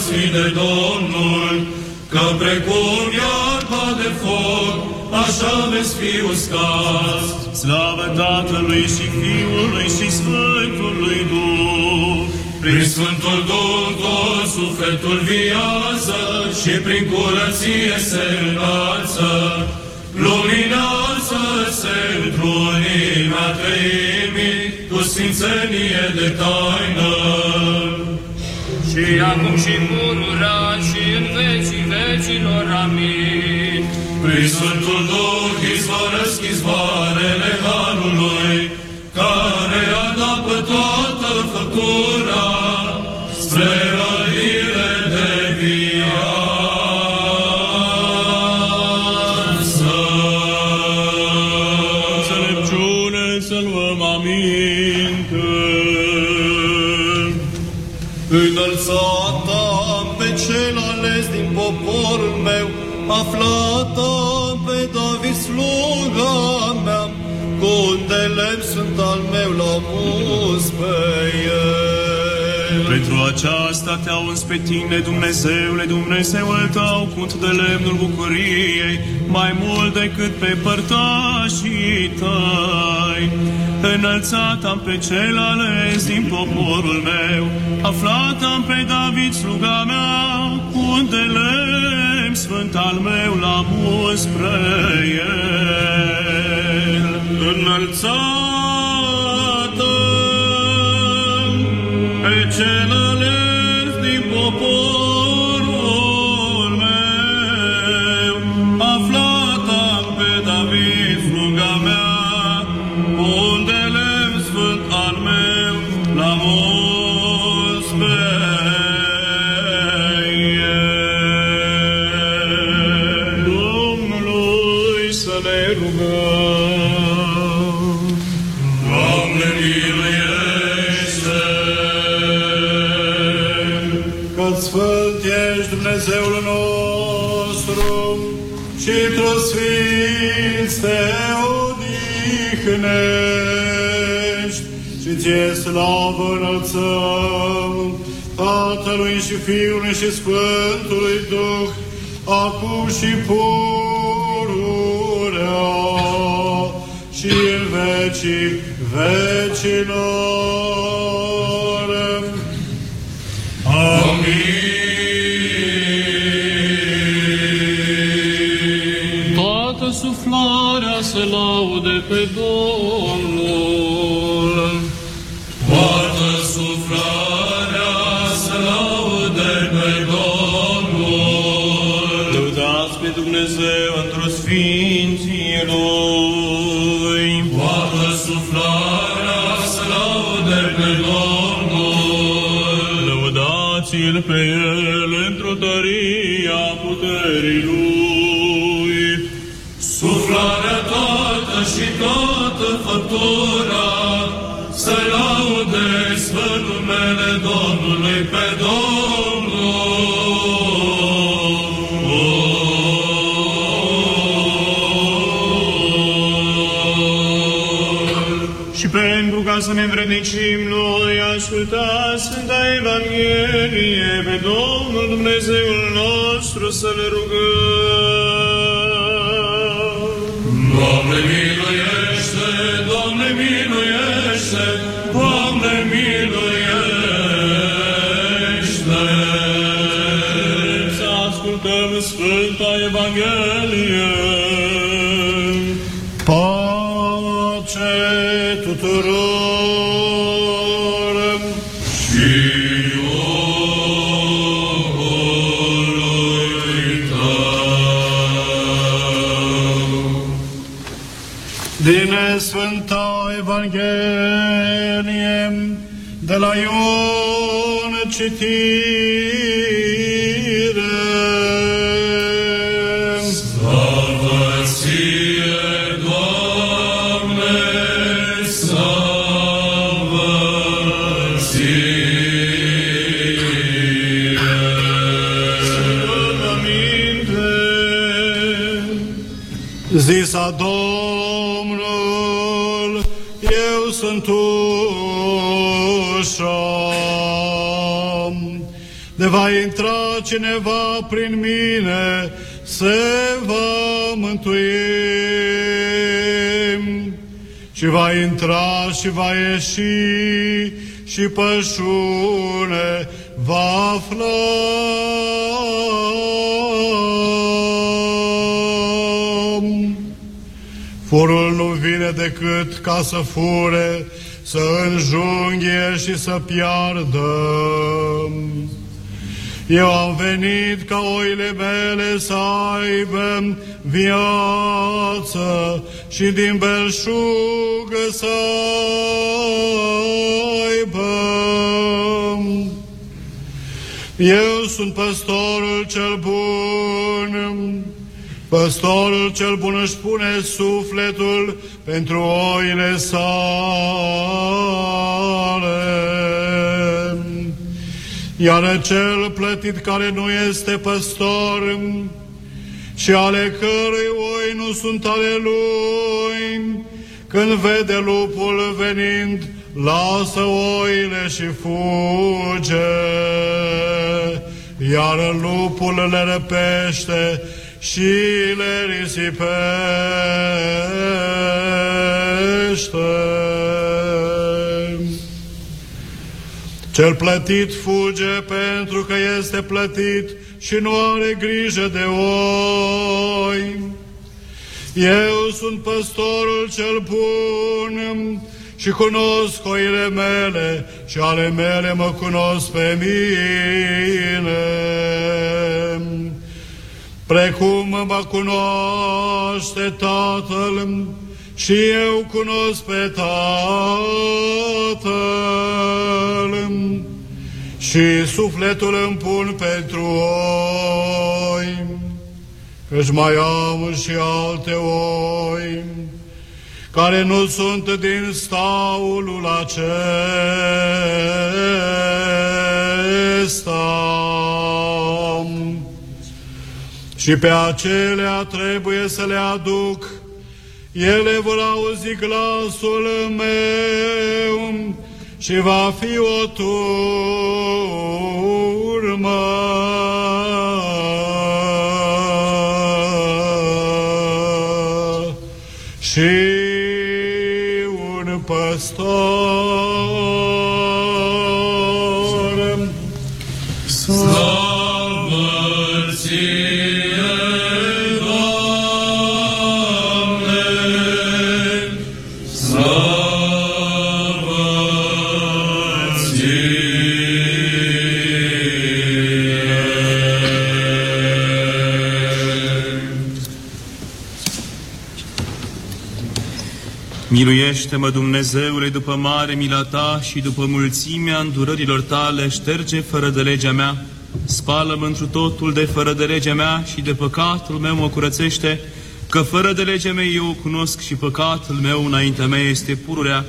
Rușinați de de Domnul, că precum iarba de foc, așa veți fi uscați. Slavă Tatălui și Fiului și Sfântului Duh! Prin Sfântul Duh tot sufletul viață și prin curăție se înalță. Luminează-se întrunimea treimii cu sfințenie de taină. Și acum și pururea și în vecii vecilor. Amin. Prin Sfântul Duh izvorăsc izvoarele Harului, care adapă toată făptura spre Pentru aceasta te-au uns pe tine, Dumnezeule, Dumnezeul tău, cunt de lemnul bucuriei, mai mult decât pe părtașii tăi. Înălțat am pe cel ales din poporul meu, aflat am pe David, sluga mea, cunt de lemn sfânt al meu, la mus spre el. Înălțată nebunești și ție slavă înălțăm Tatălui și Fiului și Sfântului Duh, acum și pururea și în vecii vecilor. Amin. Toată suflarea se lasă pe Domnul. Dumnezeul nostru să le rugăm. Doamne miluiește, Doamne miluiește, Doamne miluiește. Să ascultăm Sfânta Evanghelie. Cineva prin mine, se va mântui. Și va intra și va ieși și pășune va afla. Furul nu vine decât ca să fure, să înjunghie și să piardă. Eu am venit ca oile mele să aibă viață și din belșug să aibă. Eu sunt păstorul cel bun. Păstorul cel bun își pune sufletul pentru oile sale. Iar cel plătit care nu este păstor și ale cărui oi nu sunt ale lui, când vede lupul venind, lasă oile și fuge, iar lupul le răpește și le risipește. Cel plătit fuge pentru că este plătit și nu are grijă de oi. Eu sunt păstorul cel bun și cunosc oile mele și ale mele mă cunosc pe mine. Precum mă cunoaște Tatăl și eu cunosc pe Tatăl și sufletul îmi pun pentru oi, căci mai am și alte oi care nu sunt din staulul acesta. Și pe acelea trebuie să le aduc, ele vor auzi glasul meu și va fi o turmă. Miluiește-mă, Dumnezeule, după mare mila ta și după mulțimea îndurărilor tale, șterge fără de legea mea, spală-mă întru totul de fără de legea mea și de păcatul meu mă curățește, că fără de legea mea eu o cunosc și păcatul meu înaintea mea este pururea,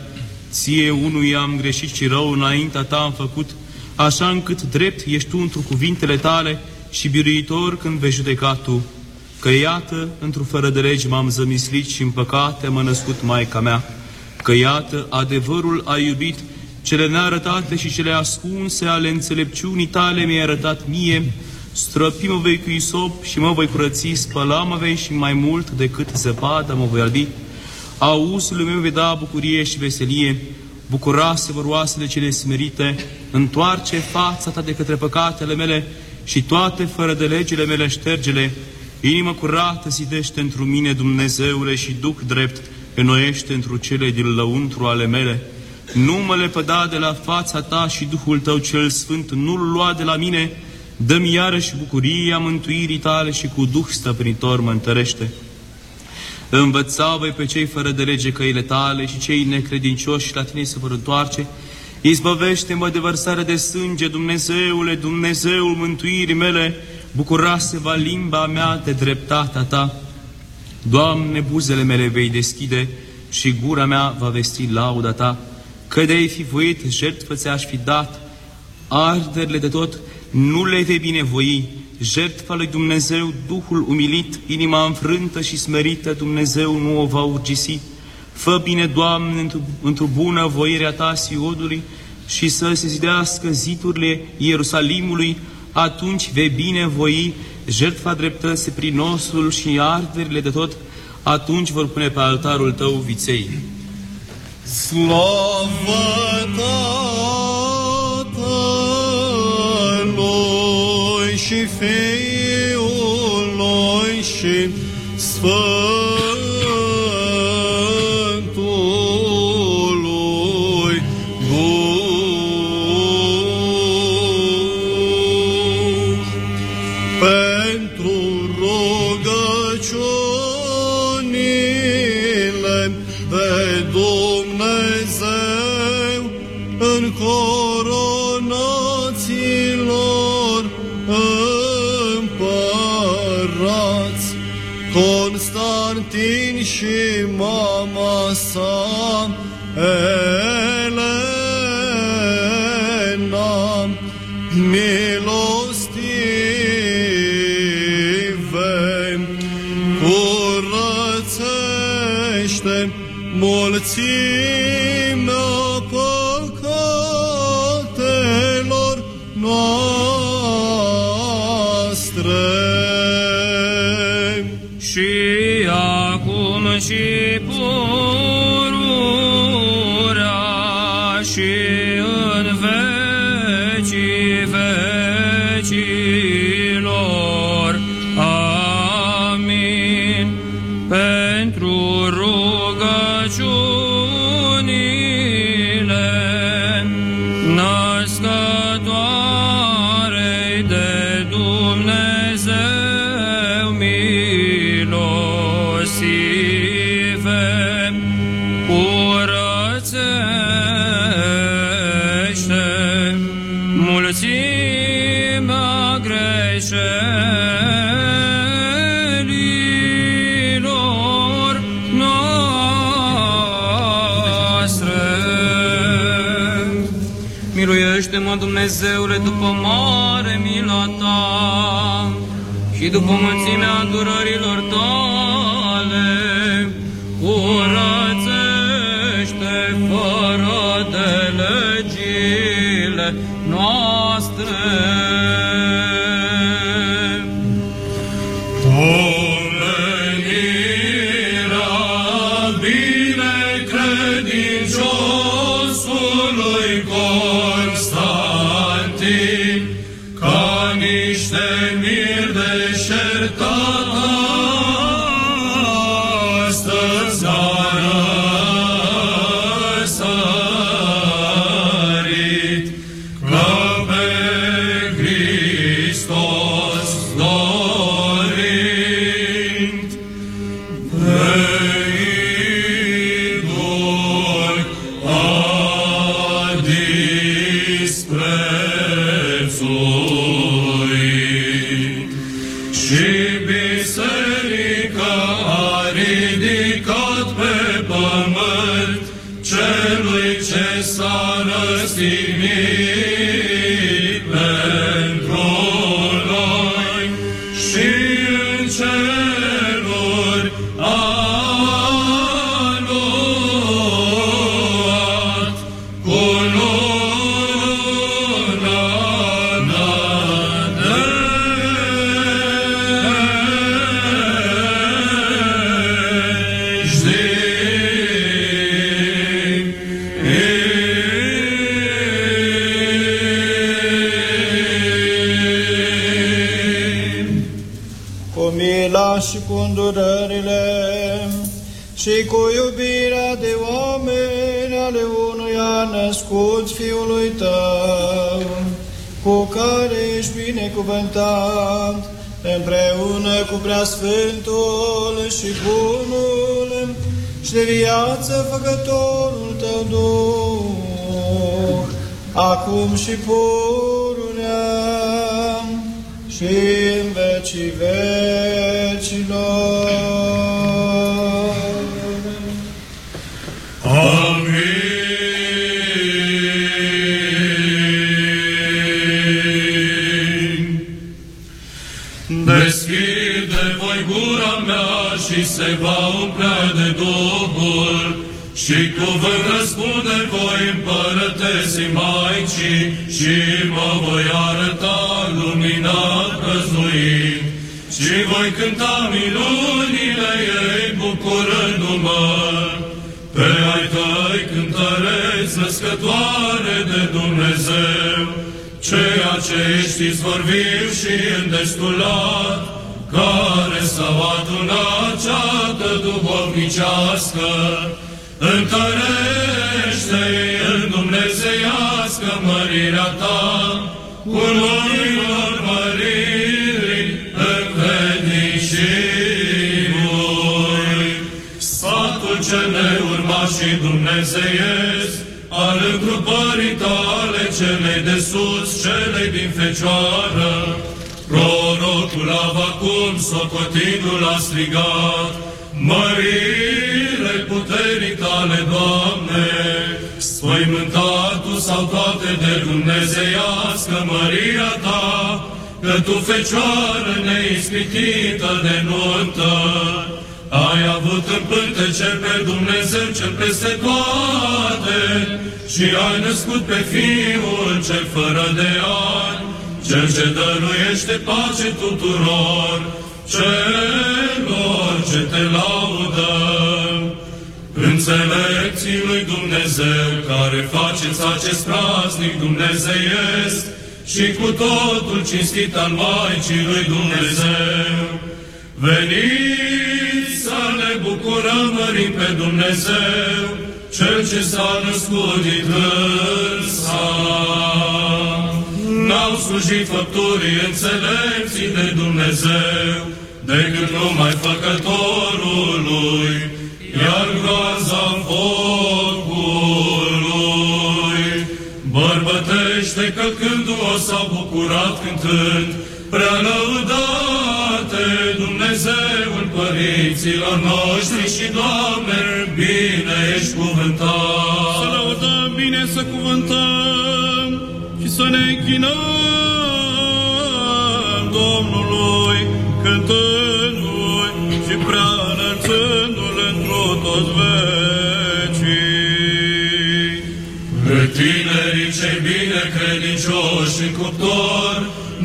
ție unui am greșit și rău înaintea ta am făcut, așa încât drept ești tu într cuvintele tale și biruitor când vei judeca tu. Că iată, într-o fără de legi m-am zămislit și în păcate m-a născut Maica mea. Că iată, adevărul a iubit, cele nearătate și cele ascunse ale înțelepciunii tale mi-ai arătat mie, străpi mă vei cu isop și mă voi curăți, spăla mă vei și mai mult decât zăpada mă voi albi. Auzul meu vei da bucurie și veselie, bucurase vă cele smerite, întoarce fața ta de către păcatele mele și toate fără de legile mele ștergele, Inimă curată zidește întru mine, Dumnezeule, și Duh drept înnoiește întru cele din lăuntru ale mele. Nu mă lepăda de la fața ta și Duhul tău cel sfânt nu-l lua de la mine, dă-mi iarăși bucuria mântuirii tale și cu Duh stăpânitor mă întărește. Învăța voi pe cei fără de lege căile tale și cei necredincioși la tine să vor întoarce. Izbăvește-mă de vărsare de sânge, Dumnezeule, Dumnezeul mântuirii mele, bucurase va limba mea de dreptatea ta. Doamne, buzele mele vei deschide și gura mea va vesti lauda ta. Că de-ai fi voit, jertfă ți-aș fi dat, arderile de tot nu le vei binevoi, jertfa lui Dumnezeu, Duhul umilit, inima înfrântă și smerită, Dumnezeu nu o va urgisi. Fă bine, Doamne, într-o bună voirea Ta Siodului și să se zidească zidurile Ierusalimului, atunci vei binevoi jertfa dreptății prin osul și arderile de tot, atunci vor pune pe altarul tău viței. Slavă Tatălui și Fiului și Sfântului Dumnezeule, după mare mila ta și după mulțimea îndurărilor unuia născut Fiului Tău, cu care ești binecuvântat împreună cu Preasfântul și Bunul și de viață Făcătorul Tău Duh, acum și pururea și în vecii vecilor. Se va umplea de Duhul și cuvânt răspunde voi împărătesii Maicii și mă voi arăta lumina căzuit și voi cânta minunile ei bucurându-mă. Pe ai tăi cântăreți născătoare de Dumnezeu, ceea ce ești izvor viu și îndestulat, care s-au adunat ceată duhovnicească, întărește-i în dumnezeiască mărirea ta, cu noilor măriri în vednicii Sfatul ce neurmat și dumnezeiesc, al îngrupării tale celei de sus, celei din Fecioară, prorocul Avacum, socotindu-l a strigat, Mărire puterii tale, Doamne, spăimântatul sau toate de dumnezeiască mărirea ta, că tu, Fecioară neispitită de nuntă, ai avut în pântece pe Dumnezeu cel peste toate și ai născut pe Fiul cel fără de ani, cel ce dăruiește pace tuturor celor ce te laudă. Înțelepții lui Dumnezeu care faceți acest praznic dumnezeiesc și cu totul cinstit al Maicii lui Dumnezeu. Veniți să ne bucurăm, mărim pe Dumnezeu, Cel ce s-a născut din dânsa. N-au slujit făpturii înțelepții de Dumnezeu, decât numai făcătorului, iar groaza focului. Bărbătește călcându-o s-au bucurat cântând, prea lăudate Dumnezeul părinților noștri și Doamne, bine ești cuvântat. Să lăudăm bine, să cuvântăm și să ne închinăm Domnului, cântându-i și prea înălțându-l într-o toți vecii. Pe tinerii cei bine credincioși în cuptor,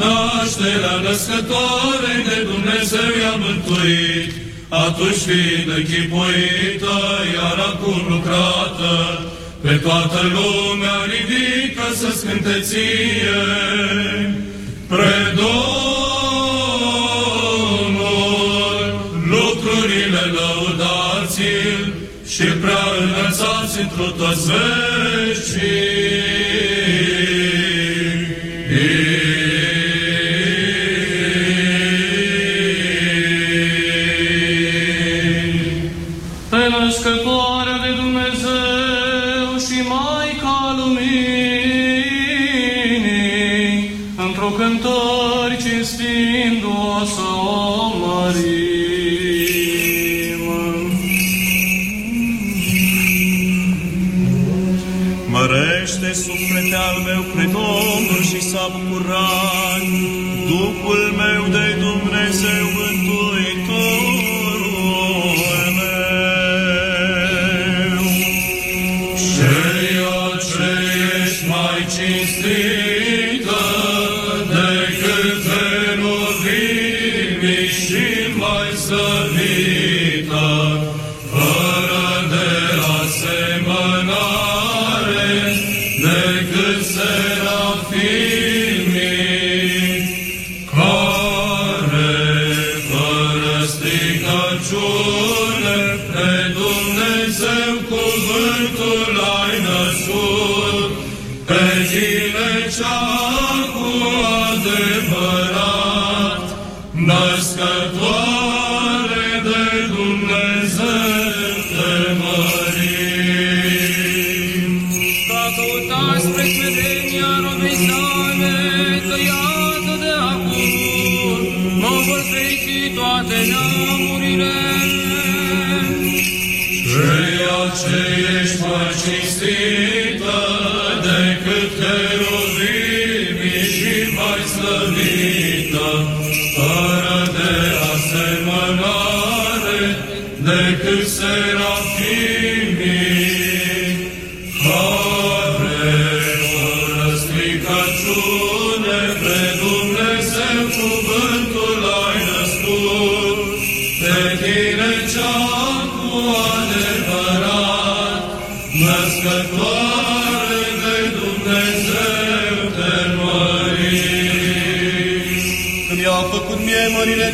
nașterea născătoare de Dumnezeu i-a mântuit, atunci fiind închipuită, iar acum lucrată, pe toată lumea ridică să scânte ție. Pre Domnul, lucrurile lăudați-l și prea înălțați într-o toți vecii.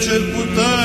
cer putere.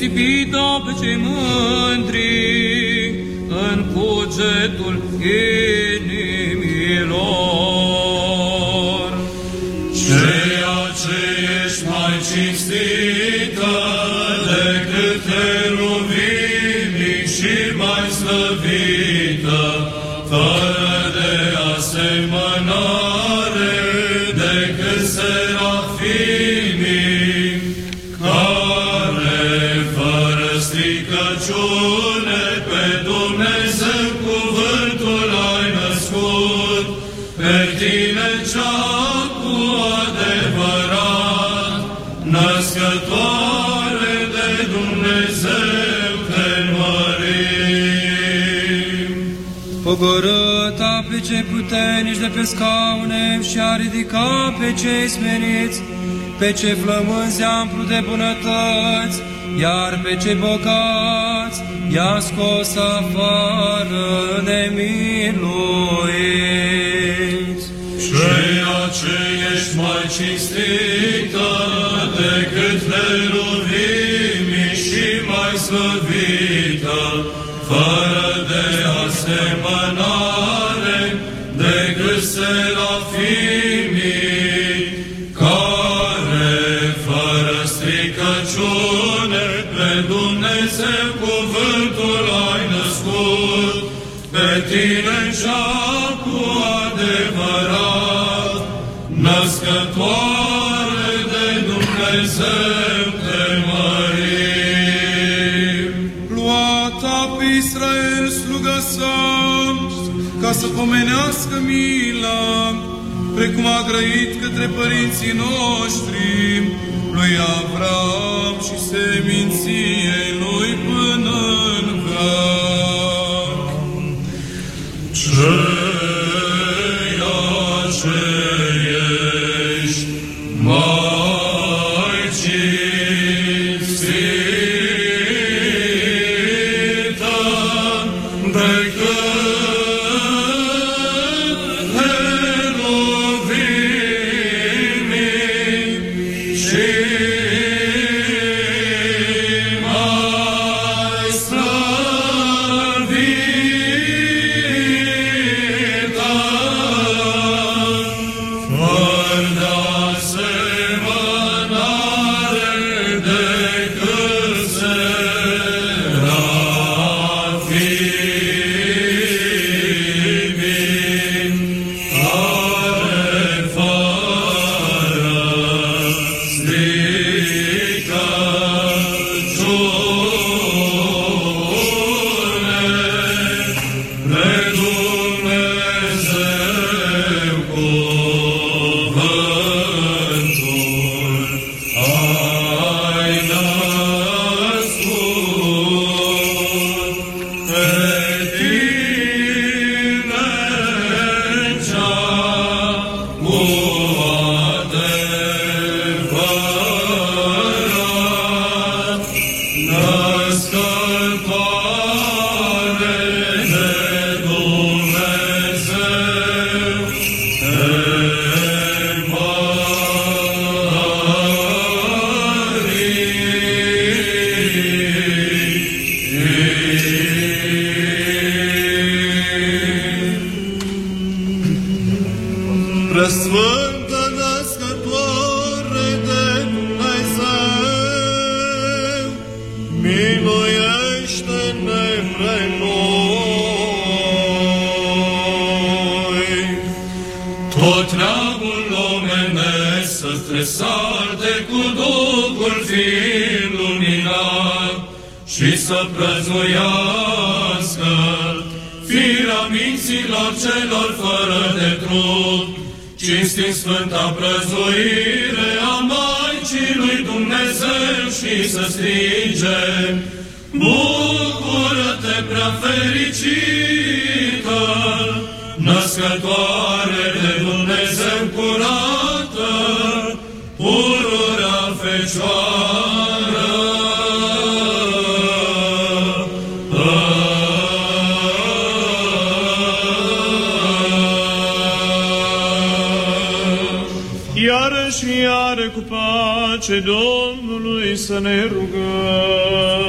risipita pe cei mândri în cugetul ei. arăta pe cei puternici de pe scaune și a ridica pe cei smeriți, pe cei flămânzi amplu de bunătăți, iar pe cei bogați i-a scos afară nemiluiți. Ceea ce ești mai cinstită decât omenească mila, precum a grăit către părinții noștri, lui Avram și seminției lui până în veac. Cinstit Sfânta prăznuire pace Domnului să ne rugăm.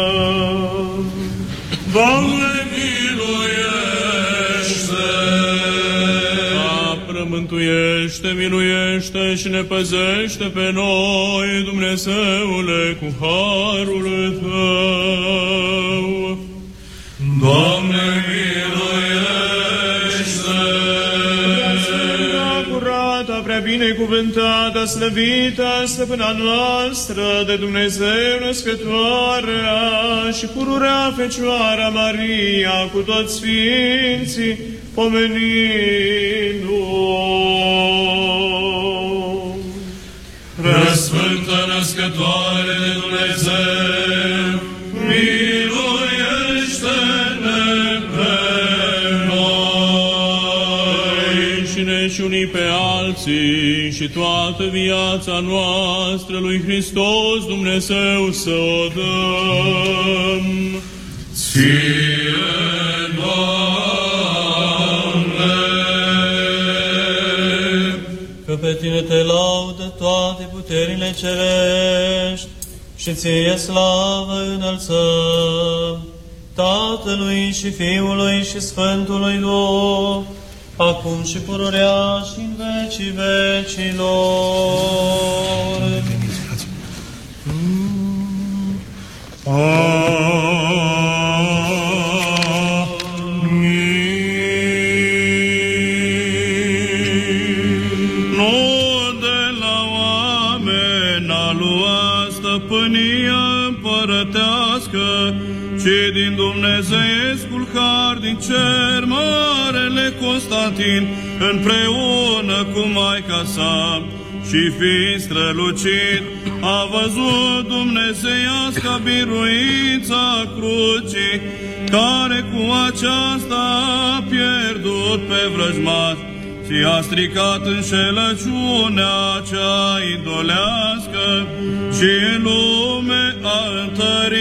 Doamne, miluiește! Apără, mântuiește, miluiește și ne păzește pe noi, Dumnezeule, cu harul Tău. Binecuvântată, slăvită, stăpâna noastră de Dumnezeu născătoarea și pururea Fecioara Maria cu toți sfinții, pomenindu Preasfântă născătoare pe alții și toată viața noastră lui Hristos Dumnezeu să o dăm. Ție, Doamne, Că pe tine te laudă toate puterile cerești și ție slavă înălțăm Tatălui și Fiului și Sfântului Duh, acum și pururea și în vecii vecilor. Nu de la oameni a luat stăpânia împărătească, ci din Dumnezeiescul har din cer, Marele Constantin, împreună cu Maica sa și fi strălucit, a văzut Dumnezeiasca biruința crucii, care cu aceasta a pierdut pe vrăjmat și a stricat înșelăciunea cea idolească și în lume a întărit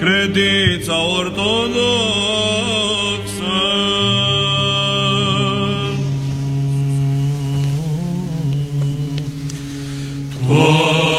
credința ortodoxă. Toată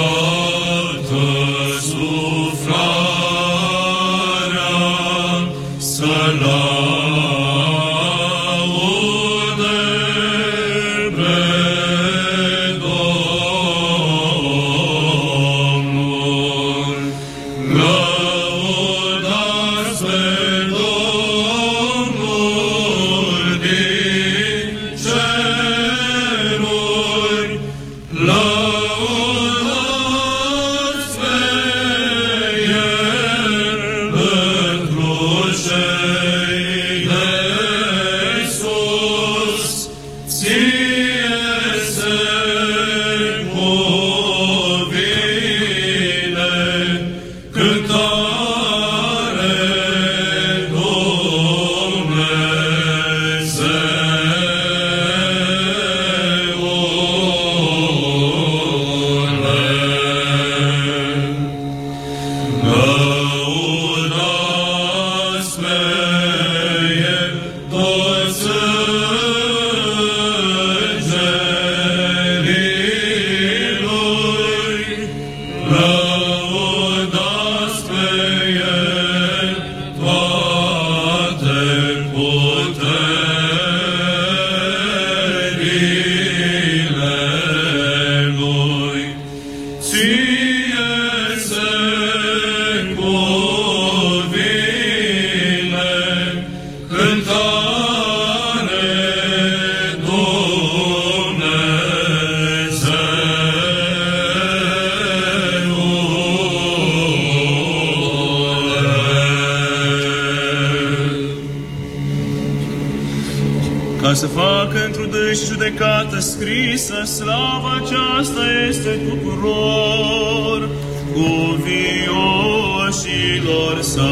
facă într-o dâși judecată scrisă, slava aceasta este tuturor cuvioșilor săi.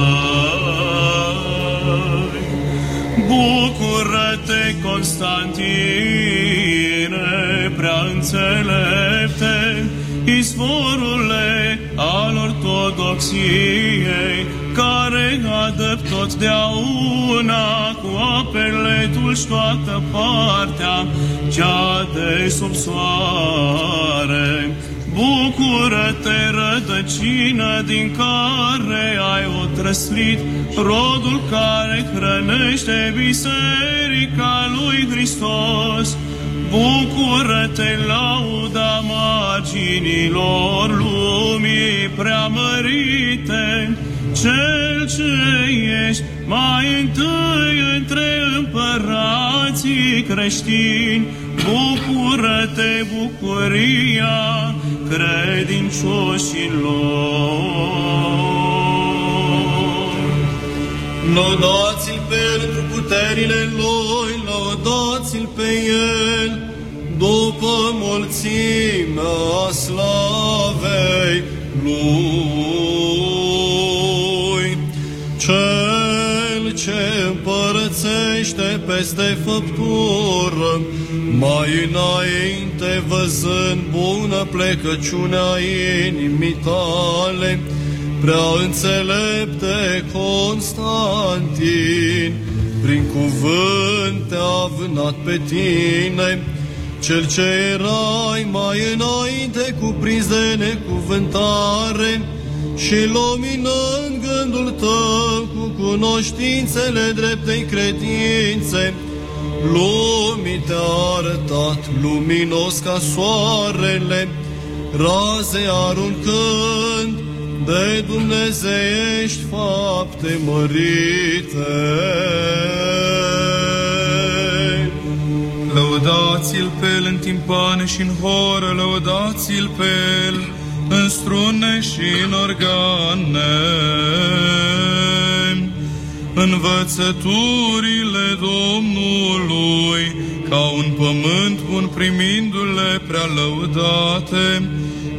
Bucură-te, Constantine, prea înțelepte, izvorule al ortodoxiei, care adăpt totdeauna cu apele dulci toată partea cea de sub soare. Bucură-te, rădăcină din care ai otrăslit rodul care hrănește biserica lui Hristos. Bucură-te, lauda marginilor lumii preamărite, cel ce ești mai întâi între împărații creștini, bucură-te, bucuria credincioșilor. Lăudați-l pentru puterile lui, împărățește peste făptură, mai înainte văzând bună plecăciunea inimii tale, prea înțelepte Constantin, prin cuvânt te-a vânat pe tine, cel ce erai mai înainte cuprins de necuvântare și luminând gândul tău cu cunoștințele dreptei credințe, lumii te-a arătat luminos ca soarele, raze aruncând de dumnezeiești fapte mărite. Lăudați-l pe el în timpane și în horă, lăudați-l pe el în strune și în organe. Învățăturile ale Domnului, ca un pământ bun primindu-le prea lăudate,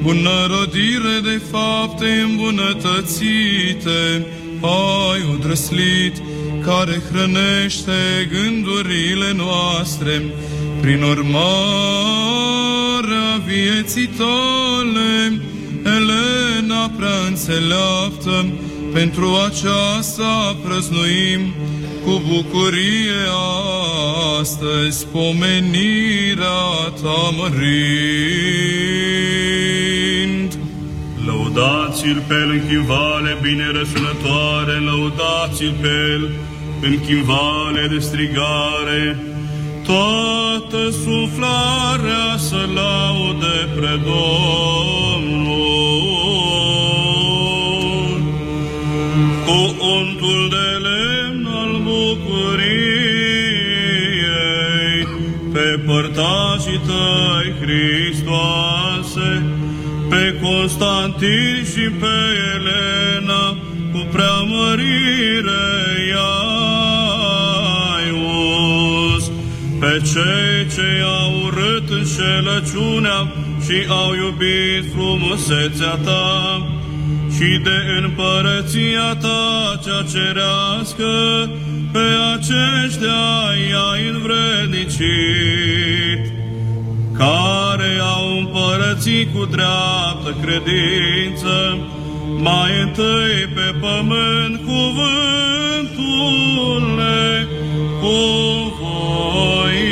bună rodire de fapte îmbunătățite, ai odrăslit, care hrănește gândurile noastre, prin urmarea vieții tale, Elena prea înțeleaptă, pentru aceasta prăznuim cu bucurie astăzi pomenirea ta mărind. Lăudați-l pe el în chivale bine răsunătoare, lăudați-l pe el în chivale de strigare, toată suflarea să laude pre Domnul. Untul de lemn al bucuriei, pe părtașii tăi, Hristoase, pe Constantin și pe Elena, cu preamărire iaius, pe cei ce au urât înșelăciunea și au iubit frumusețea ta, și de împărăția ta cea cerească, pe aceștia i-ai învrednicit care au împărățit cu dreaptă credință, mai întâi pe pământ cuvântul-le cu voința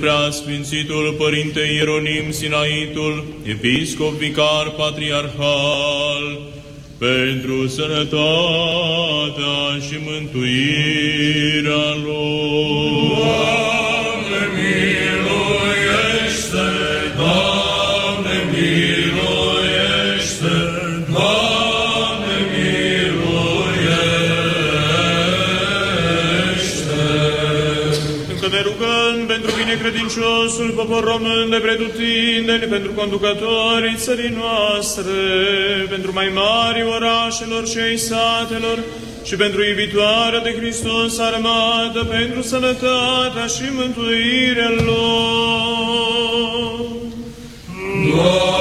Preasfințitul Părinte Ieronim Sinaitul, Episcop Vicar Patriarhal, pentru sănătate pentru binecredinciosul popor român de pretutindeni, pentru conducătorii țării noastre, pentru mai mari orașelor și ai satelor, și pentru iubitoarea de Hristos armată, pentru sănătatea și mântuirea lor. Doamne,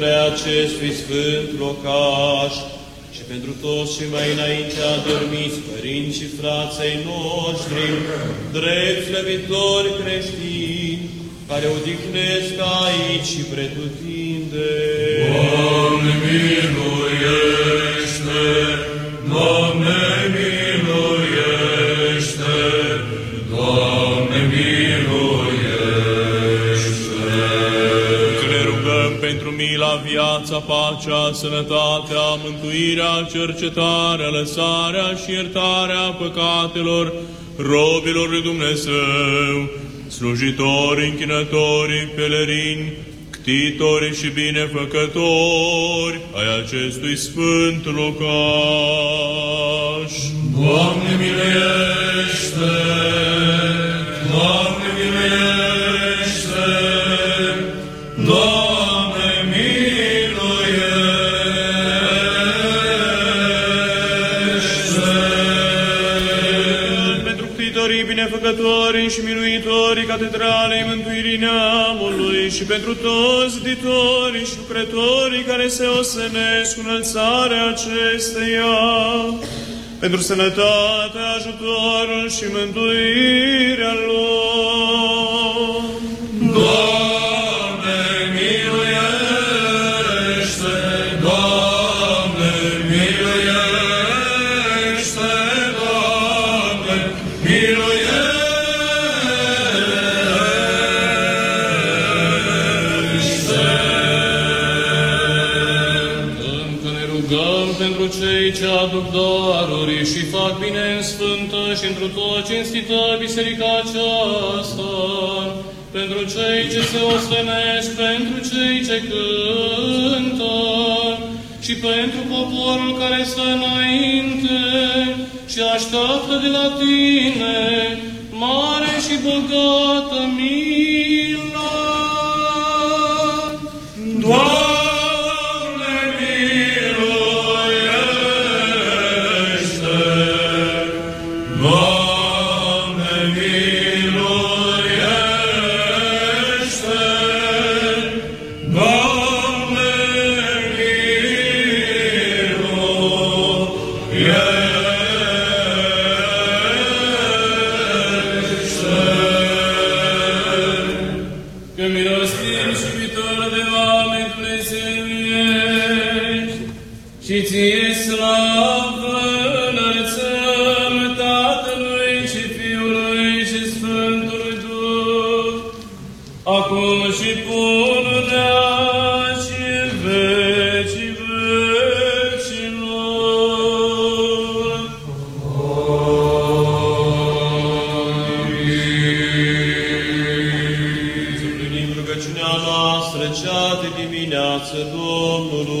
porveniții ctiturea acestui sfânt locaș și pentru toți cei mai înainte adormiți părinți și frații noștri, drept slăvitori creștini, care odihnesc aici și pretutinde. Pacea, sănătatea, mântuirea, cercetarea, lăsarea și iertarea păcatelor robilor lui Dumnezeu, slujitori, închinători, pelerini, ctitori și binefăcători ai acestui sfânt locaș. Doamne, miluiește! Ctitorii, binefăcătorii și miluitorii catedralei mântuirii neamului și pentru toți ditorii și lucrătorii care se osenesc cu înălțarea acesteia, pentru sănătatea, ajutorul și mântuirea lor. Cinstită biserica aceasta, pentru cei ce se ostenesc, pentru cei ce cântă și pentru poporul care stă înainte și așteaptă de la tine mare și bogată milă. Doamne, rugăciunea noastră cea de dimineață Domnului.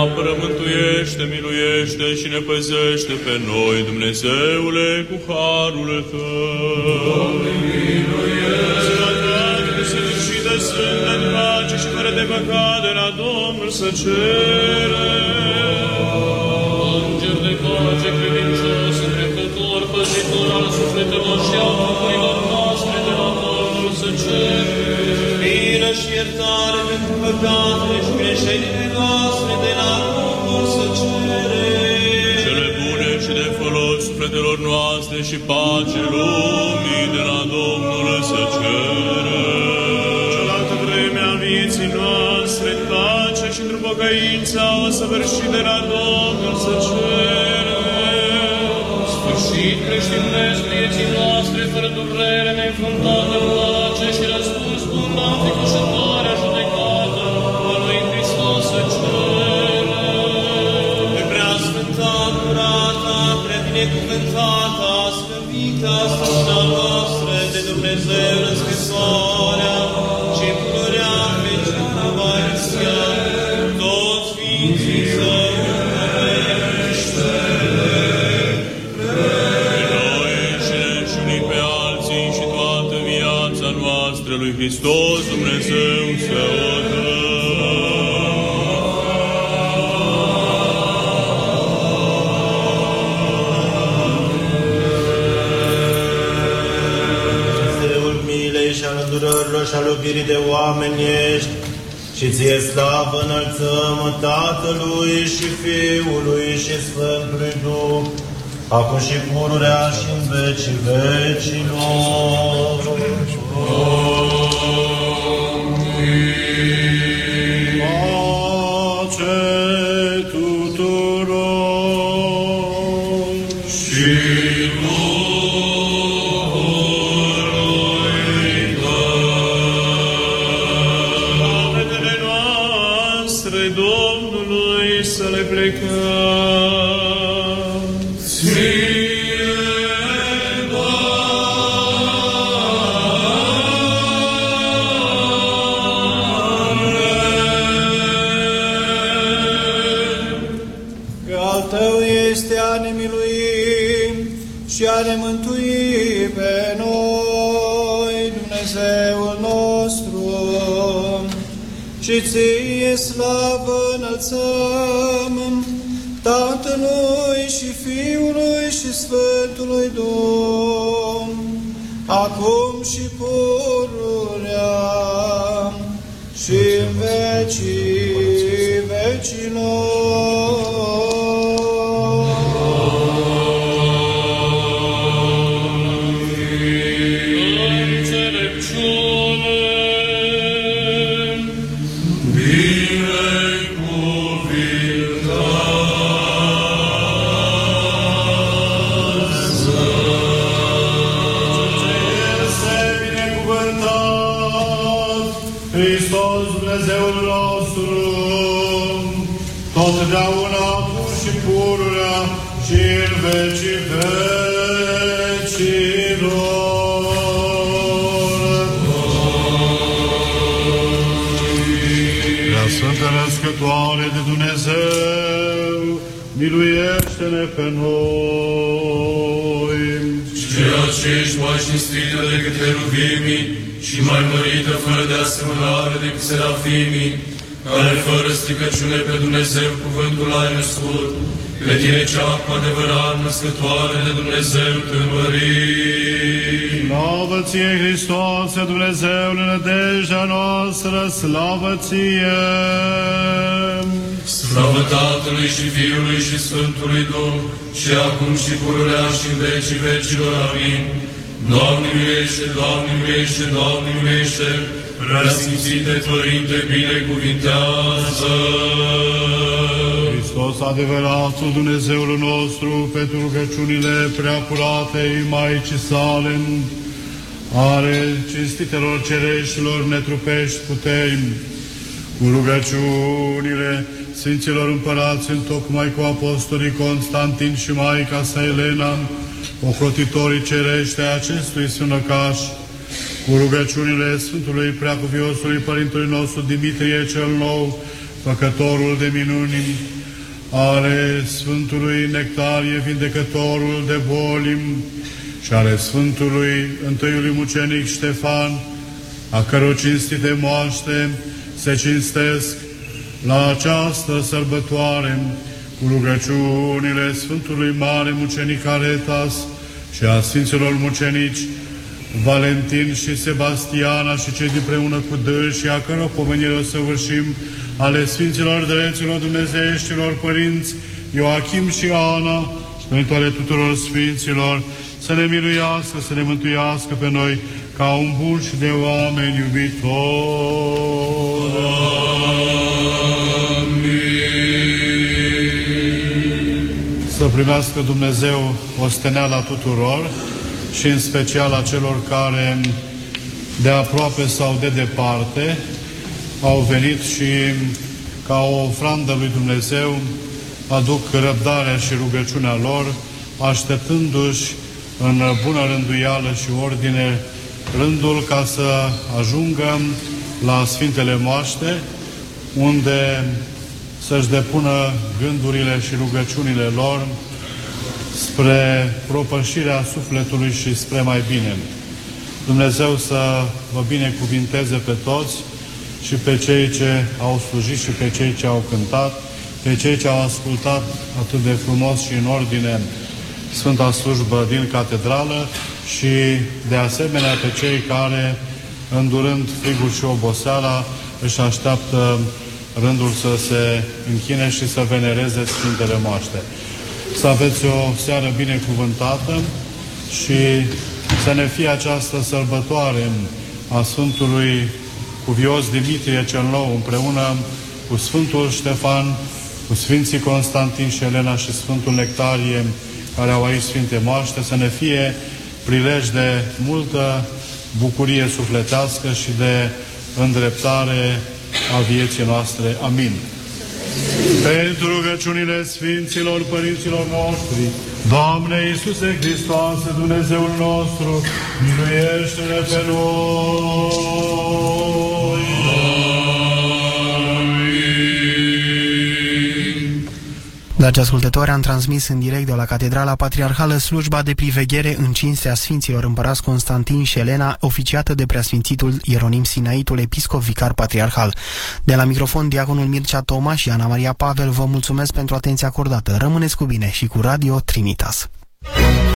Apără, mântuiește, miluiește și ne păzește pe noi, Dumnezeule, cu harul Tău. Sănătate, desăvârșită, sfântă, în pace și fără de păcat de la Domnul să cere. Înger de pace, credincios, îndreptător, păzitor al sufletelor și al trupurilor noastre de la Domnul să cere. Bine și iertare pentru păcatele și greșelile noastre de la Domnul să cerem. Cele bune și de folos sufletelor noastre și pace lumii de la Domnul să cerem. Cealaltă vreme a vieții noastre, pace și într-o pocăința o săvârșit de la Domnul să cerem. Sfârșit creștinesc vieții noastre, fără durere, neînfruntată în pace și răspuns bun la înfricoșătoarea judecată a lui Hristos să cerem. Pe prea sfânta, curată, prea binecuvântată, slăvită, străina noastră de Dumnezeu lui Hristos Dumnezeu să o dăm. Dumnezeul milei și al îndurărilor și al iubirii de oameni ești, și ție slavă înălțăm Tatălui și Fiului și Sfântului Duh, acum și pururea și în vecii vecilor. Pe noi. Ceea ce ești mai cinstită decât heruvimii și mai mărită fără de asemănare decât serafimii, care fără stricăciune pe Dumnezeu cuvântul ai născut, pe tine cea cu adevărat născătoare de Dumnezeu te mărim. Slavă ție, Hristoase, Dumnezeul, nădejdea noastră, slavă ție! Slavă Tatălui și Fiului și Sfântului Duh, și acum și pururea și în vecii vecilor. Amin. Doamne miluiește, Doamne miluiește, Doamne miluiește, Preasfințite Părinte, binecuvintează! Hristos, adevăratul Dumnezeul nostru, pentru rugăciunile preacuratei Maicii sale, are cinstitelor cereștilor netrupești puteri, cu rugăciunile Sfinților Împărați, întocmai cu apostolii Constantin și Maica sa Elena, ocrotitorii cerește ai acestui sânăcaș, cu rugăciunile Sfântului Preacuviosului Părintului nostru Dimitrie cel Nou, făcătorul de minuni, ale Sfântului Nectarie, vindecătorul de boli, și ale Sfântului Întâiului Mucenic Ștefan, a căror cinstite moaște se cinstesc la această sărbătoare cu rugăciunile Sfântului Mare Mucenic Aretas și a Sfinților Mucenici Valentin și Sebastiana și cei preună cu dâns și a căror pomenire o săvârșim ale Sfinților Dreților Dumnezeieștilor Părinți Ioachim și Ana și pentru ale tuturor Sfinților să ne miluiască, să ne mântuiască pe noi ca un bun și de oameni iubitori. Să primească Dumnezeu osteneala tuturor și în special a celor care de aproape sau de departe au venit și ca o ofrandă lui Dumnezeu aduc răbdarea și rugăciunea lor, așteptându-și în bună rânduială și ordine rândul ca să ajungă la Sfintele Moaște, unde să-și depună gândurile și rugăciunile lor spre propășirea sufletului și spre mai bine. Dumnezeu să vă binecuvinteze pe toți și pe cei ce au slujit și pe cei ce au cântat, pe cei ce au ascultat atât de frumos și în ordine Sfânta Slujbă din Catedrală și de asemenea pe cei care, îndurând frigul și oboseala, își așteaptă rândul să se închine și să venereze Sfintele Moaște. Să aveți o seară binecuvântată și să ne fie această sărbătoare a Sfântului Cuvios Dimitrie cel Nou împreună cu Sfântul Ștefan, cu Sfinții Constantin și Elena și Sfântul Nectarie, care au aici Sfinte Moaște, să ne fie prilej de multă bucurie sufletească și de îndreptare a vieții noastre. Amin. Pentru rugăciunile Sfinților Părinților noștri, Doamne Iisuse Hristoase, Dumnezeul nostru, miluiește-ne pe noi! Dragi ascultători, am transmis în direct de la Catedrala Patriarhală slujba de priveghere în cinstea Sfinților Împărați Constantin și Elena, oficiată de preasfințitul Ieronim Sinaitul, episcop vicar patriarhal. De la microfon, diaconul Mircea Toma și Ana Maria Pavel vă mulțumesc pentru atenția acordată. Rămâneți cu bine și cu Radio Trinitas.